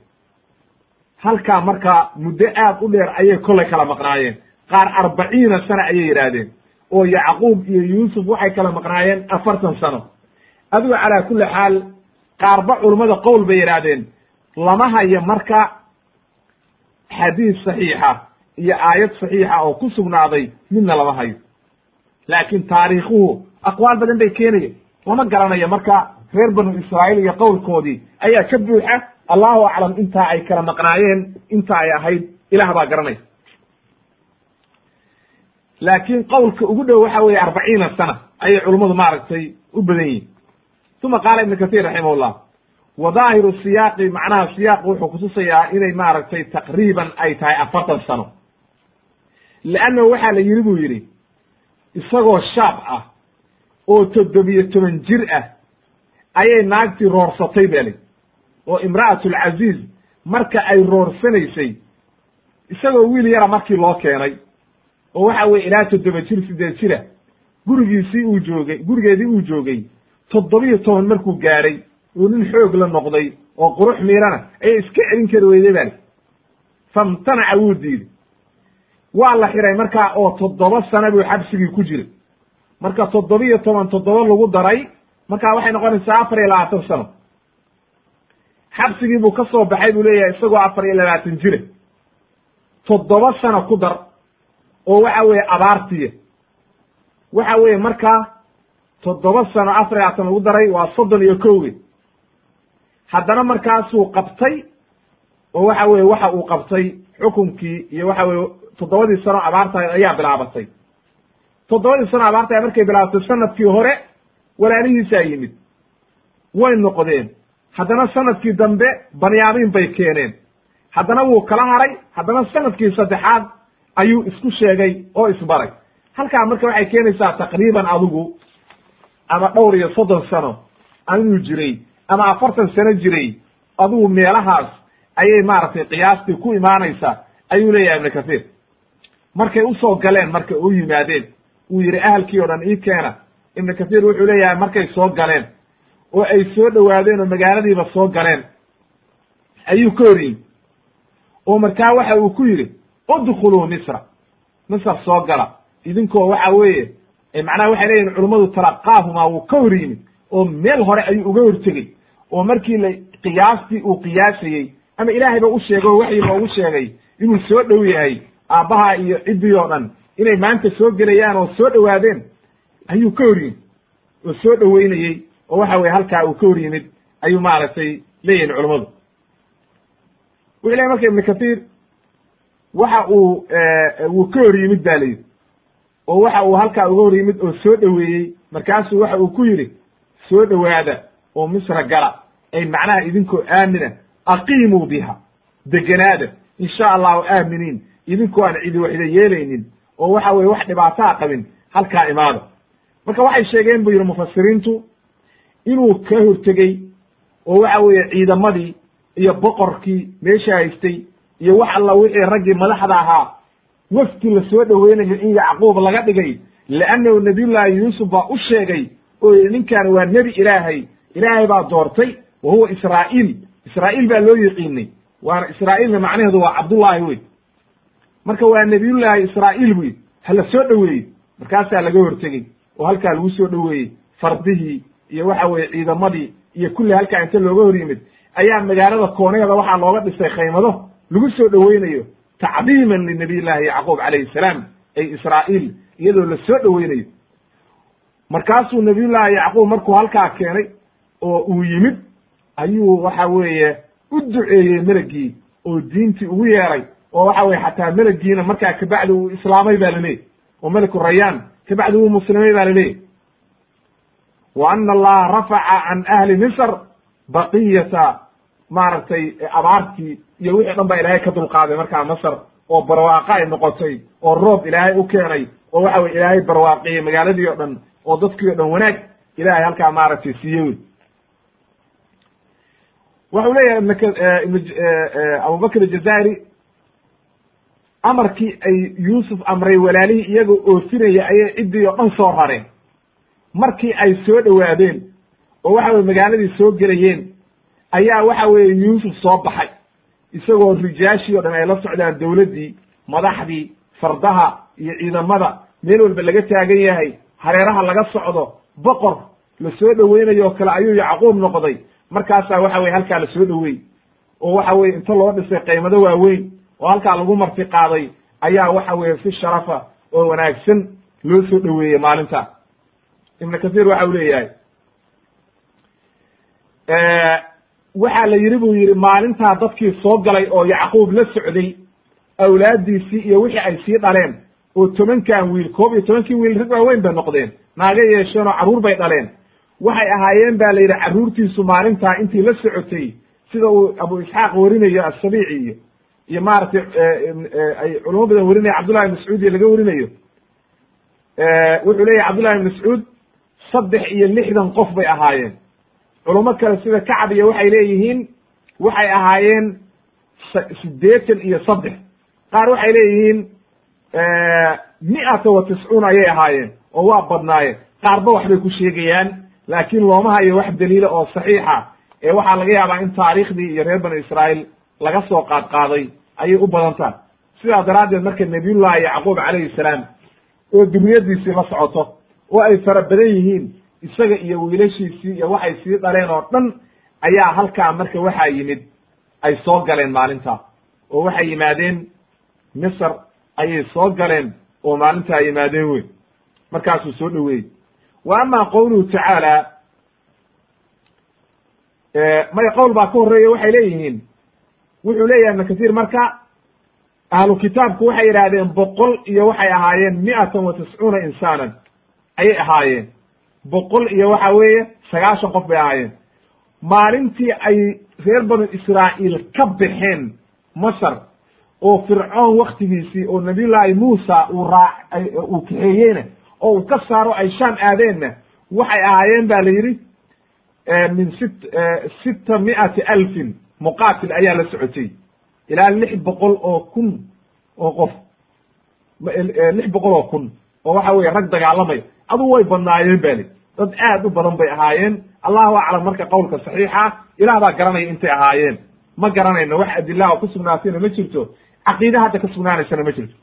halkaa markaa muddo aad u dheer ayay kollay kala maqnaayeen. Qaar arbaciina sana ayay yidhaahdeen. Oo yacquub iyo yuusuf waxay kala maqnaayeen afartan sano. Adigo calaa kulli xaal qaarba culummada qowl bay yidhaahdeen lama hayo marka xadiis saxiixa iyo aayad saxiixa oo ku sugnaaday midna lama hayo. Laakiin taariikhuhu aqwaal badan bay keenaya lama garanayo marka reer banu israa'iil iyo qowlkoodii ayaa ka buuxa allahu aclam intaa ay kala maqnaayeen inta ay ahayd ilaah baa garanaya laakiin qowlka ugu dhow waxa weeye arbaciina sana ayay culummadu maaragtay u badan yihiin uma qaala ibnu kahiir raximahullah wa daahiru siyaaqi macnaha siyaaqu wuxuu kutusayaa inay maaragtay taqriiban ay tahay afartan sano. Leannahu waxaa la yidhi buu yidhi isagoo shaab ah oo toddobiyo toban jir ah ayay naagtii roorsatay ba li oo imra'atulcaziiz marka ay roorsanaysay isagoo wiil yara markii loo keenay oo waxa weye ilaa toddoba jir sideed jira gurigiisii uu joogay gurigeedii uu joogay toddobiyo toban markuu gaadhay uu nin xoog la noqday oo qurux miirana ayay iska celin kari weyday bali famtanaca wuu diiday. Waa la xiray markaa oo toddoba sana buu xabsigii ku jiray. Marka toddobiyo toban toddoba lagu daray markaa waxay noqonaysaa afar iyo labaatan sano. Xabsigii buu ka soo baxay buu leeyahay isagoo afar iyo labaatan jira. Toddoba sano ku dar oo waxa weeye abaartiya waxa weeye markaa toddoba sano afar iyo labaatan lagu daray waa soddon iyo kowge haddana markaasuu qabtay oo waxa weye waxa uu qabtay xukunkii iyo waxa weye toddobadii sano abaarta ayaa bilaabatay. Toddobadii sano abaarta markay bilaabatay sannadkii hore walaalihiisaa yimid. Way noqdeen. Haddana sannadkii dambe banyaamiin bay keeneen. Haddana wuu kala haray haddana sannadkii saddexaad ayuu isku sheegay oo isbaray. Halkaa marka waxay keenaysaa taqriiban adigu ama dhowr iyo soddon sano anuu jiray ama afartan sano jiray adigu meelahaas ayay maaragtay qiyaastii ku imaanaysaa ayuu leeyahay ibnu kathiir markay u soo galeen marka u yimaadeen uu yidhi ahalkii o dhan ii keena. Ibnu kathiir wuxuu leeyahay markay soo galeen oo ay soo dhowaadeen oo magaaladiiba soo galeen. Ayuu ka hor yimi oo markaa waxa uu ku yidhi udkhuluu misra. Misr soo gala. Idinkoo waxa weeye macnaha waxay leeyihiin culummadu talaqaahumaa wuu ka hor yimid oo meel hore ayuu uga hortegey oo markii la qiyaastii uu qiyaasayey ama ilaahay ba u sheegay oo waxyi loogu sheegay inuu soo dhow yahay aabbaha iyo ciddii oo dhan inay maanta soo gelayaan oo soo dhowaadeen ayuu ka hor yimid oo soo dhoweynayey oo waxa weye halkaa uu ka hor yimid ayuu maaragtay leeyihiin culummadu wuxuu lehy marka ibnu kathiir waxa uu wuu ka hor yimid ba layidhi oo waxa uu halkaa uga hor yimid oo soo dhoweeyey markaasuu waxa uu ku yidhi soo dhowaada oo misra gala ay macnaha idinkoo aamina aqiimuu biha deganaada insha allahu aaminiin idinkoo aan cidi waxda yeelaynin oo waxa weye wax dhibaataa qabin halkaa imaada marka waxay sheegeen buu yidhi mufasiriintu inuu ka hortegey oo waxa weeye ciidamadii iyo boqorkii meesha haystay iyo wax alla wixii raggii madaxda ahaa wafti la soo dhoweynayo in yacquub laga dhigay leannahu nabiyullaahi yuusuf baa u sheegay oo yidhi waa nebi ilaahay ilaahay baa doortay wa huwa israa'iil. Israa'iil baa loo yiqiinay waana israa'iilna macnaheedu waa cabdullaahi wey marka waa nebiyullaahi israa'iil bu yidhi hala soo dhoweeyey. Markaasaa laga hortegey. Oo halkaa lagu soo dhoweeyey. Fardihii iyo waxa weeye ciidamadii iyo kulli halkaa inta looga hor yimid. Ayaa magaalada kooneeda waxaa looga dhisay khaymado lagu soo dhoweynayo tacdiiman linabiy llahi yacquub calayhi salaam ay israa'iil iyadoo la soo dhoweynayo. Markaasuu nabiyullaahi yacquub markuu halkaa keenay oo uu yimid ayuu waxa weeye u duceeyey melagii oo diintii ugu yeeray oo waxa weye xataa melegiina markaa kabacdi uu islaamay ba laleeyahy oo meliku rayaan kabacdi wuu muslimay ba laleeyahy wa ana allaha rafaca can ahli misr baqiyata maaragtay abaartii iyo wixii dhan baa ilaahay ka dulqaaday markaa masr oo barwaaqa ay noqotay oo roob ilaahay u keenay oo waxa weye ilaahay barwaaqiyey magaaladii o dhan oo dadkii o dhan wanaag ilahay halkaa maaragtay siiye wey waxau leeyahay abubakr ajazairi amarkii ay yuusuf amray walaalihii iyagoo oofinaya ayay ciddii oo dhan soo rareen markii ay soo dhowaadeen oo waxa weye magaaladii soo gelayeen ayaa waxa weeye yuusuf soo baxay isagoo rijaashii o dhan ay la socdaan dowladdii madaxdii fardaha iyo ciidamada meel walba laga taagan yahay hareeraha laga socdo boqor la soo dhoweynayo oo kale ayuu yacquub noqday markaasaa waxa weye halkaa la soo dhowey oo waxa weye inta loo dhisay qaymado waaweyn oo halkaa lagu marti qaaday ayaa waxa weye si sharafa oo wanaagsan loo soo dhoweeyey maalinta. Ibnu kathiir waxa uu leeyahay waxaa la yidhi buu yidhi maalintaa dadkii soo galay oo yacquub la socday awlaaddiisii iyo wixii ay sii dhaleen oo tobankan wiil koob iyo tobankii wiil rag waaweyn bay noqdeen naaga yeesheen oo carruur bay dhaleen waxay ahaayeen ba la yidhi carruurtiisu maalintaa intii la socotay sida uu abu isxaaq warinayo asabiici iyo iyo maaragtay ay culamo badan warinaya cabdullahi ibn mascuud iyo laga warinayo. Wuxuu leeyahy cabdullahi ibn mascuud saddex iyo lixdan qof bay ahaayeen. Culamo kale sida kacab iyo waxay leeyihiin waxay ahaayeen siddeetan iyo saddex. Qaar waxay leeyihiin mi'ata wa tiscuun ayay ahaayeen oo waa badnaayeen. Qaarba waxbay ku sheegayaan laakiin looma hayo wax daliila oo saxiixa ee waxaa laga yaabaa in taariikhdii iyo reer banu israa'iil laga soo qaad qaaday ayay u badan tahay sidaa daraaddeed marka nabiyullahi yacquub calayhi salaam oo duriyaddiisii la socoto oo ay fara badan yihiin isaga iyo wiilashiisii iyo waxay sii dhaleen oo dhan ayaa halkaa marka waxaa yimid ay soo galeen maalintaa oo waxay yimaadeen misr ayay soo galeen oo maalintaa yimaadeen wey markaasuu soo dhoweeyey wa ama qowluhu tacaala maya qowl baa ka horreeya waxay leeyihiin. Wuxuu leeyahay ibnu kathiir marka ahlu kitaabku waxay yidhaahdeen boqol iyo waxay ahaayeen mi'atan wa tiscuuna insaanan. Ayay ahaayeen. Boqol iyo waxa weeye sagaashan qof bay ahaayeen. Maalintii ay reer banu israa'iil ka baxeen masar oo fircoon waktigiisii oo nabiyullaahi muusa uu raa uu kaxeeyeyna oo uu ka saaro ay shaam aadeenna. Waxay ahaayeen ba la yidhi min sit sita mi'ati alfin muqaatil ayaa la socotay. Ilaa lix boqol oo kun oo qof. Lix boqol oo kun. Oo waxa weye rag dagaalamaya adu way badnaayeen ba li dad aad u badan bay ahaayeen. Allahu aclam marka qowlka saxiixa ilaah baa garanaya intay ahaayeen. Ma garanayno wax adila oo ku sugnaatayna ma jirto. Caqiide hadda ka sugnaanaysana ma jirto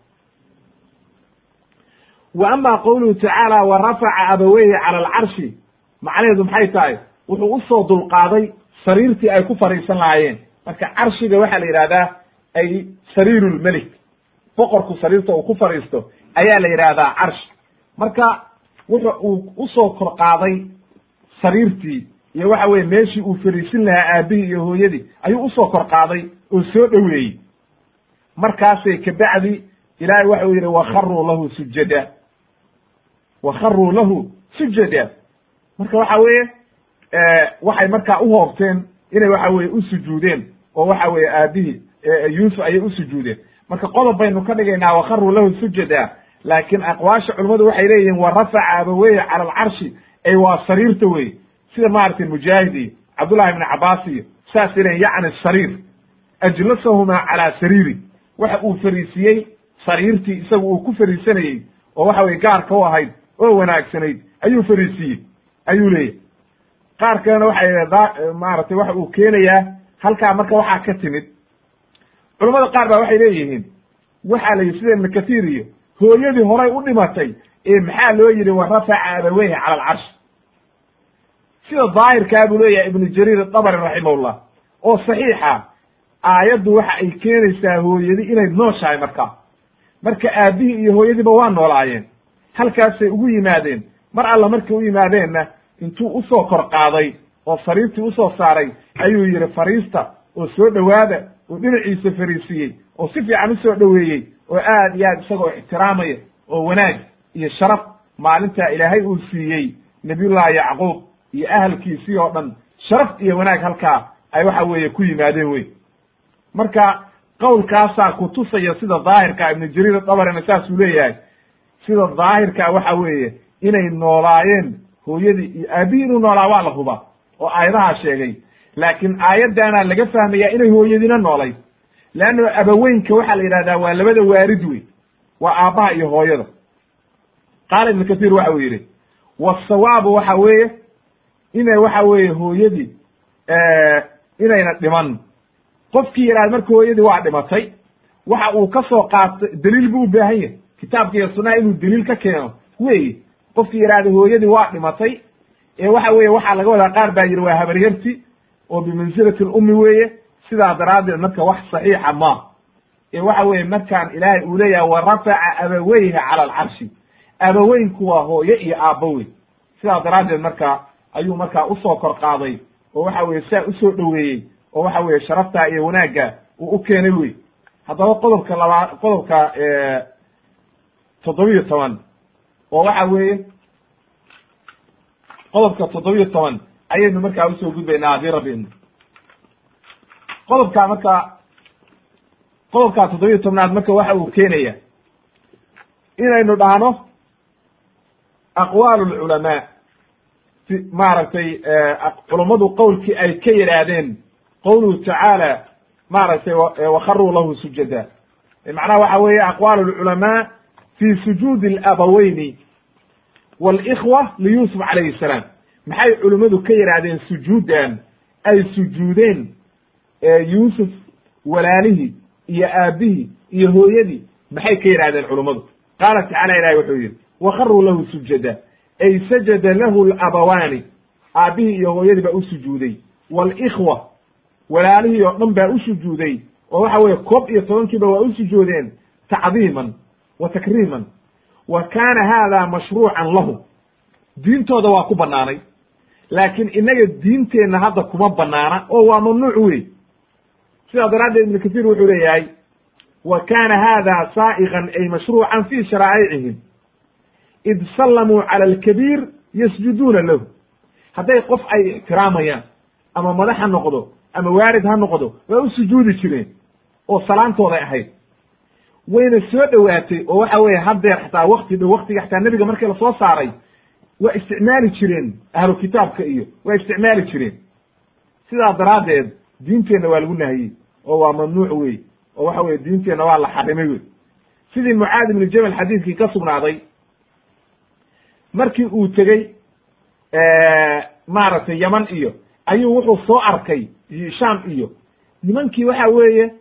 wa ama qowluhu tacaala wa rafaca abaweyhi cala alcarshi macnaheedu maxay tahay? Wuxuu u soo dulqaaday sariirtii ay ku fariisan lahaayeen. Marka carshiga waxaa la yidhahdaa ay sariiru lmelik boqorku sariirta uu ku fariisto ayaa la yidhaahdaa carshi marka wuxu uu u soo kor qaaday sariirtii iyo waxa weye meeshii uu fariisin lahaa aabihii iyo hooyadii ayuu u soo kor qaaday oo soo dhoweeyey. Markaasay kabacdi ilaahay waxau yidhi wakharuu lahu sujada wakharuu lahu sujada marka waxa weeye waxay markaa u hoobteen inay waxa weye u sujuudeen oo waxa weye aabihii yuusuf ayay u sujuudeen marka qodob baynu ka dhigaynaa wakharuu lahu sujada laakiin aqwaasha culimmadu waxay leeyihiin wa rafaca abaweye cala alcarshi ay waa sariirta wey sida maaragtay mujaahid iyo cabdullahi ibni cabaas iyo saasay leeyiin yacni sariir ajlasahumaa calaa sariiri waxa uu fariisiyey sariirtii isagu uu ku fariisanayey oo waxa weye gaarka u ahayd oo wanaagsanayd ayuu fariisiyey ayuu leeyahy qaar kalena waxay maaragtay waxa uu keenayaa halkaa marka waxaa ka timid. Culamada qaar baa waxay leeyihiin waxaa la yidhi sida ibnu kathiir iyo? Hooyadii horay u dhimatay ee maxaa loo yidhi wa rafaca abaweyhi cala alcarshi sida daahirkaa buu leeyahay ibnu jariir adabari raximahullah oo saxiixa aayaddu waxa ay keenaysaa hooyadi inay nooshahay markaa. Marka aabihii iyo hooyadiiba waa noolaayeen halkaasay ugu yimaadeen. Mar alla markay u yimaadeenna intuu u soo kor qaaday oo sariirtii u soo saaray ayuu yidhi fariista oo soo dhowaada oo dhinaciisa fariisiyey oo si fiican u soo dhoweeyey oo aad iyo aad isagoo ixtiraamaya oo wanaag iyo sharaf maalintaa ilaahay uu siiyey nabiyullahi yacquub iyo ahalkiisii oo dhan. Sharaf iyo wanaag halkaa ay waxa weeye ku yimaadeen wey. Marka qowlkaasaa kutusaya sida daahirka ibnu jariir dabarina saasuu leeyahay sida daahirka waxa weeye inay noolaayeen hooyadii iyo aabihii inuu noolaa waa la hubaa oo aayadahaa sheegay. Laakiin aayaddaana laga fahmayaa inay hooyadiina noolay leanna abaweynka waxaa la yidhahdaa waa labada waarid wey waa aabbaha iyo hooyada. Qaala ibnu kasiir waxa uu yidhi wasawaabu waxa weeye inay waxa weeye hooyadii inayna dhiman. Qofkii yidhahda marka hooyadii waa dhimatay waxa uu ka soo qaatay daliil buu u baahan yahay kitaabka iyo sunnaha inuu daliil ka keeno. Wey qofkii yidhahda hooyadii waa dhimatay ee waxa weeye waxaa laga wadaa qaar baa yidhi waa habaryarti oo bimansilati lummi weeye sidaa daraaddeed marka wax saxiixa ma. Ee waxa weeye markaan ilaahay uu leeyahay wa rafaca abaweyha cala alcarshi. Abaweynku waa hooye iyo aabbo wey. Sidaa daraaddeed marka ayuu markaa u soo kor qaaday oo waxa weye saa u soo dhoweeyey oo waxa weye sharaftaa iyo wanaagga uu u keenay wey. Haddaba qodobka labaa qodobka toddobiyo toban. Oo waxa weeye qodobka toddobiyo toban ayaynu markaa u soo gudbaynaa haddii rabbi qodobkaa marka qodobkaa toddobiyo tobnaad marka waxa uu keenaya inaynu dhahno aqwaal lculamaa si maaragtay culummadu qowlkii ay ka yidhaahdeen qowluhu tacaala maaragtay wakharuu lahu sujada macnaha waxa weeye aqwaal lculamaa fii sujuudi alabaweyni walikhwa liyuusuf calayhi asalaam maxay culimmadu ka yidhaahdeen sujuuddan ay sujuudeen yuusuf walaalihii iyo aabbihii iyo hooyadii maxay ka yidhahdeen culummadu qaala tacaala ilahi wuxuu yidhi wakharuu lahu sujada. Ay sajada lahu alabawaani aabbihii iyo hooyadii baa u sujuuday. Walikhwa walaalihii oo dhan baa u sujuuday. Oo waxa weeye koob iyo tobankiiba waa u sujuudeen tacdiiman wa wa kaana haada mashruucan lahu. Diintooda waa ku banaanay laakiin inaga diinteenna hadda kuma banaana oo waa mamnuuc wey sidaa daraaddeed ibnu kasiir wuxuu leeyahay wa kaana haada saa'iqan ay mashruucan fi sharaa'icihim. Id sallamuu cala alkabiir yasjuduuna lahu. Hadday qof ay ixtiraamayaan ama madax ha noqdo ama waarid ha noqdo waa u sujuudi jireen oo salaantooday ahayd wayna soo dhowaatay oo waxa weeye haddeer xataa wakti dhow waktiga xataa nebiga markii la soo saaray waa isticmaali jireen ahlu kitaabka iyo waa isticmaali jireen. Sidaa daraaddeed diinteenna waa lagu nahiyey oo waa mamnuuc wey oo waxa weye diinteenna waa la xarimay wey sidii mucaad ibnu jabal xadiidkii ka sugnaaday markii uu tegey maaragtay yaman iyo ayuu wuxuu soo arkay sham iyo. Nimankii waxa weeye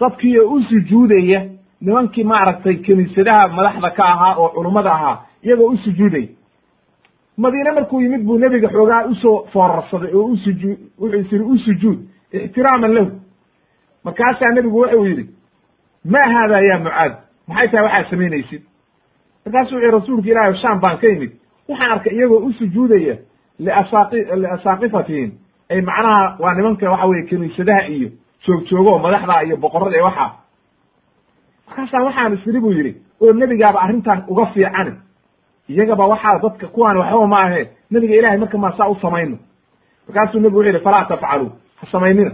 dadkii oo u sujuudaya nimankii maaragtay kiniisadaha madaxda ka ahaa oo culummada ahaa iyagoo u sujuudaya madiine markuu yimid buu nebiga xoogaa u soo foorarsaday oo usujuu wuxuu is yidhi u sujuud ixtiraaman lahu. Markaasaa nebigu wuxuu yidhi ma haada ya mucaad? Maxay tahay waxaad samaynaysid? Markaasuu wuxu rasuulka ilahi sham baan ka yimid. Waxaan arkay iyagoo u sujuudaya liasaaqi liasaaqifatihim ay macnaha waa nimanka waxa weye kiniisadaha iyo joog joogo madaxda iyo boqorada ee waxaa markaasaa waxaan isiri buu yidhi oo nebigaaba arrintan uga fiicani iyagaba waxaa dadka kuwaan waxba ma ahe nebiga ilahay marka maa saa u samayno. Markaasuu nebigu wuxu yihi falaa tafcaluu ha samaynina.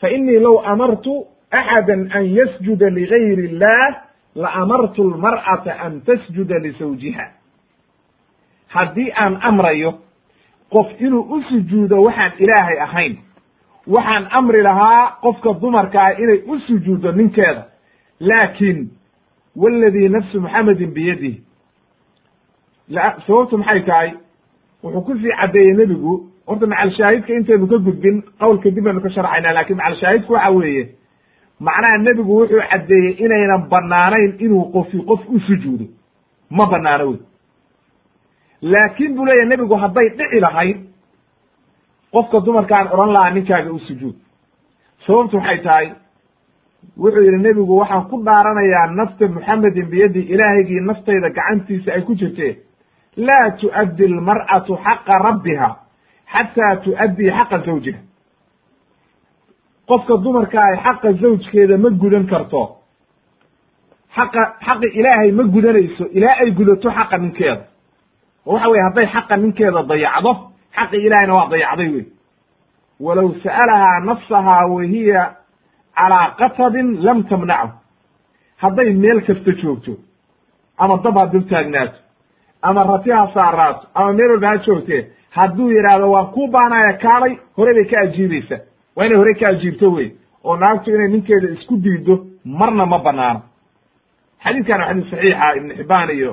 Fa inii low amartu axada an yasjuda ligayri illah la amartu lmar'ata an tasjuda lisawjiha. Haddii aan amrayo qof inuu u sujuudo waxaan ilaahay ahayn. Waxaan amri lahaa qofka dumarka ah inay u sujuuddo ninkeeda laakin waladii nafsu muxamedin biyadihi sababtu maxay tahay? Wuxuu ku sii caddeeyey nebigu horta macalshaahidka intaynu ka gudbin qowlka dib baynu ka sharxaynaa laakiin macalshaahidku waxa weeye macnaha nebigu wuxuu caddeeyey inaynan banaanayn inuu qofi qof u sujuudo. Ma banaano wey. Laakin buu leeyahy nebigu hadday dhici lahayd qofka dumarkaan odhan lahaa ninkaaga u sujuud. Sababtu waxay tahay wuxuu yidhi nebigu waxaan ku dhaaranayaa nafta muxamedin biyadi ilaahaygii naftayda gacantiisa ay ku jirtee laa tu'addi almar'atu xaqa rabbiha xataa tu'addii xaqa zawjiha. Qofka dumarka ay xaqa zawjkeeda ma gudan karto. Xaqa xaqi ilaahay ma gudanayso ilaa ay gudato xaqa ninkeeda. Oo waxa weye hadday xaqa ninkeeda dayacdo xaqi ilaahayna waa dayacday wey walow sa'alahaa nafsahaa wahiya calaa qatabin lam tamnachu hadday meel kasta joogto ama dab ha dul taagnaato ama rati ha saaraato ama meel walba ha joogtee hadduu yidhaahdo waan kuu baanaya kaalay hore bay ka ajiibaysa waa inay hore ka ajiibto wey oo naagtu inay ninkeeda isku diido marna ma banaano xadiidkan waa xadiis saxiixa ibn xibaan iyo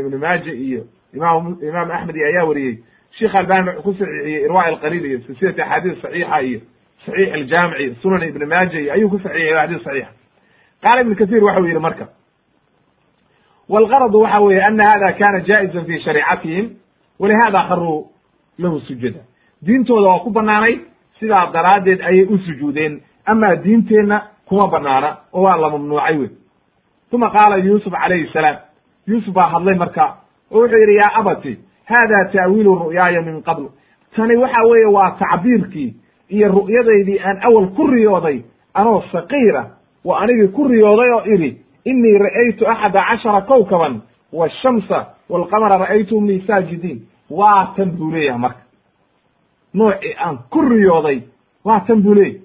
ibnu maaja iyo imam imaam axmed iyo ayaa wariyey sheikh albani wuxuu ku saxiixiyey irwa alqaliil iyo silsilati axaadiis saxiixa iyo saxiix aljaamici sunan ibn maaja iyo ayuu ku saxiixiyay xadis saxiixa qaala ibn kathir waxau yihi marka wاlgaradu waxa weeye ana hada kana jaaizan fi shariicatihim walihada kharuu lahu sujada diintooda waa ku banaanay sidaa daraaddeed ayay u sujuudeen amaa diinteenna kuma banaana oo waa la mamnuucay wey uma qaala yuusuf calayhi salaam yuusuf baa hadlay marka oo wuxuu yidhi yaa abati hada ta'wiilu ru'yaaya min qabl tani waxa weeye waa tacbiirkii iyo ru'yadaydii aan awal ku riyooday anoo saqiira wa anigii ku riyooday oo idhi inii ra'aytu axada cashara kowkaban washamsa walqamara ra'aytuhum li saajidiin waa tan buu leeyahay marka. Noocii aan ku riyooday waa tan buu leeyahy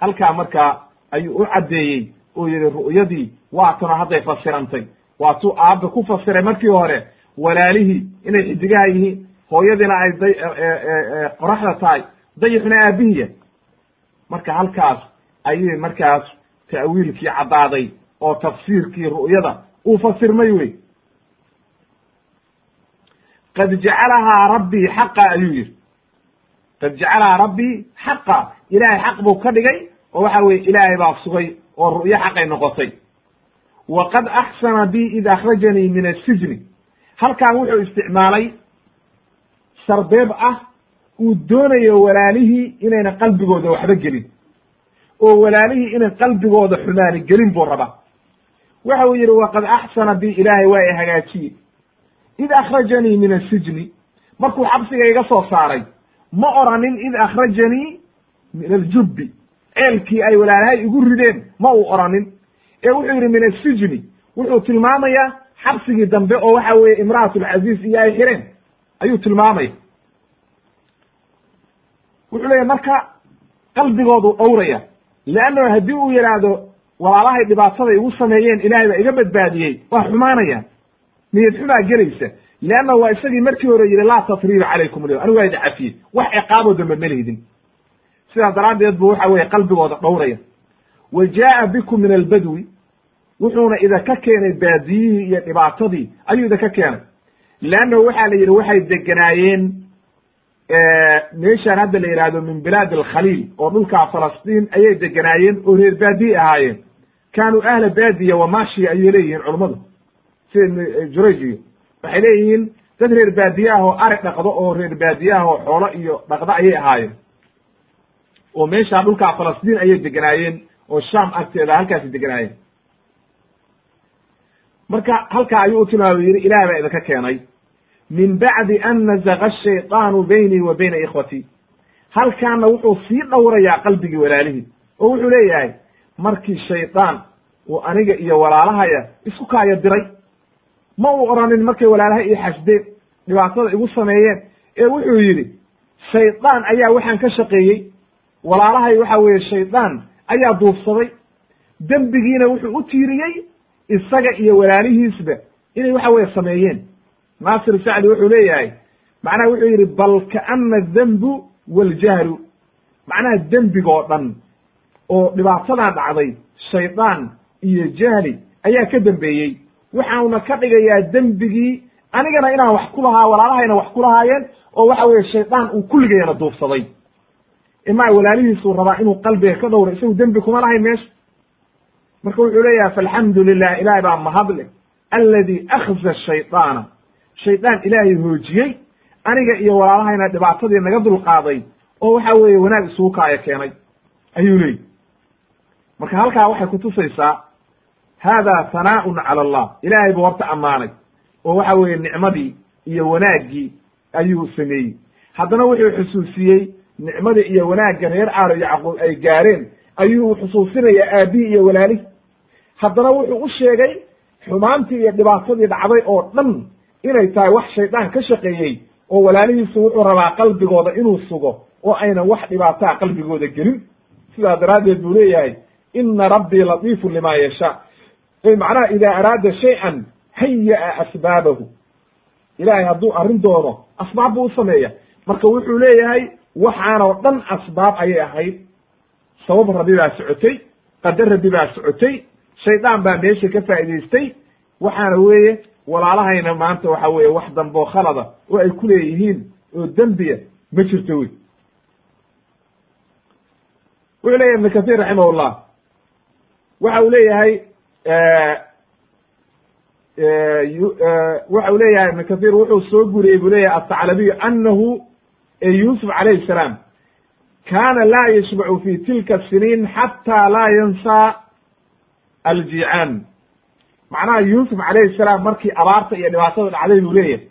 halkaa markaa ayuu u caddeeyey oo yihi ru'yadii waa hadday fasirantay. Waatuu aabba ku fasiray markii hore walaalihii inay xidigaha yihiin. Hooyadiina ay day qoraxda tahay dayixuna aabihiya. Marka halkaas ayay markaas ta'wiilkii caddaaday oo tafsiirkii ru'yada uu fasirmay wey. Qad jacalahaa rabbii xaqa ayuu yihi qad jacalahaa rabbii xaqa. Ilaahay xaq buu ka dhigay oo waxa weye ilaahay baa sugay oo ru'yo xaqay noqotay. Wa axsana bi id akhrajanii min asijni halkan wuxuu isticmaalay sarbeeb ah uu doonayo walaalihii inayna qalbigooda waxba gelin oo walaalihii inay qalbigooda xumaani gelin buu rabaa. Waxa uu yidhi waqad axsana bi ilaahay waa i hagaajiye. Id akhrajanii min asijni markuu xabsiga iga soo saaray ma oranin id akhrajanii min aljubbi ceelkii ay walaalahay igu rideen ma uu oranin. Ee wuxuu yidhi min asijni wuxuu tilmaamayaa xabsigii dambe oo waxa weeye imra'atulcaziiz iyo ay xireen. Ayuu tilmaamaya wuxuu leeyahy marka qalbigoodu dhowraya leanno haddii uu yidhaahdo walaalahay dhibaataday igu sameeyeen ilaahay baa iga badbaadiyey waa xumaanayaan niyad xumaa gelaysa. Leanna waa isagii markii hore yidhi laa tasriiba calaykum alyawm. Anigu waa idi cafiyey wax ciqaabo dambe ma lihidin sidaas daraaddeed bu waxa weeye qalbigooda dhowraya. Wa jaa'a bikum min albadwi. Wuxuuna idinka keenay baadiyihii iyo dhibaatadii. Ayuu idinka keenay. Leannahu waxaa la yidhi waxay deganaayeen meeshaan hadda la yidhaahdo min bilaad alkhaliil oo dhulkaa falastiin ayay deganaayeen oo reer baadiye ahaayeen. Kaanuu ahla baadiya wa maashiya ayay leeyihiin culummadu sida ibn jurayj iyo waxay leeyihiin dad reer baadiye ah oo ari dhaqdo oo reer baadiye ah oo xoolo iyo dhaqdo ayay ahaayeen. Oo meeshaa dhulkaa falastiin ayay deganaayeen oo sham agteeda halkaasi deganaayeen. Marka halkaa ayuu u tilmaamay yidhi ilaah baa idinka keenay min bacdi an nazaga ashayطaanu baynii wa bayna ikhwatii halkaana wuxuu sii dhowrayaa qalbigii walaalihii oo wuxuu leeyahay markii shaydaan uu aniga iyo walaalahaya isku kaaya diray ma uu oranin markay walaalahay ii xasdeen dhibaatada igu sameeyeen. Ee wuxuu yidhi shaydaan ayaa waxaan ka shaqeeyey walaalahay waxa weeye shaydaan ayaa duufsaday dembigiina wuxuu u tiiriyey isaga iyo walaalihiisba inay waxa weye sameeyeen naasir sacdi wuxuu leeyahay macnaha wuxuu yidhi bal kaana adembu waljahlu macnaha dembigoo dhan oo dhibaatadan dhacday shaydaan iyo jahli ayaa ka dembeeyey waxauna ka dhigayaa dembigii anigana inaan wax ku lahaa walaalahayna wax ku lahaayeen oo waxa weeye shaydaan uu kulligayana duufsaday imaa walaalihiisuu rabaa inuu qalbiga ka dhowro isagu dembi kuma lahayn meesha. Marka wuxuu leeyahay falxamdu lilah ilahay baa mahadle aladi akhza shaydaana shaydaan ilaahay hoojiyey aniga iyo walaalahayna dhibaatadii naga dulqaaday oo waxa weeye wanaag isugu kaaya keenay ayuu leeyi marka halkaa waxay kutusaysaa hada hanaa'un cala allah. Ilaahay buu horta ammaanay oo waxa weeye nicmadii iyo wanaaggii ayuu sameeyey. Haddana wuxuu xusuusiyey nicmadii iyo wanaagga reer aalo yacquub ay gaareen ayuu xusuusinayaa aabihii iyo walaalihi haddana wuxuu u sheegay xumaantii iyo dhibaatadii dhacday oo dhan inay tahay wax shaydaan ka shaqeeyey oo walaalihiisu wuxuu rabaa qalbigooda inuu sugo oo aynan wax dhibaataa qalbigooda gelin. Sidaa daraaddeed buu leeyahay ina rabbii latiifun lima yashaa. Ay macnaha ida araada shay-an haya'a asbaabahu. Ilaahay hadduu arrin doono asbaab buu u sameeya marka wuxuu leeyahay waxaanoo dhan asbaab ayay ahayd. Sabab rabbi baa socotay qadar rabbi baa socotay shaydaan baa meesha ka faa'idaystay. Waxaana weeye walaalahayna maanta waxa weeye wax dambe oo khalada oo ay ku leeyihiin oo dembiya ma jirto wey. Wuxuu leyahy ibn kathir raximahullah. Waxa uu leeyahay waxa uu leeyahay ibn kathir wuxuu soo guriyey buu leeyahay ataclabiyu anahu yusuf calayhi salaam kana laa yashbacu fi tilka siniin xata laa yansa aljicaan macnaha yuusuf calayhi salaam markii abaarta iyo dhibaatada dhacday buu leeyahay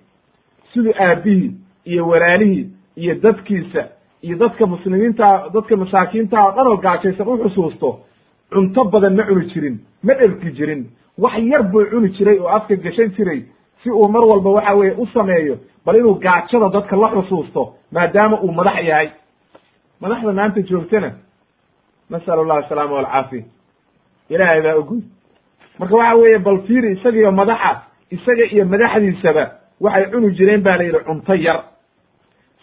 siduu aabihii iyo walaalihii iyo dadkiisa iyo dadka muslimiinta dadka masaakiinta oo dhan oo gaajaysan u xusuusto cunto badan ma cuni jirin ma dherki jirin. Wax yar buu cuni jiray oo afka gashan jiray si uu mar walba waxa weeye u sameeyo bal inuu gaajada dadka la xusuusto maadaama uu madax yahay. Madaxda maanta joogtana nasal allah asalaama walcaafiya ilaahay baa ogol marka waxa weeye bal fiiri isagiyo madaxa isaga iyo madaxdiisaba waxay cuni jireen ba la yidhi cunto yar.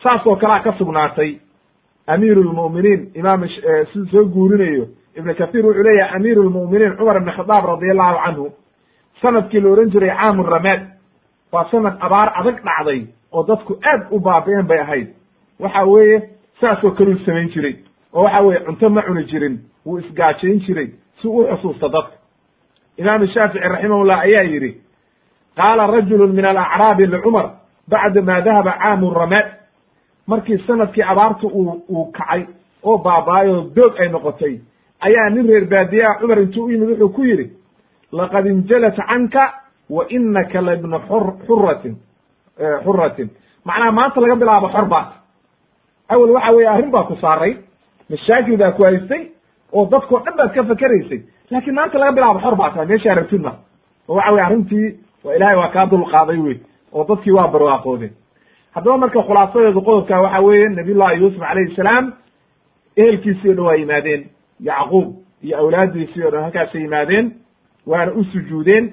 Saas oo kalea ka sugnaatay. Amiiru lmu'miniin imaam siduu soo guurinayo ibn kathir wuxuu leeyahay amiiru lmu'miniin cumar ibn khadaab radi allahu canhu sannadkii la ohan jiray caamu ramaad waa sanad abaar adag dhacday oo dadku aad u baabi'een bay ahayd. Waxa weeye saasoo kaluu samayn jiray oo waxa weeye cunto ma cuni jirin wuu isgaajayn jiray si u xusuusta dadka imaam shaafici raximahullah ayaa yidhi qaala rajulu min alacraabi licumar bacda ma dahaba caamu ramaad. Markii sannadkii abaartu uu uu kacay oo baabaayo doog ay noqotay ayaa nin reer baadiyaa cumar intuu u yimid wuxuu ku yidhi laqad injalat canka wa inaka labnu xur xuratin xuratin macnaha maanta laga bilaabo xor baat awel waxa weeye arrin baa ku saaray mashaakil baa ku haystay oo dadkoo dhan baad ka fakeraysay. Laakiin maanta laga bilaabo xor baa tahay meeshaa rabtid ma oo waxa weye arrintii waa ilahay waa kaa dulqaaday wey oo dadkii waa barwaaqoodeen haddaba marka khulaasadeedu qodobka waxa weeye nabiyullahi yuusuf calayhi salaam ehelkiisii o dhan waa yimaadeen. Yacquub iyo awlaaddiisii o dhan halkaasay yimaadeen waana u sujuudeen.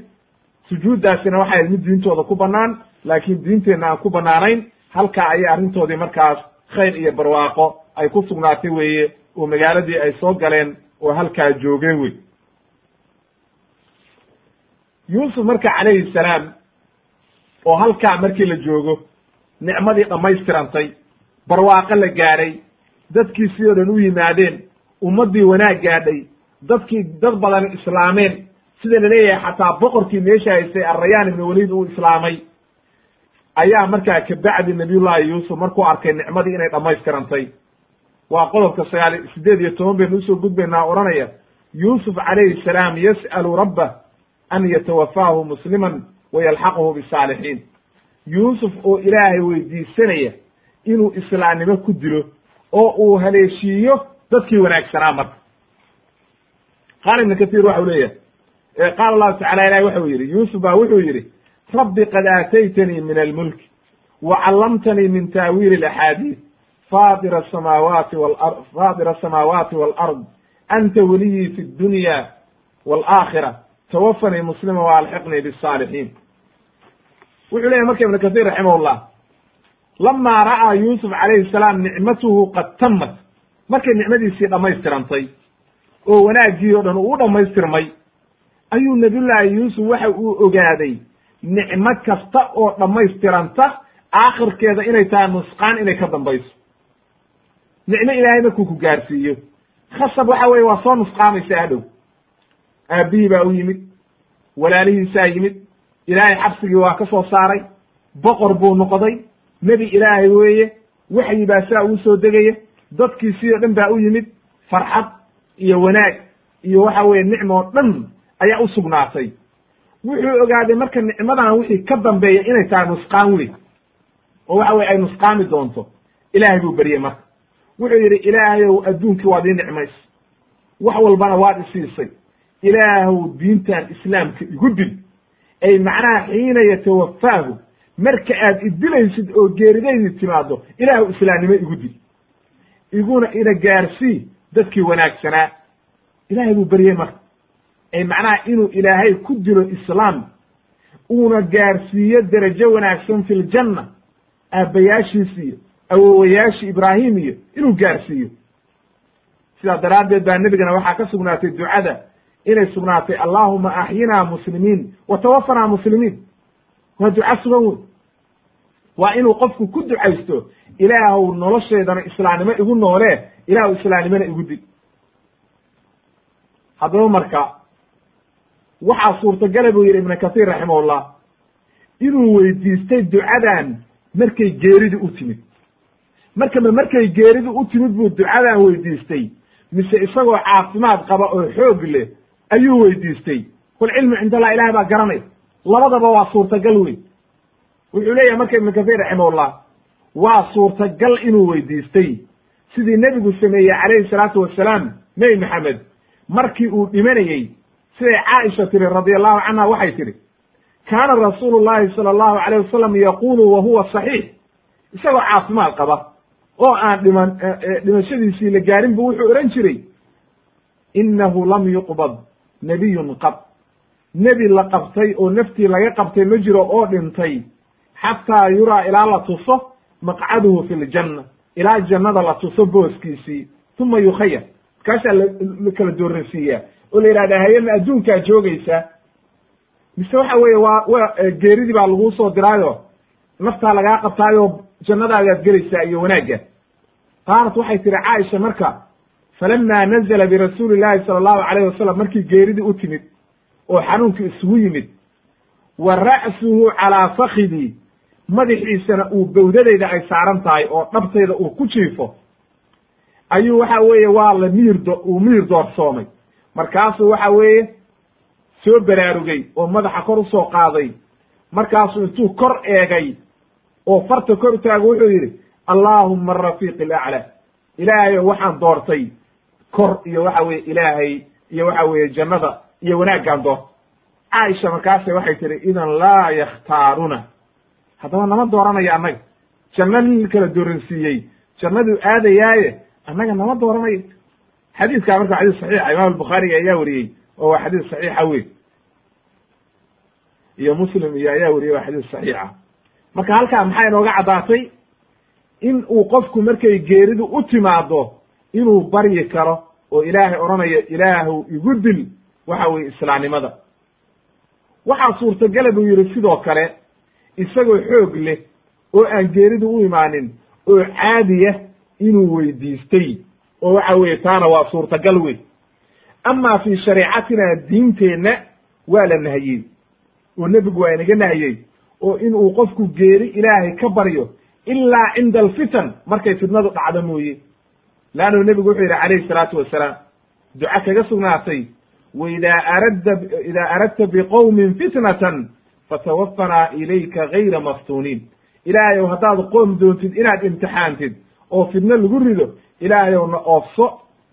Sujuuddaasina waxay mid diintooda ku bannaan laakiin diinteenna aan ku bannaanayn halkaa ayay arrintoodii markaas khayr iyo barwaaqo ay ku sugnaatay weeye oo magaaladii ay soo galeen oo halkaa joogeen wey. Yuusuf marka calayhi salaam oo halkaa markii la joogo nicmadii dhammaystirantay barwaaqo la gaadhay dadkiisii oo dhan u yimaadeen ummaddii wanaag gaadhay dadkii dad badan islaameen sida la leeyahay xataa boqorkii meesha haystay arrayaan ibnu waliid uu islaamay ayaa markaa kabacdi nabiyullahi yuusuf markuu arkay nicmadii inay dhammaystirantay waa qodobka sagaal sideed iyo toban baynu u soo gudbaynaa odhanaya yuusuf calayhi salaam yas'alu rabbah an yatawafaahu musliman wa yalxaqahu bisaalixiin. Yuusuf oo ilaahay weydiisanaya inuu islaamnimo ku dilo oo uu haleeshiiyo dadkii wanaagsanaa marka. Qaala ibnu katiir waxau leeyahay qaala allahu tacala ilahi waxau yidhi yuusuf baa wuxuu yidhi rabbi qad aataytanii min almulki wa min taawiili alaxaadiid faatira asamaawaati walar faatira asamaawaati walard anta weliyii fi dunya waalaakhira tawafanii muslima wa alxiqnii bisaalixiin wuxuu leyahy marka ibnu kahiir raximahullah lamaa ra'aa yuusuf calayhi salaam nicmatuhu qad tamat markay nicmadiisii dhammaystirantay oo wanaaggii o dhan uu dhammaystirmay ayuu nabiyullaahi yuusuf waxa uu ogaaday nicmo kasta oo dhammaystiranta aakhirkeeda inay tahay nusqaan inay ka dambayso nicmo ilaahay markuu ku gaarsiiyo. Khasab waxa weye waa soo nusqaamaysa hadhow aabbihii baa u yimid walaalihiisaa yimid ilaahay xabsigii waa ka soo saaray boqor buu noqday nebi ilaahay weeye waxyi baa saa ugu soo degaya dadkiisii o dhan baa u yimid farxad iyo wanaag iyo waxa weeye nicmo o dhan ayaa u sugnaatay. Wuxuu ogaaday marka nicmadan wixii ka dambeeya inay tahay nusqaan wey oo waxa weye ay nusqaami doonto ilaahay buu beryey marka wuxuu yidhi ilaahayow adduunkii waad ii nicmays. Wax walbana waad isiisay ilaahow diintan islaamka igu dil. Ay macnaha xiina yatawafaahu marka aad idilaysid oo geeridaydi timaado ilaahu islaamnimo igu dil. Iguna ina gaarsii dadkii wanaagsanaa ilaahay buu beryey marka ay macnaha inuu ilaahay ku dilo islaam uuna gaarsiiyo derajo wanaagsan fi ljanna aabbayaashiis iyo awowayaashii ibraahim iyo inuu gaarsiiyo. Sidaa daraaddeed baa nebigana waxaa ka sugnaatay ducada inay sugnaatay allahuma axyinaa muslimiin wa tawafanaa muslimiin. Waa duca sugan wey waa inuu qofku ku ducaysto ilaahw nolosheedana islaamnimo igu noolee ilaahw islaamnimona igu dil haddaba marka waxaa suurtagala buu yidhi ibnu kasiir raximahullah inuu weydiistay ducadan markay geeridu u timid marka ma markay geeridu u timid buu ducadan weydiistay mise isagoo caafimaad qaba oo xoog leh ayuu weydiistay. Kul cilmu cind allah ilahay baa garanay. Labadaba waa suurtagal wey wuxuu leeyahay marka ibnu kasiir raximahullah waa suurtagal inuu weydiistay sidii nebigu sameeyey calayhi salaatu wasalaam nebi maxamed markii uu dhimanayey siday caaisha tiri radi allahu canha waxay tidhi kaana rasuulu llahi sala allahu alayh wasalam yaqulu wa huwa saxiix. Isagoo caafimaad qaba oo aan dhiman dhimashadiisii la gaarin bu wuxuu odhan jiray innahu lam yuqbad nebiyun qab. Nebi la qabtay oo naftii laga qabtay ma jiro oo dhintay. Xataa yuraa ilaa la tuso maqcaduhu fi ljanna ilaa jannada la tuso booskiisii. Uma yukhayar markaasaa la kala dooransiiyaa oo la yidhahda hayama adduunkaa joogaysaa? Mise waxa weeye waa wa geeridii baa laguu soo diraayo. Naftaa lagaa qabtaayo jannadaadaad gelaysaa iyo wanaagga. Qaalat waxay tihi caaisha marka falama nazla birasuuli llahi sala allahu alayh wasalam markii geeridii u timid oo xanuunkii isugu yimid wa ra'suhu calaa fakidii madaxiisana uu bawdadayda ay saaran tahay oo dhabtayda uu ku jiifo. Ayuu waxa weeye waa la miir do uu miir doorsoomay. Markaasuu waxa weeye soo baraarugay oo madaxa kor u soo qaaday. Markaasuu intuu kor eegay oo farta kor taago wuxuu yidhi allaahuma arafiiq alaclaa ilaahayo waxaan doortay kor iyo waxa weye ilaahay iyo waxa weeye jannada iyo wanaaggaan doorta caaisha markaase waxay tihi idan laa yakhtaaruna. Haddaba nama dooranayo annaga. Janno nin kala dooransiiyey. Jannaduu aadayaaye annaga nama dooranayo xadiiskaa marka xadiis saxiixa imaam albukhaari ayaa wariyey oo waa xadiis saxiixa wey iyo muslim iyo ayaa wariyey waa xadiis saxiixa marka halkaa maxaa inooga caddaatay? In uu qofku markay geeridu u timaado inuu baryi karo oo ilaahay odhanayo ilaahu igu dil waxa weye islaamnimada. Waxaa suurtagala buu yidhi sidoo kale isagoo xoog leh oo aan geeridu u imaanin oo caadiya inuu weydiistay. Oo waxa weeye taana waa suurtagal wey amaa fii shareecatina diinteenna waa la nahiyey oo nebigu waa inaga nahiyey oo inuu qofku geeri ilaahay ka baryo ilaa cinda alfitan markay fitnadu dhacdo mooye. Leannu nebigu wuxuu yidhi calayhi salaatu wasalaam duca kaga sugnaatay waidaa aradda idaa aradta biqowmin fitnatan fatawaffanaa ilayka gayra maftuuniin. Ilaahay ow haddaad qoom doontid inaad imtixaantid oo fidno lagu rido ilaahay ow na oofso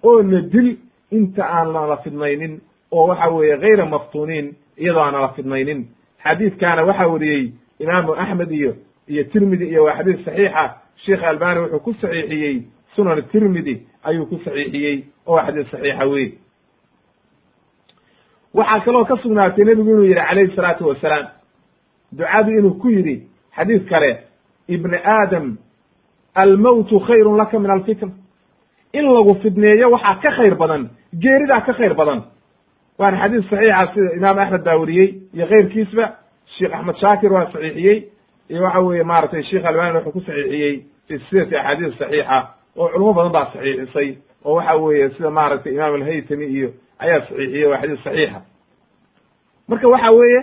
oo na dil inta aan nala fidnaynin oo waxa weeye gayra maftuuniin iyadoo aan nala fidnaynin xadiidkaana waxaa wariyey imaamu axmed iyo iyo tirmidi iyo waa xadiis saxiixa. Sheekh albani wuxuu ku saxiixiyey sunan tirmidi ayuu ku saxiixiyey oo waa xadiis saxiixa wey waxaa kaloo ka sugnaatay nebigu inuu yidhi calayhi salaatu wasalaam ducadu inuu ku yidhi xadiis kale ibni aadam almowtu khayrun laka min alfitna in lagu fidneeyo waxaa ka khayr badan geeridaa ka khayr badan waana xadiis saxiixa sida imaam axmed baa weriyey iyo keyrkiisba sheekh axmed shaakir waa saxiixiyey iyo waxa weeye maaragtay sheekh albani wuxuu ku saxiixiyey fi silsilati axaadiis saxiixa oo culamo badan baa saxiixisay oo waxa weeye sida maaragtay imaam alhaytami iyo ayaa saxiixiyey waa xadiis saxiixa. Marka waxa weeye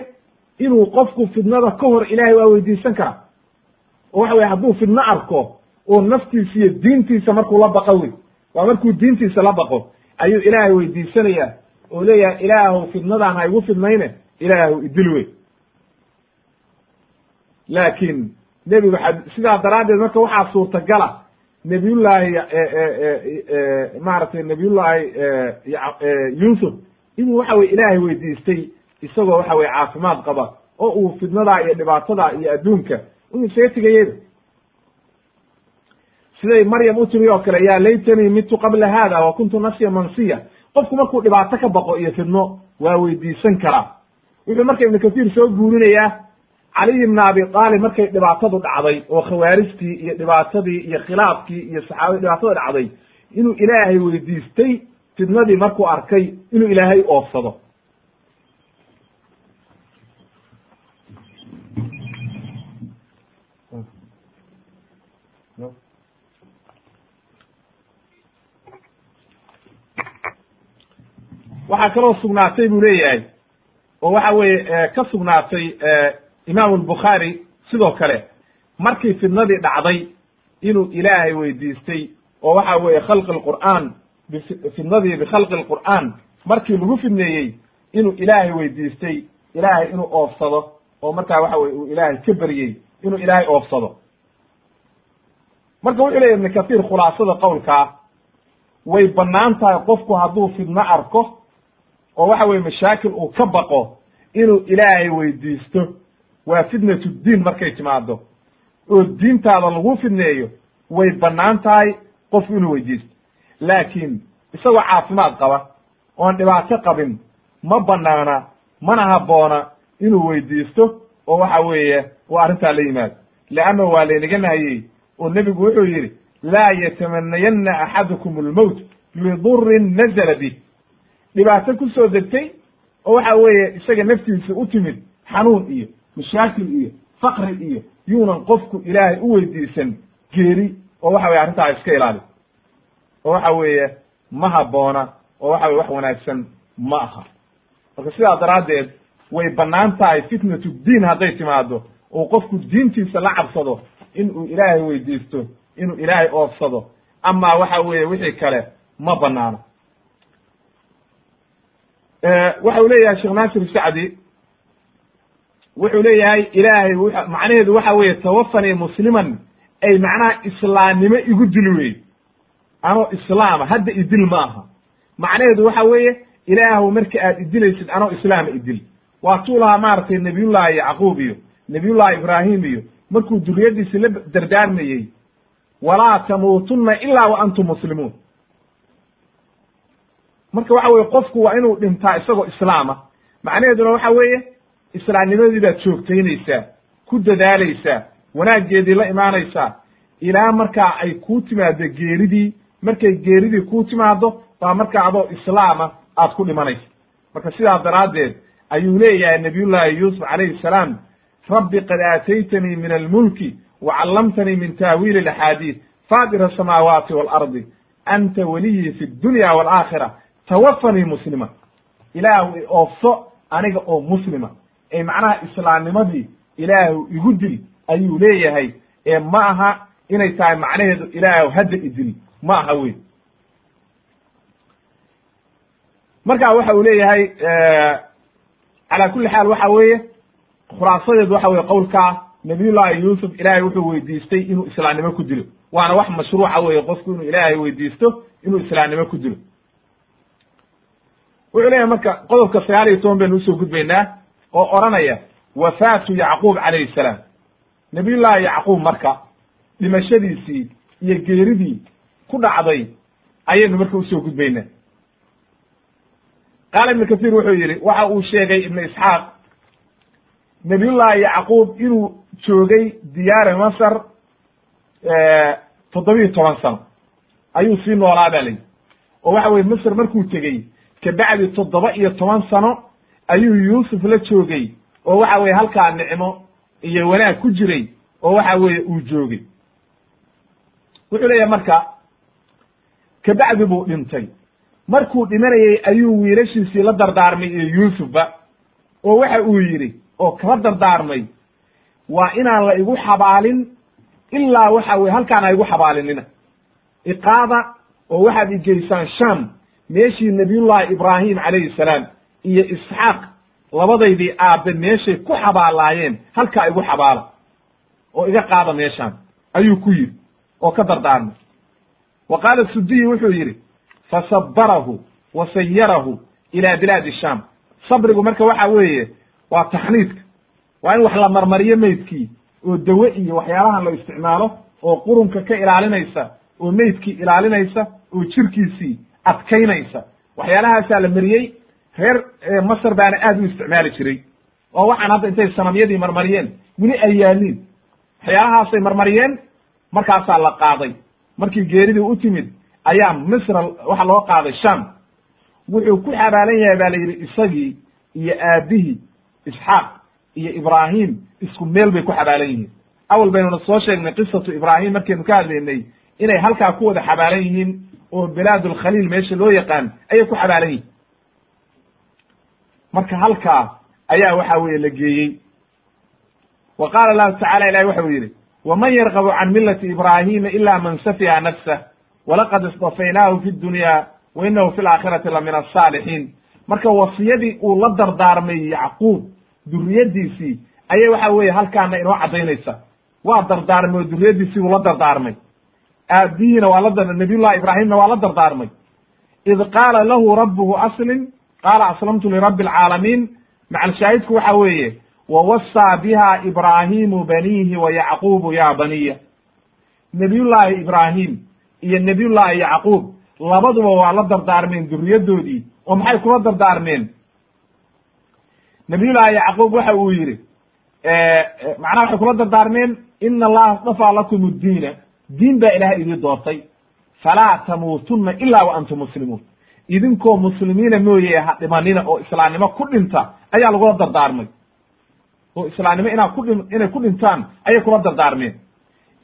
inuu qofku fidnada ka hor ilaahay waa weydiisan karaa oo waxa weye hadduu fidno arko oo naftiisa iyo diintiisa markuu la baqo wey waa markuu diintiisa la baqo ayuu ilaahay weydiisanaya oo leeyahay ilaahu fidnadaan ha igu fidnayne ilaahu idil wey. Laakiin nebigu sidaa daraaddeed marka waxaa suurtagala nebiyullaahi maaragtay nebiyullaahi yuusuf inuu waxa weye ilaahay weydiistay isagoo waxa weye caafimaad qaba oo uu fidnadaa iyo dhibaatadaa iyo adduunka inuu isaga tegayeda siday maryam u timi oo kale yaa laytanii mitu qabla hada wa kuntu nasiya mansiya qofku markuu dhibaato ka baqo iyo fidno waa weydiisan karaa. Wuxuu marka ibnu kasiir soo guurinayaa caliy ibna abi aalib markay dhibaatadu dhacday oo khawaarijtii iyo dhibaatadii iyo khilaafkii iyo saxaabadii dhibaatada dhacday inuu ilaahay weydiistay fidnadii markuu arkay inuu ilaahay oofsado waxaa kaloo sugnaatay buu leeyahay. Oo waxa weeye ka sugnaatay imaamu albukhaari sidoo kale. Markii fidnadii dhacday inuu ilaahay weydiistay oo waxa weeye khalqi lqur'aan fidnadii bikhalqi lqur'aan markii lagu fidneeyey inuu ilaahay weydiistay ilaahay inuu oofsado oo markaa waxa weye uu ilaahay ka beryey inuu ilaahay oofsado. Marka wuxuu leyahy ibnu kathiir khulaasada qowlkaa way bannaan tahay qofku hadduu fidno arko oo waxa weye mashaakil uu ka baqo inuu ilaahay weydiisto waa fitnatu diin markay timaado oo diintaada lagu fidneeyo way bannaan tahay qofku inuu weydiisto. Laakiin isagoo caafimaad qaba oon dhibaato qabin ma banaana mana habboona inuu weydiisto oo waxa weeye uu arrintaa la yimaado. Leanna waa laynaga nahayey oo nebigu wuxuu yidhi laa yatamanayanna axadukum almowt lidurin nazala bih dhibaato ku soo degtay oo waxa weeye isaga naftiisa u timid xanuun iyo mashaakil iyo fakri iyo yuunan qofku ilaahay u weydiisan geeri oo waxa weye arrintaa iska ilaali oo waxa weeye ma habboona oo waxa weye wax wanaagsan ma aha. Marka sidaa daraaddeed way bannaan tahay fitnatu diin hadday timaado oo qofku diintiisa la cabsado in uu ilaahay weydiisto inuu ilaahay oofsado. Ama waxa weeye wixii kale ma banaano waxa uu leeyahay sheekh naasir sacdi. Wuxuu leeyahay ilaahay macnaheedu waxa weeye tawafanii musliman ay macnaha islaamnimo igu dil wey anoo islaama hadda idil ma aha macnaheedu waxa weeye ilaahu marka aad idilaysid anoo islaama idil. Waa tuu lahaa maaragtay nabiyullahi yacquub iyo nabiyullahi ibraahim iyo markuu duriyadiisi la dardaarmayey. Walaa tamuutunna ilaa wa antum muslimuun marka waxa weye qofku waa inuu dhintaa isagoo islaama macnaheeduna waxa weeye islaamnimadii baad joogtaynaysaa ku dadaalaysaa wanaaggeedii la imaanaysaa ilaa markaa ay kuu timaado geeridii. Markay geeridii kuu timaado baa markaa adoo islaama aad ku dhimanaysa. Marka sidaa daraaddeed ayuu leeyahay nabiyullaahi yuusuf calayhi salaam rabbi qad aataytanii min almulki wa callamtanii min taawiili alaxaadiid faatira asamaawaati waalardi anta weliyii fi dunya waalaakhira tawafanii muslima ilaahu oofso aniga oo muslima. Ee macnaha islaamnimadii ilaahu igu dil ayuu leeyahay. Ee ma aha inay tahay macnaheedu ilaahu hadda idil ma aha wey marka waxa uu leeyahay calaa kulli xaal waxa weeye khulaasadeedu waxa weye qowlkaa nabiyullahi yuusuf ilaahay wuxuu weydiistay inuu islaamnimo ku dilo. Waana wax mashruuca weye qofku inuu ilaahay weydiisto inuu islaamnimo ku dilo wuxuu leeyahay marka qodobka sagaal iyo toban baynu u soo gudbaynaa oo odhanaya wafaatu yacquub calayhi salaam. Nabiyullahi yacquub marka dhimashadiisii iyo geeridii ku dhacday ayaynu marka u soo gudbaynaa. Qaala ibnu kasiir wuxuu yidhi waxa uu sheegay ibnu isxaaq nabiyullahi yacquub inuu joogay diyaari masar toddobiyo toban sano. Ayuu sii noolaa ba layihi oo waxa weye masr markuu tegey kabacdi toddoba iyo toban sano ayuu yuusuf la joogay oo waxa weye halkaa nicmo iyo wanaag ku jiray oo waxa weeye uu joogay. Wuxuu leeyahay marka kabacdi buu dhintay. Markuu dhimanayey ayuu wiilashiisii la dardaarmay iyo yuusufba oo waxa uu yidhi oo kala dardaarmay. Waa inaan la igu xabaalin ilaa waxa weye halkaan ha igu xabaalinina. Iqaada oo waxaad igeysaan sham meeshii nabiyullahi ibraahim calayhi salaam iyo isxaaq labadaydii aabe meeshay ku xabaalaayeen halkaa igu xabaala. Oo iga qaada meeshaan. Ayuu ku yidhi oo ka dardaarmay wa qaala sudiyi wuxuu yidhi fasabarahu wa sayarahu ila bilaadi sham sabrigu marka waxa weeye waa taxniidka. Waa in wax la marmariyo meydkii oo dawe iyo waxyaalahan la isticmaalo oo qurunka ka ilaalinaysa oo meydkii ilaalinaysa oo jirkiisii adkaynaysa. Waxyaalahaasaa la mariyey reer masr baana aad u isticmaali jiray. Oo waxaan hadda intay sanamyadii marmariyeen weli ay yaaliin waxyaalahaasay marmariyeen markaasaa la qaaday. Markii geeridii u timid ayaa misra waxa loo qaaday sham. Wuxuu ku xabaalan yahay baa la yidhi isagii iyo aabihii isxaaq iyo ibraahim isku meel bay ku xabaalan yihiin. Awal baynuna soo sheegnay qisatu ibraahim markaynu ka hadlaynay inay halkaa ku wada xabaalan yihiin oo bilaad alkhaliil meesha loo yaqaan ayay ku xabaalan yihiin. Marka halkaa ayaa waxa weeye la geeyey. Wa qaala allahu tacala ilahi waxau yidhi waman yarqabu can millati ibraahima ila man safiha nafsah walaqad istafaynaahu fi dunya wa inahu fi laakhirati la min asaalixiin marka wasiyadii uu la dardaarmay yacquub duriyadiisii ayay waxa weeye halkaana inoo caddaynaysa. Waa dardaarmay oo duriyadiisii uu la dardaarmay aabihiina waa la nabiyullahi ibraahimna waa la dardaarmay id qaala lahu rabbuhu aslim qaala aslamtu lirabbi alcaalamiin macalshaahidku waxa weeye wawasaa biha ibraahimu baniihi wa yacquubu ya baniya nebiyullaahi ibraahim iyo nebiyullaahi yacquub labaduba waa la dardaarmeen duriyaddoodii oo maxay kula dardaarmeen nabiyullaahi yacquub waxa uu yidhi macnaha waxay kula dardaarmeen ina allaha astafaa lakum uddiina diin baa ilahay idii doortay falaa tamuutunna ilaa wa antum muslimuun. Idinkoo muslimiina mooye ha dhimanina oo islaamnimo ku dhinta ayaa lagula dardaarmay. Oo islaamnimo inaa kudhin inay ku dhintaan ayay kula dardaarmeen.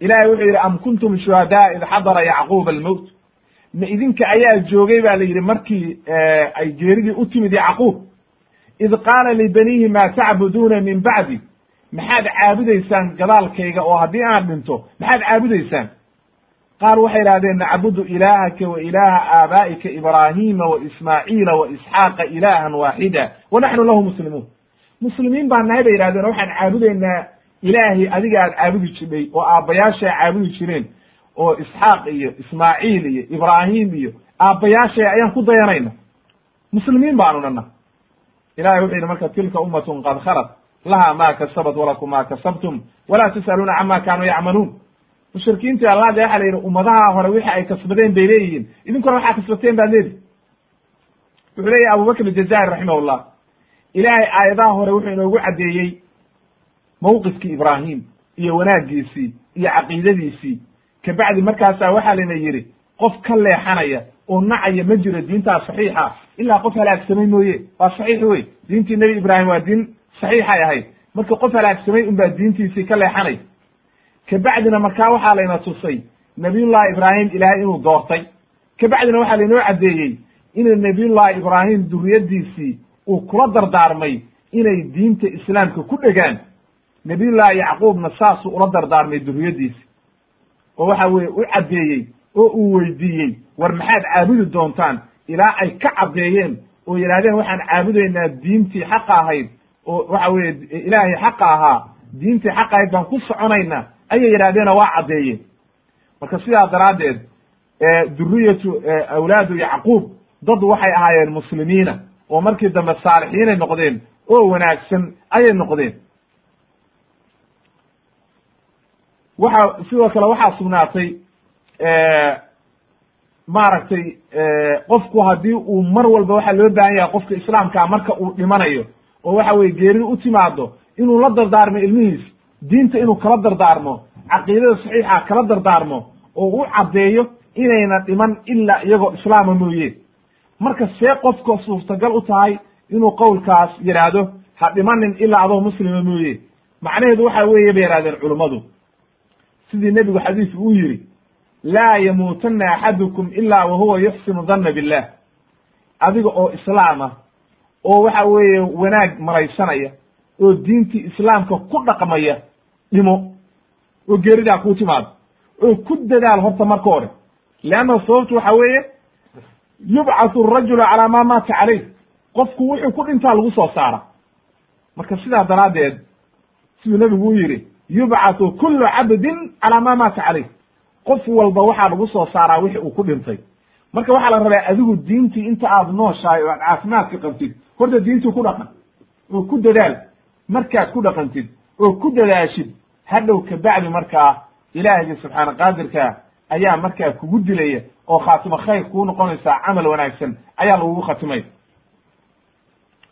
Ilahay wuxuu yidhi am kuntum shuhadaa id xadara yacquuba almowt ma idinka ayaa joogay ba la yidhi markii ay geeridii u timid yacquub. Id qaala libaniihi maa tacbuduuna min bacdi? Maxaad caabudaysaan gadaalkayga oo haddii aan dhinto maxaad caabudaysaan qaar waxay idhahdeen nacbudu ilaahaka wa ilaaha aabaa'ika ibraahima wa ismaaciila wa isxaaqa ilaahan waaxida wa naxnu lahu muslimuun. Muslimiin baan nahay bay yihahdeen oo waxaan caabudaynaa ilaahay adiga aad caabudi jidhay oo aabbayaashay caabudi jireen oo isxaaq iyo ismaaciil iyo ibraahim iyo aabbayaashay ayaan ku dayanayna. Muslimiin baanu nana ilahay wuxuu yidhi marka tilka ummatun qad khalat laha ma kasabat walakum ma kasabtum walaa tus'aluuna cama kaanuu yacmaluun mushrikiintii allah de waxa la yidhi ummadaha hore wixi ay kasbadeen bay leeyihiin. Idinkuna waxaa kasbateen baad leedi wuxuu leeyahy abubakr aljazairi raximahullah ilaahay aayadaha hore wuxuu inoogu caddeeyey mawqifkii ibraahim iyo wanaaggiisii iyo caqiidadiisii. Kabacdi markaasaa waxaa layna yidhi qof ka leexanaya oo nacaya ma jiro diintaa saxiixa. Ilaa qof halaagsamay mooye waa saxiix wey diintii nebi ibraahim waa diin saxiixay ahayd. Marka qof halaagsamay unbaa diintiisii ka leexanay kabacdina markaa waxaa layna tusay nabiyullahi ibraahim ilaahay inuu doortay. Kabacdina waxaa laynoo caddeeyey inuu nabiyullahi ibraahim duriyaddiisii uu kula dardaarmay inay diinta islaamka ku dhegaan. Nabiyullahi yacquubna saasuu ula dardaarmay duriyaddiisi oo waxa weeye u caddeeyey oo uu weydiiyey war maxaad caabudi doontaan? Ilaa ay ka caddeeyeen oo yidhahdeen waxaan caabudaynaa diintii xaqa ahayd oo waxa weeye ilaahay xaqa ahaa diintii xaqa ahayd baan ku soconaynaa ayay yidhahdeenoo waa caddeeyeen marka sidaa daraaddeed duriyatu awlaadu yacquub dad waxay ahaayeen muslimiina oo markii dambe saalixiinay noqdeen oo wanaagsan ayay noqdeen. Waxa sidoo kale waxaa sugnaatay maaragtay qofku haddii uu mar walba waxaa loo baahan yahay qofka islaamkaa marka uu dhimanayo oo waxa weye geeri u timaado inuu la dardaarmo ilmihiis diinta inuu kala dardaarmo caqiidada saxiixa kala dardaarmo oo u caddeeyo inayna dhiman ilaa iyagoo islaama mooye. Marka see qofka suurtagal u tahay inuu qowlkaas yidhaahdo ha dhimanin ilaa adoo muslima mooye. Macnaheedu waxa weeye bay yihahdeen culummadu sidii nebigu xadiis uu yidhi laa yamuutanna axadukum ilaa wa huwa yuxsinu danna billah. Adiga oo islaama oo waxa weeye wanaag maraysanaya oo diintii islaamka ku dhaqmaya dhimo oo geeridaa kuu timaado oo ku dadaal horta marka hore. Leanna sababtu waxa weeye yubcathu arajulu calaa maa maata calayh. Qofku wuxuu ku dhintaa lagu soo saara. Marka sidaa daraaddeed siduu nebigu u yidhi yubcathu kullu cabdin calaa maa maata calayh. Qof walba waxaa lagu soo saaraa wixi uu ku dhintay. Marka waxaa la rabaa adigu diintii inta aad nooshahay oo aad caafimaadka qabtid horta diintii ku dhaqan oo ku dadaal markaad ku dhaqantid oo ku dadaashid hadhow kabacdi markaa ilaahiyga subxaana qaadirka ayaa markaa kugu dilaya oo khaatimo khayr kuu noqonaysaa camal wanaagsan ayaa lagugu khatimay.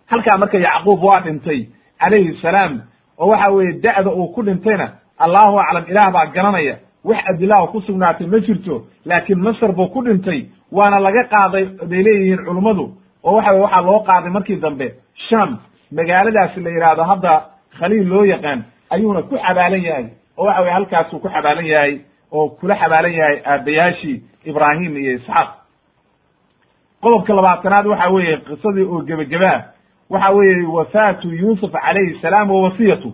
Halkaa marka yacquub waa dhintay calayhi salaam oo waxa weeye da'da uu ku dhintayna allahu aclam ilaah baa garanaya wax adilaha ku sugnaatay ma jirto laakiin masr buu ku dhintay waana laga qaaday bay leeyihiin culummadu oo waxa weye waxaa loo qaaday markii dambe sham. Magaaladaasi la yidhaahdo hadda khaliil loo yaqaan ayuuna ku xabaalan yahay oo waxa weye halkaasuu ku xabaalan yahay oo kula xabaalan yahay aabayaashii ibraahim iyo isxaaq. Qodobka labaatanaad waxa weeye qisadii oo gebagabaa waxa weeye wafaatu yuusuf calayhi salaam wa wasiyatu.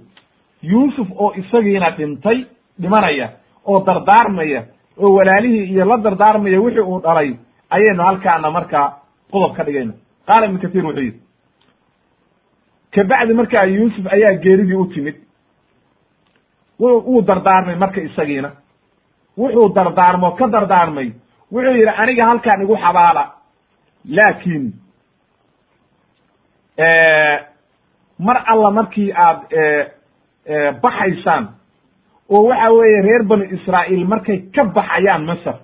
Yuusuf oo isagiina dhintay dhimanaya oo dardaarmaya oo walaalihii iyo la dardaarmaya wixii uu dhalay ayaynu halkaana markaa qodob ka dhigayna qaala ibnu kathiir wuxuu yidhi kabacdi markaa yuusuf ayaa geeridii u timid. Wuu dardaarmay marka isagiina. Wuxuu dardaarmo ka dardaarmay. Wuxuu yidhi aniga halkaan igu xabaala. Laakiin mar alla markii aad baxaysaan oo waxa weeye reer banu israa'iil markay ka baxayaan masar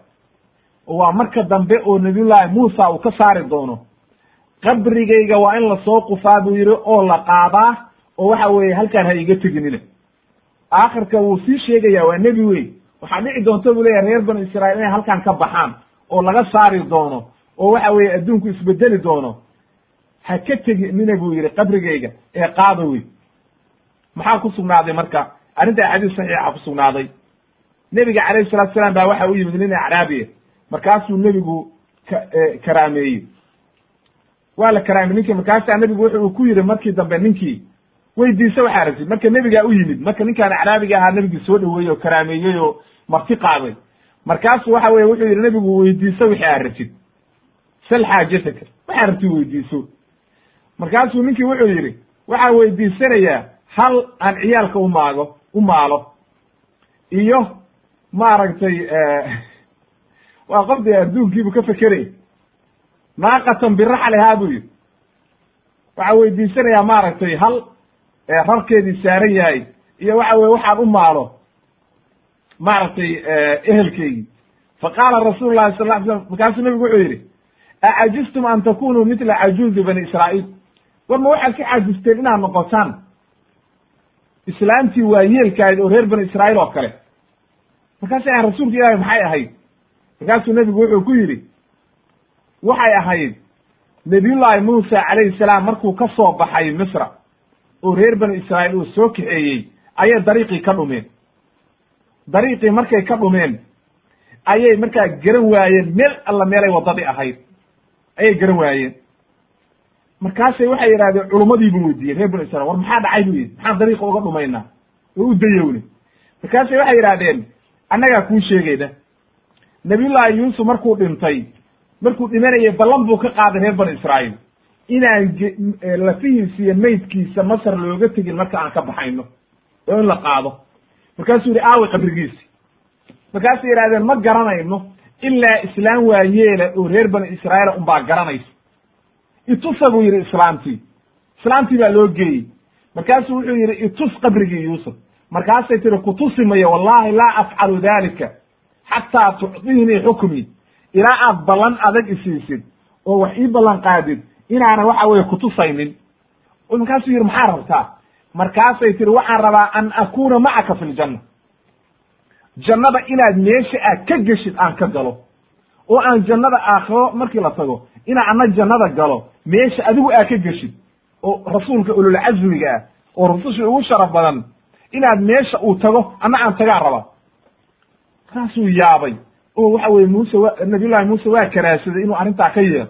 oo waa marka dambe oo nabiyullaahi muusa uu ka saari doono qabrigayga waa in la soo qufaa buu yidhi oo la qaadaa oo waxa weeye halkaan ha iga teginina aakhirka wuu sii sheegaya waa nebi wey waxaa dhici doonta buu leeyahy reer banu israa'iil inay halkaan ka baxaan oo laga saari doono oo waxa weeye adduunku isbedeli doono. Ha ka teginina buu yidhi qabrigayga ee qaada wey maxaa ku sugnaaday marka? Arrinta xadiis saxiixa ku sugnaaday. Nebiga calayhi salatu salaam baa waxa u yimid nin acraabiya markaasuu nebigu ka karaameeyey waa la karaamey ninkii markaasaa nebigu wuxu ku yidhi markii dambe ninkii weydiisa waxaa rabtid marka nebigaa u yimid marka ninkaan acraabiga ahaa nebigii soo dhoweeyey oo karaameeyey oo marti qaaday markaasu waxa weye wuxuu yidhi nebigu weydiiso wixii aad rabtid sal xaajataka. Waxaa rabtid weydiiso. Markaasuu ninkii wuxuu yidhi waxaan weydiisanayaa hal aan ciyaalka u maago u maalo. Iyo maaragtay waa qof dee adduunkiibu ka fekeraya naaqatan biraxlihaa buu yidhi. Waxaa weydiisanayaa maaragtay hal rarkeedii saaran yahay iyo waxa weye waxaan u maalo maaragtay ehelkeygii. Fa qaala rasuulu llahi sal ly slam markaasuu nebigu wuxuu yidhi acajistum an takunuu mitla cajuuzi bani israa'iil? War ma waxaad ka caajisteen inaad noqotaan islaamtii waa yeelkahayd oo reer bani israa'iil oo kale? Markaasay ahan rasuulka ilaahi maxay ahayd? Markaasuu nebigu wuxuu ku yidhi waxay ahayd nebiyullaahi muusa calayhi salaam markuu ka soo baxay misra oo reer bani israa'iil uu soo kaxeeyey ayay dariiqii ka dhumeen. Dariiqii markay ka dhumeen ayay markaa garan waayeen meel alla meelay waddadii ahayd ayay garan waayeen. Markaasay waxay yidhahdeen culummadii buu weydiiyey reer banu israil war maxaa dhacay? buu yidhi. Maxaan dariiqa uga dhumaynaa oo u dayowne. Markaasay waxay yidhahdeen annagaa kuu sheegayda nabiyullaahi yuusuf markuu dhintay markuu dhimanayay ballan buu ka qaaday reer banu israa'iil. Inaan lafihiisa iyo maydkiisa masar looga tegin marka aan ka baxayno. Oo in la qaado. Markaasuu yidhi aawi qabrigiisi. Markaasay yidhahdeen ma garanayno ilaa islaam waayeela oo reer banu israa'iila unbaa garanaysa itusa buu yidhi islaamtii. Islaamtii baa loo geeyey. Markaasuu wuxuu yidhi itus qabrigii yuusuf. Markaasay tiri kutusi mayo wallahi laa afcalu dalika xataa tucdiinii xukmii ilaa aad ballan adag isiisid oo wax ii ballan qaadid inaana waxa weye kutusaynin markaasuu yidhi maxaa rabtaa? Markaasay tiri waxaan rabaa an akuna macaka fi ljanna jannada inaad meesha aad ka geshid aan ka galo oo aan jannada aakhiro markii la tago inaa ana jannada galo meesha adigu aad ka geshid oo rasuulka ululcazmiga ah oo rususha ugu sharaf badan inaad meesha uu tago ana aan tagaa raba markaasuu yaabay oo waxa weye muuse nabiyullahi muuse waa karaasaday inuu arrintaa ka yeelo.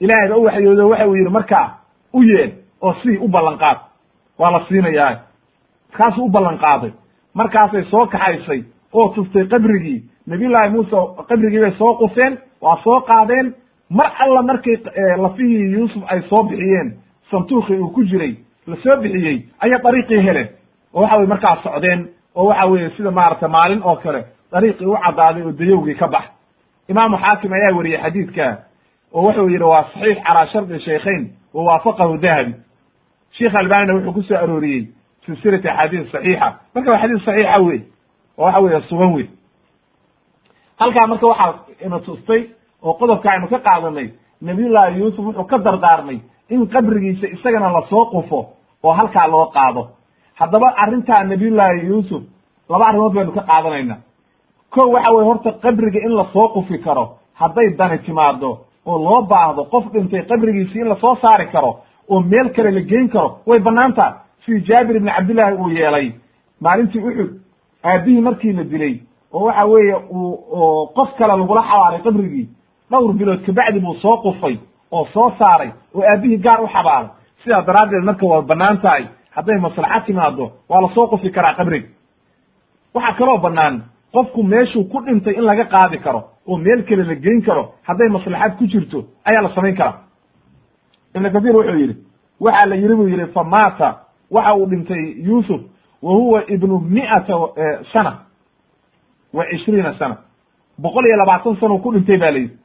Ilaahay ba u waxyoodo waxa uu yidhi markaa u yeel oo sii u ballan qaad. Waa la siinayaa. Markaasuu u ballan qaaday. Markaasay soo kaxaysay oo tustay qabrigii. Nabiyullaahi muuse qabrigii bay soo qufeen waa soo qaadeen. Mar alla markay lafihii yuusuf ay soo bixiyeen santuuqii uu ku jiray la soo bixiyey ayay dariiqii heleen oo waxa weye markaa socdeen oo waxa weeye sida maaragtay maalin oo kale dariiqii u caddaaday oo dayowgii ka bax. Imaamu xaakim ayaa weriyey xadiidka oo wuxuu yidhi waa saxiix calaa shardi shaykhayn wa waafaqahu dahabi. Sheikh albanina wuxuu ku soo arooriyey silsilati axaadiis saxiixa. Marka waa xadiis saxiixa wey oo waxa weeye sugan wey halkaa marka waxaa ina tustay oo qodobka aynu ka qaadanay nabiyullaahi yuusuf wuxuu ka dardaarmay in qabrigiisa isagana la soo qufo oo halkaa loo qaado. Haddaba arrintaa nabiyullaahi yuusuf laba arrimood baynu ka qaadanayna ko waxa weye horta qabriga in la soo qufi karo hadday dani timaado oo loo baahdo qof dhintay qabrigiisi in la soo saari karo oo meel kale la geyn karo way bannaan taha sidii jaabir ibni cabdillahi uu yeelay maalintii uxud aabihii markii la dilay oo waxa weeye uu qof kale lagula xabaaray qabrigii. Dhowr bilood kabacdi buu soo qufay oo soo saaray oo aabihii gaar u xabaaray. Sidaa daraaddeed marka waa bannaan tahay hadday maslaxa timaado waa la soo qufi karaa qabriga waxaa kaloo bannaan qofku meeshuu ku dhintay in laga qaadi karo oo meel kale la geyn karo hadday maslaxad ku jirto ayaa la samayn karaa. Ibnu kathiir wuxuu yidhi waxaa la yidhi buu yidhi fa maata. Waxa uu dhintay yuusuf wa huwa ibnu mi'ata sana wa cishriina sana. Boqol iyo labaatan sano ku dhintay ba la yidhi.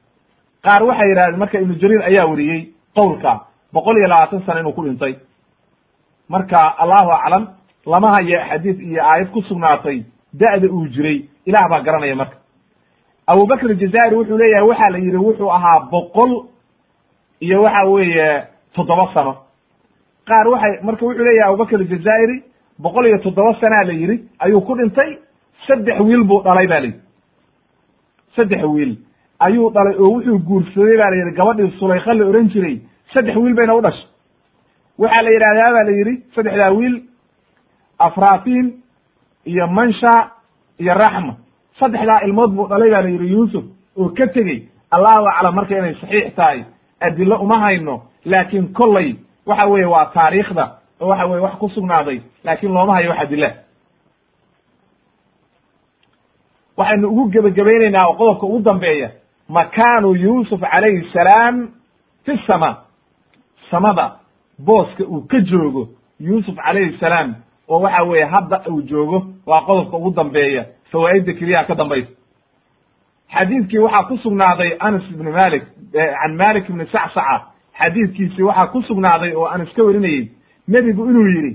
Qaar waxay yidhahdeen marka ibnu jariir ayaa weriyey qowlka boqol iyo labaatan sano inuu ku dhintay. Marka allahu aclam lama hayo xadiis iyo aayad ku sugnaatay da'da uu jiray ilaah baa garanaya marka. Abubakr jazairi wuxuu leeyahay waxaa la yidhi wuxuu ahaa boqol iyo waxa weeye toddoba sano. Qaar waxay marka wuxuu leeyahay abubakr jazairi boqol iyo toddoba sanaa la yidhi ayuu ku dhintay saddex wiil buu dhalay ba la yidhi. Saddex wiil ayuu dhalay oo wuxuu guursaday ba la yidhi gabadhii sulaykha la ohan jiray saddex wiil bayna u dhashay. Waxaa la yidhahdaa ba la yidhi saddexdaa wiil afratin iyo mansha iyo raxma. Saddexdaa ilmood buu dhalay ba la yidhi yuusuf oo ka tegey allahu aclam marka inay saxiix tahay adilo uma hayno laakiin kollay waxa weeye waa taariikhda oo waxa weye wax ku sugnaaday laakiin looma hayo wax adila waxaynu ugu gebagabaynaynaa oo qodobka ugu dambeeya makaanu yuusuf calayhi salaam fi sama. Samada booska uu ka joogo yuusuf calayhi salaam oo waxa weeye hadda uu joogo waa qodobka ugu dambeeya fawaa'idda keliyaha ka dambaysa. Xadiidkii waxaa ku sugnaaday anas ibni malik can malik ibni sacsaca. Xadiidkiisi waxaa ku sugnaaday oo anas ka warinayey nebigu inuu yidhi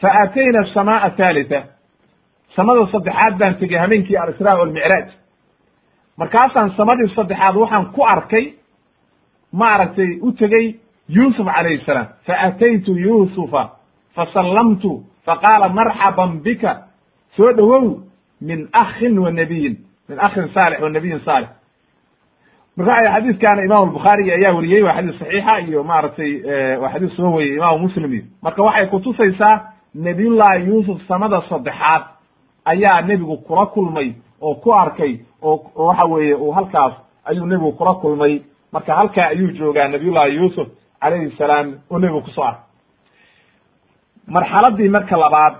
fa aatayna asamaaa thalitha. Samada saddexaad baan tegey habeenkii alisraa walmicraaj markaasaan samadii saddexaad waxaan ku arkay ma aragtay u tegey yuusuf calayhi salaam. Fa ataytu yuusufa fasallamtu faqaala marxaban bika soo dhowow min akhin wa nabiyin min akhin saalix wa nabiyin saalix marka xadiiskaana imam albukhaarigi ayaa weriyey waa xadiis saxiixa iyo maaragtay waa xadiis soo weriyey imaamu muslim marka waxay kutusaysaa nebiyullahi yuusuf sanada saddexaad ayaa nebigu kula kulmay oo ku arkay oo waxa weeye uu halkaas ayuu nebigu kula kulmay marka halkaa ayuu joogaa nabiyullahi yuusuf calayhi salaam oo nebigu ku soo arkay marxaladii marka labaad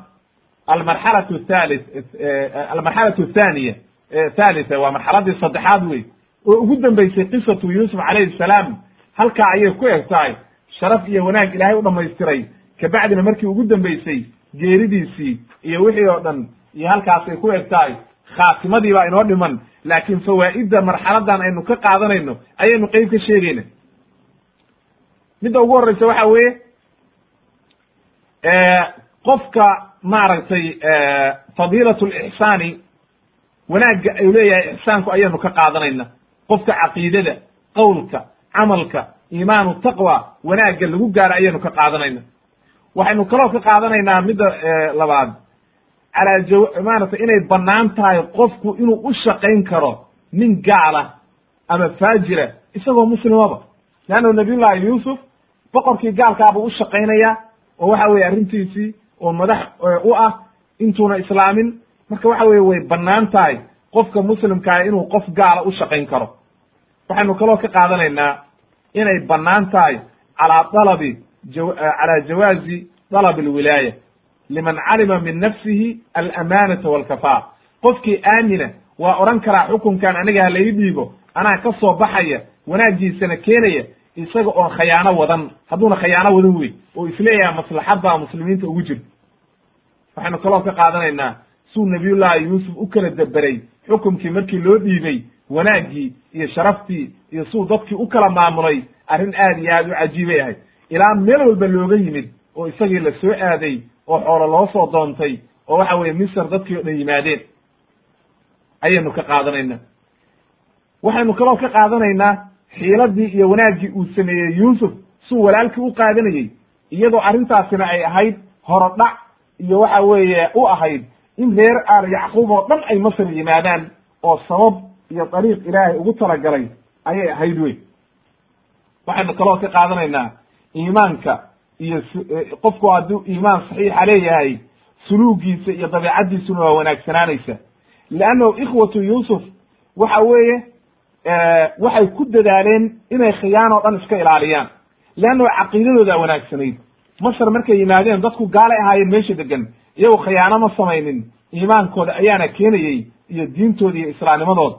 almarxalatu thalith almarxalatu thaniya thalitha waa marxaladii saddexaad wey oo ugu dambeysay qisatu yuusuf calayhi salaam halkaa ayay ku eg tahay sharaf iyo wanaag ilaahay u dhamaystiray kabacdina markii ugu dambeysay geeridiisii iyo wixii oo dhan iyo halkaasay ku eg tahay khaatimadii baa inoo dhiman. Laakiin fawaa'idda marxaladan aynu ka qaadanayno ayaynu qeyb ka sheegayna. Midda ugu horreysa waxa weeye qofka maaragtay fadiilat lixsaani wanaagga ay leeyahay ixsaanku ayaynu ka qaadanayna. Qofka caqiidada qowlka camalka iimaanu taqwa wanaagga lagu gaaro ayaynu ka qaadanayna. Waxaynu kaloo ka qaadanaynaa midda labaad. Calaa ja maaragtay inay bannaan tahay qofku inuu u shaqayn karo nin gaala ama faajira isagoo muslimaba leanna nabiyullahi yuusuf boqorkii gaalkaabuu u shaqaynaya oo waxa weye arrintiisii oo madax u ah intuuna islaamin. Marka waxa weye way bannaan tahay qofka muslimkaa inuu qof gaala u shaqayn karo. Waxaynu kaloo ka qaadanaynaa inay bannaan tahay calaa dalabi calaa jawaazi dalab alwilaaya liman calima min nafsihi alamanata walkafaa qofkii aamina waa odhan karaa xukunkan aniga ha lai dhiibo anaa ka soo baxaya wanaaggiisana keenaya isaga oon khayaano wadan hadduuna khayaano wadan wey oo is leeyahay maslaxadbaa muslimiinta ugu jirto waxaynu kaloo ka qaadanaynaa suu nabiyullahi yuusuf u kala deberay xukumkii markii loo dhiibay wanaaggii iyo sharaftii iyo suu dadkii u kala maamulay arrin aad iyo aad u cajiibay ahayd. Ilaa meel walba looga yimid oo isagii la soo aaday oo xoolo loo soo doontay oo waxa weeye misr dadkii o dhan yimaadeen. Ayaynu ka qaadanaynaa. Waxaynu kaloo ka qaadanaynaa xiiladii iyo wanaaggii uu sameeyey yuusuf suu walaalkii u qaadanayey iyadoo arrintaasina ay ahayd horodhac iyo waxa weeye u ahayd in reer aal yacquub oo dhan ay masr yimaadaan oo sabab iyo dariiq ilaahay ugu talagalay ayay ahayd wey waxaynu kaloo ka qaadanaynaa iimaanka iyo qofku hadduu iimaan saxiixa leeyahay suluugiisa iyo dabeicaddiisuna waa wanaagsanaanaysa. Leannahu ikhwatu yuusuf waxa weeye waxay ku dadaaleen inay khiyaan oo dhan iska ilaaliyaan. Leannahu caqiidadoodaa wanaagsanayd. Masar markay yimaadeen dadku gaalay ahaayeen meesha degan iyagoo khiyaano ma samaynin. Iimaankooda ayaana keenayey iyo diintooda iyo islaamnimadooda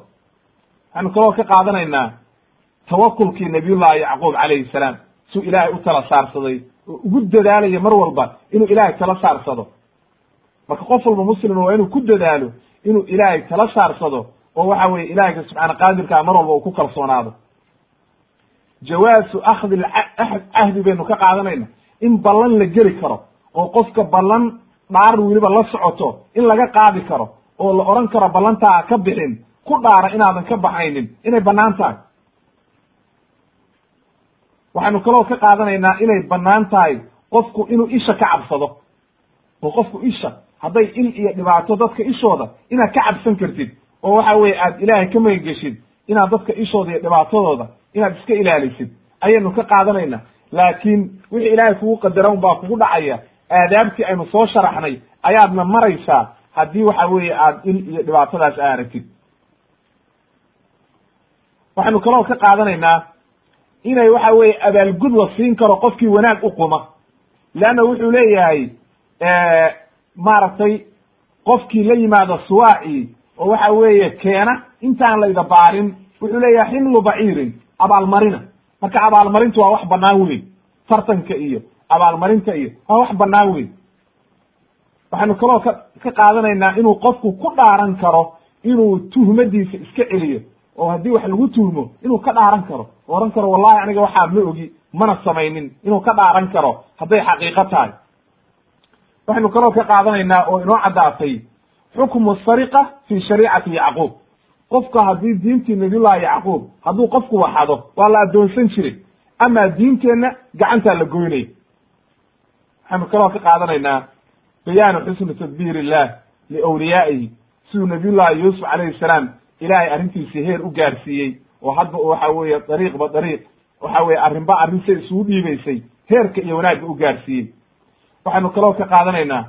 waxaynu kaloo ka qaadanaynaa tawakulkii nabiyullahi yacquub calayhi salaam. Suu ilaahay u tala saarsaday oo ugu dadaalaya mar walba inuu ilaahay tala saarsado. Marka qof walba muslima waa inuu ku dadaalo inuu ilaahay tala saarsado oo waxa weye ilaahayka subxaana qaadirkaa mar walba uu ku kalsoonaado. Jawaasu akhdi cahdi baynu ka qaadanayna. In ballan la geli karo oo qofka ballan dhaar weliba la socoto in laga qaadi karo oo la odhan karo ballantaa ka bixin ku dhaara inaadan ka baxaynin inay bannaan tahay. Waxaynu kaloo ka qaadanaynaa inay bannaan tahay qofku inuu isha ka cabsado. Oo qofku isha hadday il iyo dhibaato dadka ishooda inaad ka cabsan kartid oo waxa weye aad ilaahay ka magangeshid inaad dadka ishooda iyo dhibaatadooda inaad iska ilaalisid ayaynu ka qaadanayna. Laakiin wixii ilaahay kugu qadara un baa kugu dhacaya aadaabtii aynu soo sharaxnay ayaadna maraysaa haddii waxa weeye aad il iyo dhibaatadaas aragtid waxaynu kaloo ka qaadanaynaa inay waxa weeye abaalgud la siin karo qofkii wanaag u quma. Leanna wuxuu leeyahay maaragtay qofkii la yimaado suwaaci oo waxa weeye keena intaan layda baarin wuxuu leeyahay ximlu baciirin abaalmarina. Marka abaalmarintu waa wax bannaan weyn tartanka iyo abaalmarinta iyo waa wax bannaan weyn. Waxaynu kaloo ka ka qaadanaynaa inuu qofku ku dhaaran karo inuu tuhmadiisa iska celiyo oo haddii wax lagu tuhmo inuu ka dhaaran karo. Oo odhan karo wallahi aniga waxaa ma ogi mana samaynin inuu ka dhaaran karo hadday xaqiiqo tahay. Waxaynu kaloo ka qaadanaynaa oo inoo caddaatay xukmu sariqa fi shariicati yacquub qofka haddii diintii nabiyullahi yacquub hadduu qofku waxado waa la addoonsan jiray amaa diinteenna gacantaa la goynaya waxaynu kaloo ka qaadanaynaa bayaanu xusni tadbiir illah liawliyaa'ihi siduu nabiyullahi yuusuf calayhi salaam ilaahay arrintiisii heer u gaarsiiyey oo hadba waxa weeye dariiqba dariiq waxa weye arrinba arrin say isugu dhiibaysay heerka iyo wanaagga u gaarsiiyey waxaynu kaloo ka qaadanaynaa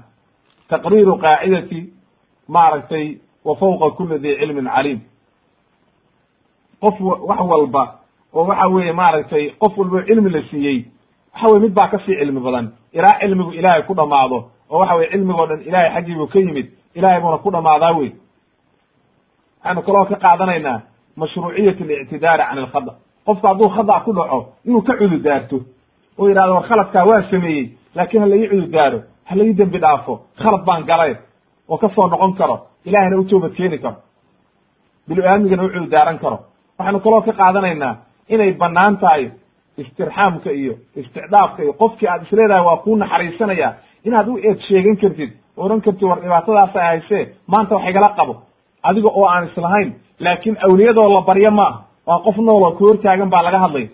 taqriiru qaacidati maaragtay wa fawqa kuli di cilmin caliim. Qof wax walba oo waxa weeye maaragtay qof walba cilmi la siiyey waxa weye mid baa ka sii cilmi badan. Ilaa cilmigu ilaahay ku dhamaado oo waxa weye cilmigoo dhan ilahay xaggiibuu ka yimid ilahay buuna ku dhamaadaa wey waxaynu kaloo ka qaadanaynaa mashruuciyat alictidaari can alkhada. Qofku hadduu khada ku dhaco inuu ka cududaarto oo yidhahdo war khaladkaa waan sameeyey laakiin ha la ii cududaaro ha la ii dembi dhaafo khalad baan galay oo ka soo noqon karo ilahayna u toobad keeni karo. Bilo-aamigana u cududaaran karo. Waxaynu kaloo ka qaadanaynaa inay bannaan tahay istirxaamka iyo isticdaafka iyo qofkii aad isleedahay waa kuu naxariisanaya inaad u eed sheegan kartid odhan kartid war dhibaatadaasa haysee? Maanta wax igala qabo. Adiga oo aan islahayn laakiin awliyadoo la baryo maaha waa qof nool oo ku hortaagan baa laga hadlaya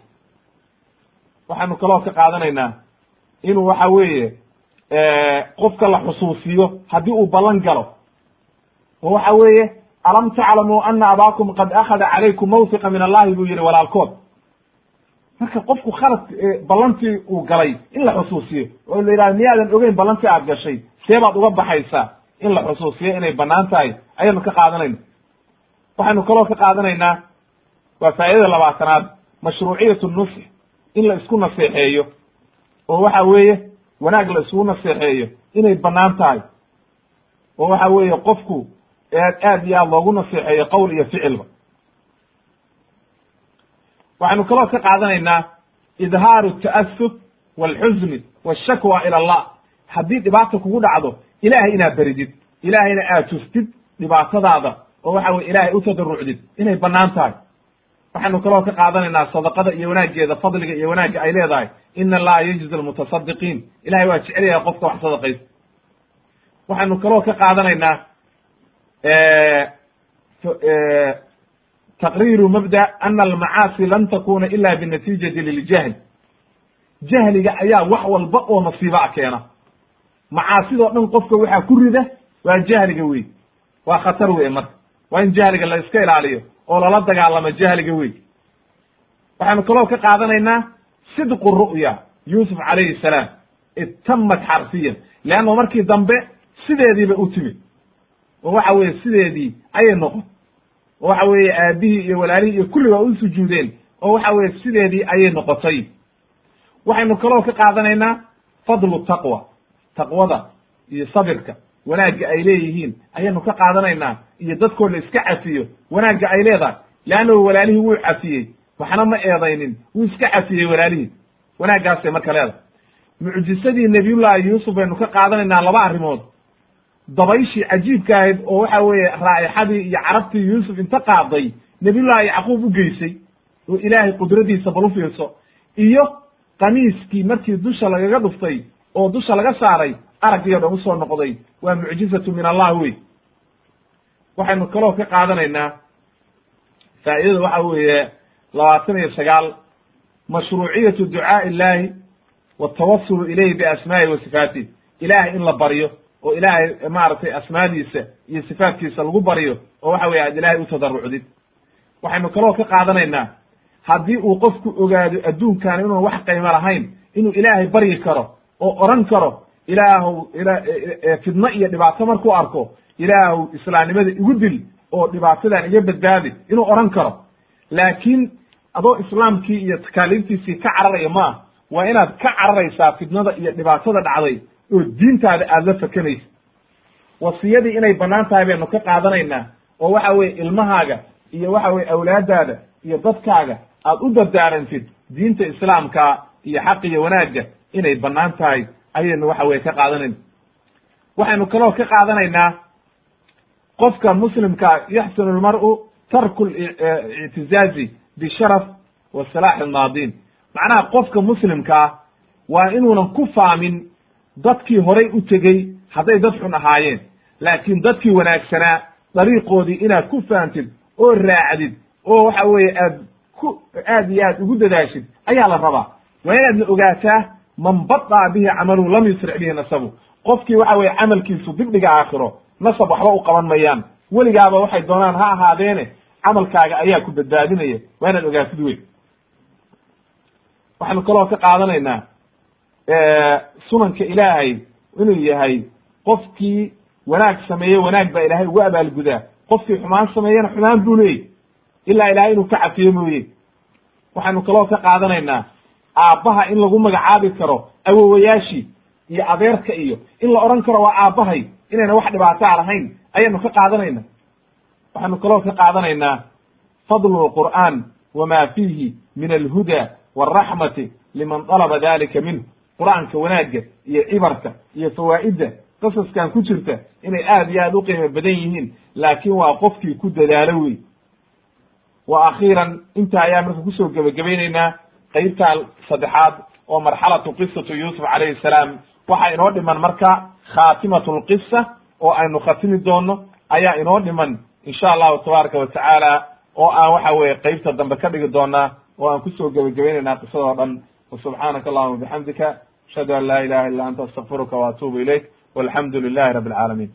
waxaynu kaloo ka qaadanaynaa inuu waxa weeye qofka la xusuusiyo haddii uu ballan galo. Oo waxa weeye alam taclamuu ana abaakum qad akhada calaykum mawtiqa min allahi? buu yihi walaalkood. Marka qofku khalad ballantii uu galay in la xusuusiyo oo la yidhahdo miyaadan ogeyn ballantii aad gashay? See baad uga baxaysaa in la xusuusiyo inay bannaan tahay. Ayaynu ka qaadanayna waxaynu kaloo ka qaadanaynaa waa faa'idada labaatanaad mashruuciyatu nusx in la isku naseexeeyo oo waxa weeye wanaag la isugu naseexeeyo inay bannaan tahay. Oo waxa weeye qofku aad iyo aad loogu naseexeeyo qowl iyo ficilba waxaynu kaloo ka qaadanaynaa idhaaru ta'asuf walxusni washakwa ila allah. Haddii dhibaata kugu dhacdo ilahay inaad beridid ilahayna aad tustid dhibaatadaada oo waxa weye ilaahay u tadarucdid inay bannaan tahay waxaynu kaloo ka qaadanaynaa sadaqada iyo wanaaggeeda fadliga iyo wanaagga ay leedahay. Ina allaha yajzi almutasadiqiin ilahay waa jecelyahay qofka wax sadaqaysa waxaynu kaloo ka qaadanaynaa taqriiru mabda ana almacaasi lan takuna ila binatiijati liljahl. Jahliga ayaa wax walba oo nasiiba a keena. Macaasidoo dhan qofka waxaa ku rida waa jahliga wey waa khatar wey marka. Waa in jahliga la iska ilaaliyo oo lala dagaalamo jahliga wey waxaanu kaloo ka qaadanaynaa sidqu ru'ya yuusuf calayhi salaam itamad xarfiyan leanna markii dambe sideediiba u timid. Oo waxa weeye sideedii ayay noqon. Oo waxa weeye aabihii iyo walaalihii iyo kulli waa u sujuudeen. Oo waxa weeye sideedii ayay noqotay. Waxaynu kaloo ka qaadanaynaa fadlu taqwa taqwada iyo sabirka wanaagga ay leeyihiin ayaynu ka qaadanaynaa iyo dadkoo la iska cafiyo wanaagga ay leedahay. Leannahu walaalihii wuu cafiyey. Waxna ma eedaynin wuu iska cafiyey walaalihii wanaaggaasay marka leedahay. Mucjisadii nebiyullaahi yuusuf baynu ka qaadanaynaa laba arrimood. Dabayshii cajiibka ahayd oo waxa weeye raa'ixadii iyo carabtii yuusuf inta qaaday nebiyullaahi yacquub u geysay oo ilaahay qudradiisa bal u fiirso iyo qamiiskii markii dusha lagaga dhuftay oo dusha laga saaray araggii o dhan u soo noqday waa mucjizatu min allah wey waxaynu kaloo ka qaadanaynaa faa'idada waxa weeye labaatan iyo sagaal mashruuciyatu ducaa'i illahi watawasulu ilayhi biasmaa'ihi wa sifaatih ilaahay in la baryo oo ilaahay maaragtay asmaadiisa iyo sifaatkiisa lagu baryo oo waxa weye aad ilaahay u tadarucdid waxaynu kaloo ka qaadanaynaa haddii uu qofku ogaado adduunkan inuun wax qiimo lahayn inuu ilaahay baryi karo oo oran karo ilaahu fidno iyo dhibaato markuu arko ilaahu islaamnimada igu dil oo dhibaatadan iga badbaadi inuu oran karo. Laakiin adoo islaamkii iyo takaaliiftiisii ka cararaya ma ah waa inaad ka cararaysaa fidnada iyo dhibaatada dhacday oo diintaada aada la fakanaysa wasiyadii inay bannaan tahay baynu ka qaadanaynaa oo waxa weye ilmahaaga iyo waxa weye awlaadaada iyo dadkaaga aad u dardaarantid diinta islaamka iyo xaq iyo wanaagga inay bannaan tahay ayaynu waxa weye ka qaadanayna waxaynu kaloo ka qaadanaynaa qofka muslimkaa yaxsunu lmar'u tarku lictizaazi bisharaf wa salaax almaadiin macnaha qofka muslimkaa waa inuunan ku faamin dadkii horay u tegey hadday dad xun ahaayeen. Laakiin dadkii wanaagsanaa dariiqoodii inaad ku fahamtid oo raacdid oo waxa weeye aad ku aad iyo aad ugu dadaashid ayaa la rabaa. Waa inaadna ogaataa man badaa bihi camaluhu lam yusric bihi nasabu. Qofkii waxa weye camalkiisu dibdhiga aakhiro nasab waxba u qaban mayaan. Weligaaba waxay doonaan ha ahaadeene camalkaaga ayaa ku badbaadinaya waa ogaatid wey waxaanu kaloo ka qaadanaynaa sunanka ilaahay inuu yahay qofkii wanaag sameeye wanaag baa ilaahay ugu abaalgudaa. Qofkii xumaan sameeyena xumaan buu leeyay. Ilaa ilahay inuu ka cafiyo mooye. Waxaanu kaloo ka qaadanaynaa aabbaha in lagu magacaabi karo awowayaashii iyo adeerka iyo in la odhan karo waa aabbahay inayna wax dhibaataa lahayn ayaanu ka qaadanayna. Waxaanu kaloo ka qaadanaynaa fadlu lqur'aan wama fiihi min alhuda waraxmati liman dalaba dalika minhu. Qur'aanka wanaagga iyo cibarka iyo fawaa'idda qasaskan ku jirta inay aad iyo aad u qiimo badan yihiin laakiin waa qofkii ku dadaalo wey wa akhiiran inta ayaa marka ku soo gebagabaynaynaa qeybtaa saddexaad oo marxalatu qisatu yuusuf calayhi salaam. Waxaa inoo dhiman marka khaatimatu lqisa oo aynu khatimi doono ayaa inoo dhiman insha allahu tabaaraka wa tacaala oo aan waxa weye qeybta dambe ka dhigi doonaa oo aan ku soo gebagabaynaynaa qisadoo dhan. Wasubxaanaka allahuma bixamdika ashhadu an laa ilaha illa anta astaqfiruka wa atuubu ilayk walxamdu lilahi rabi alcaalamiin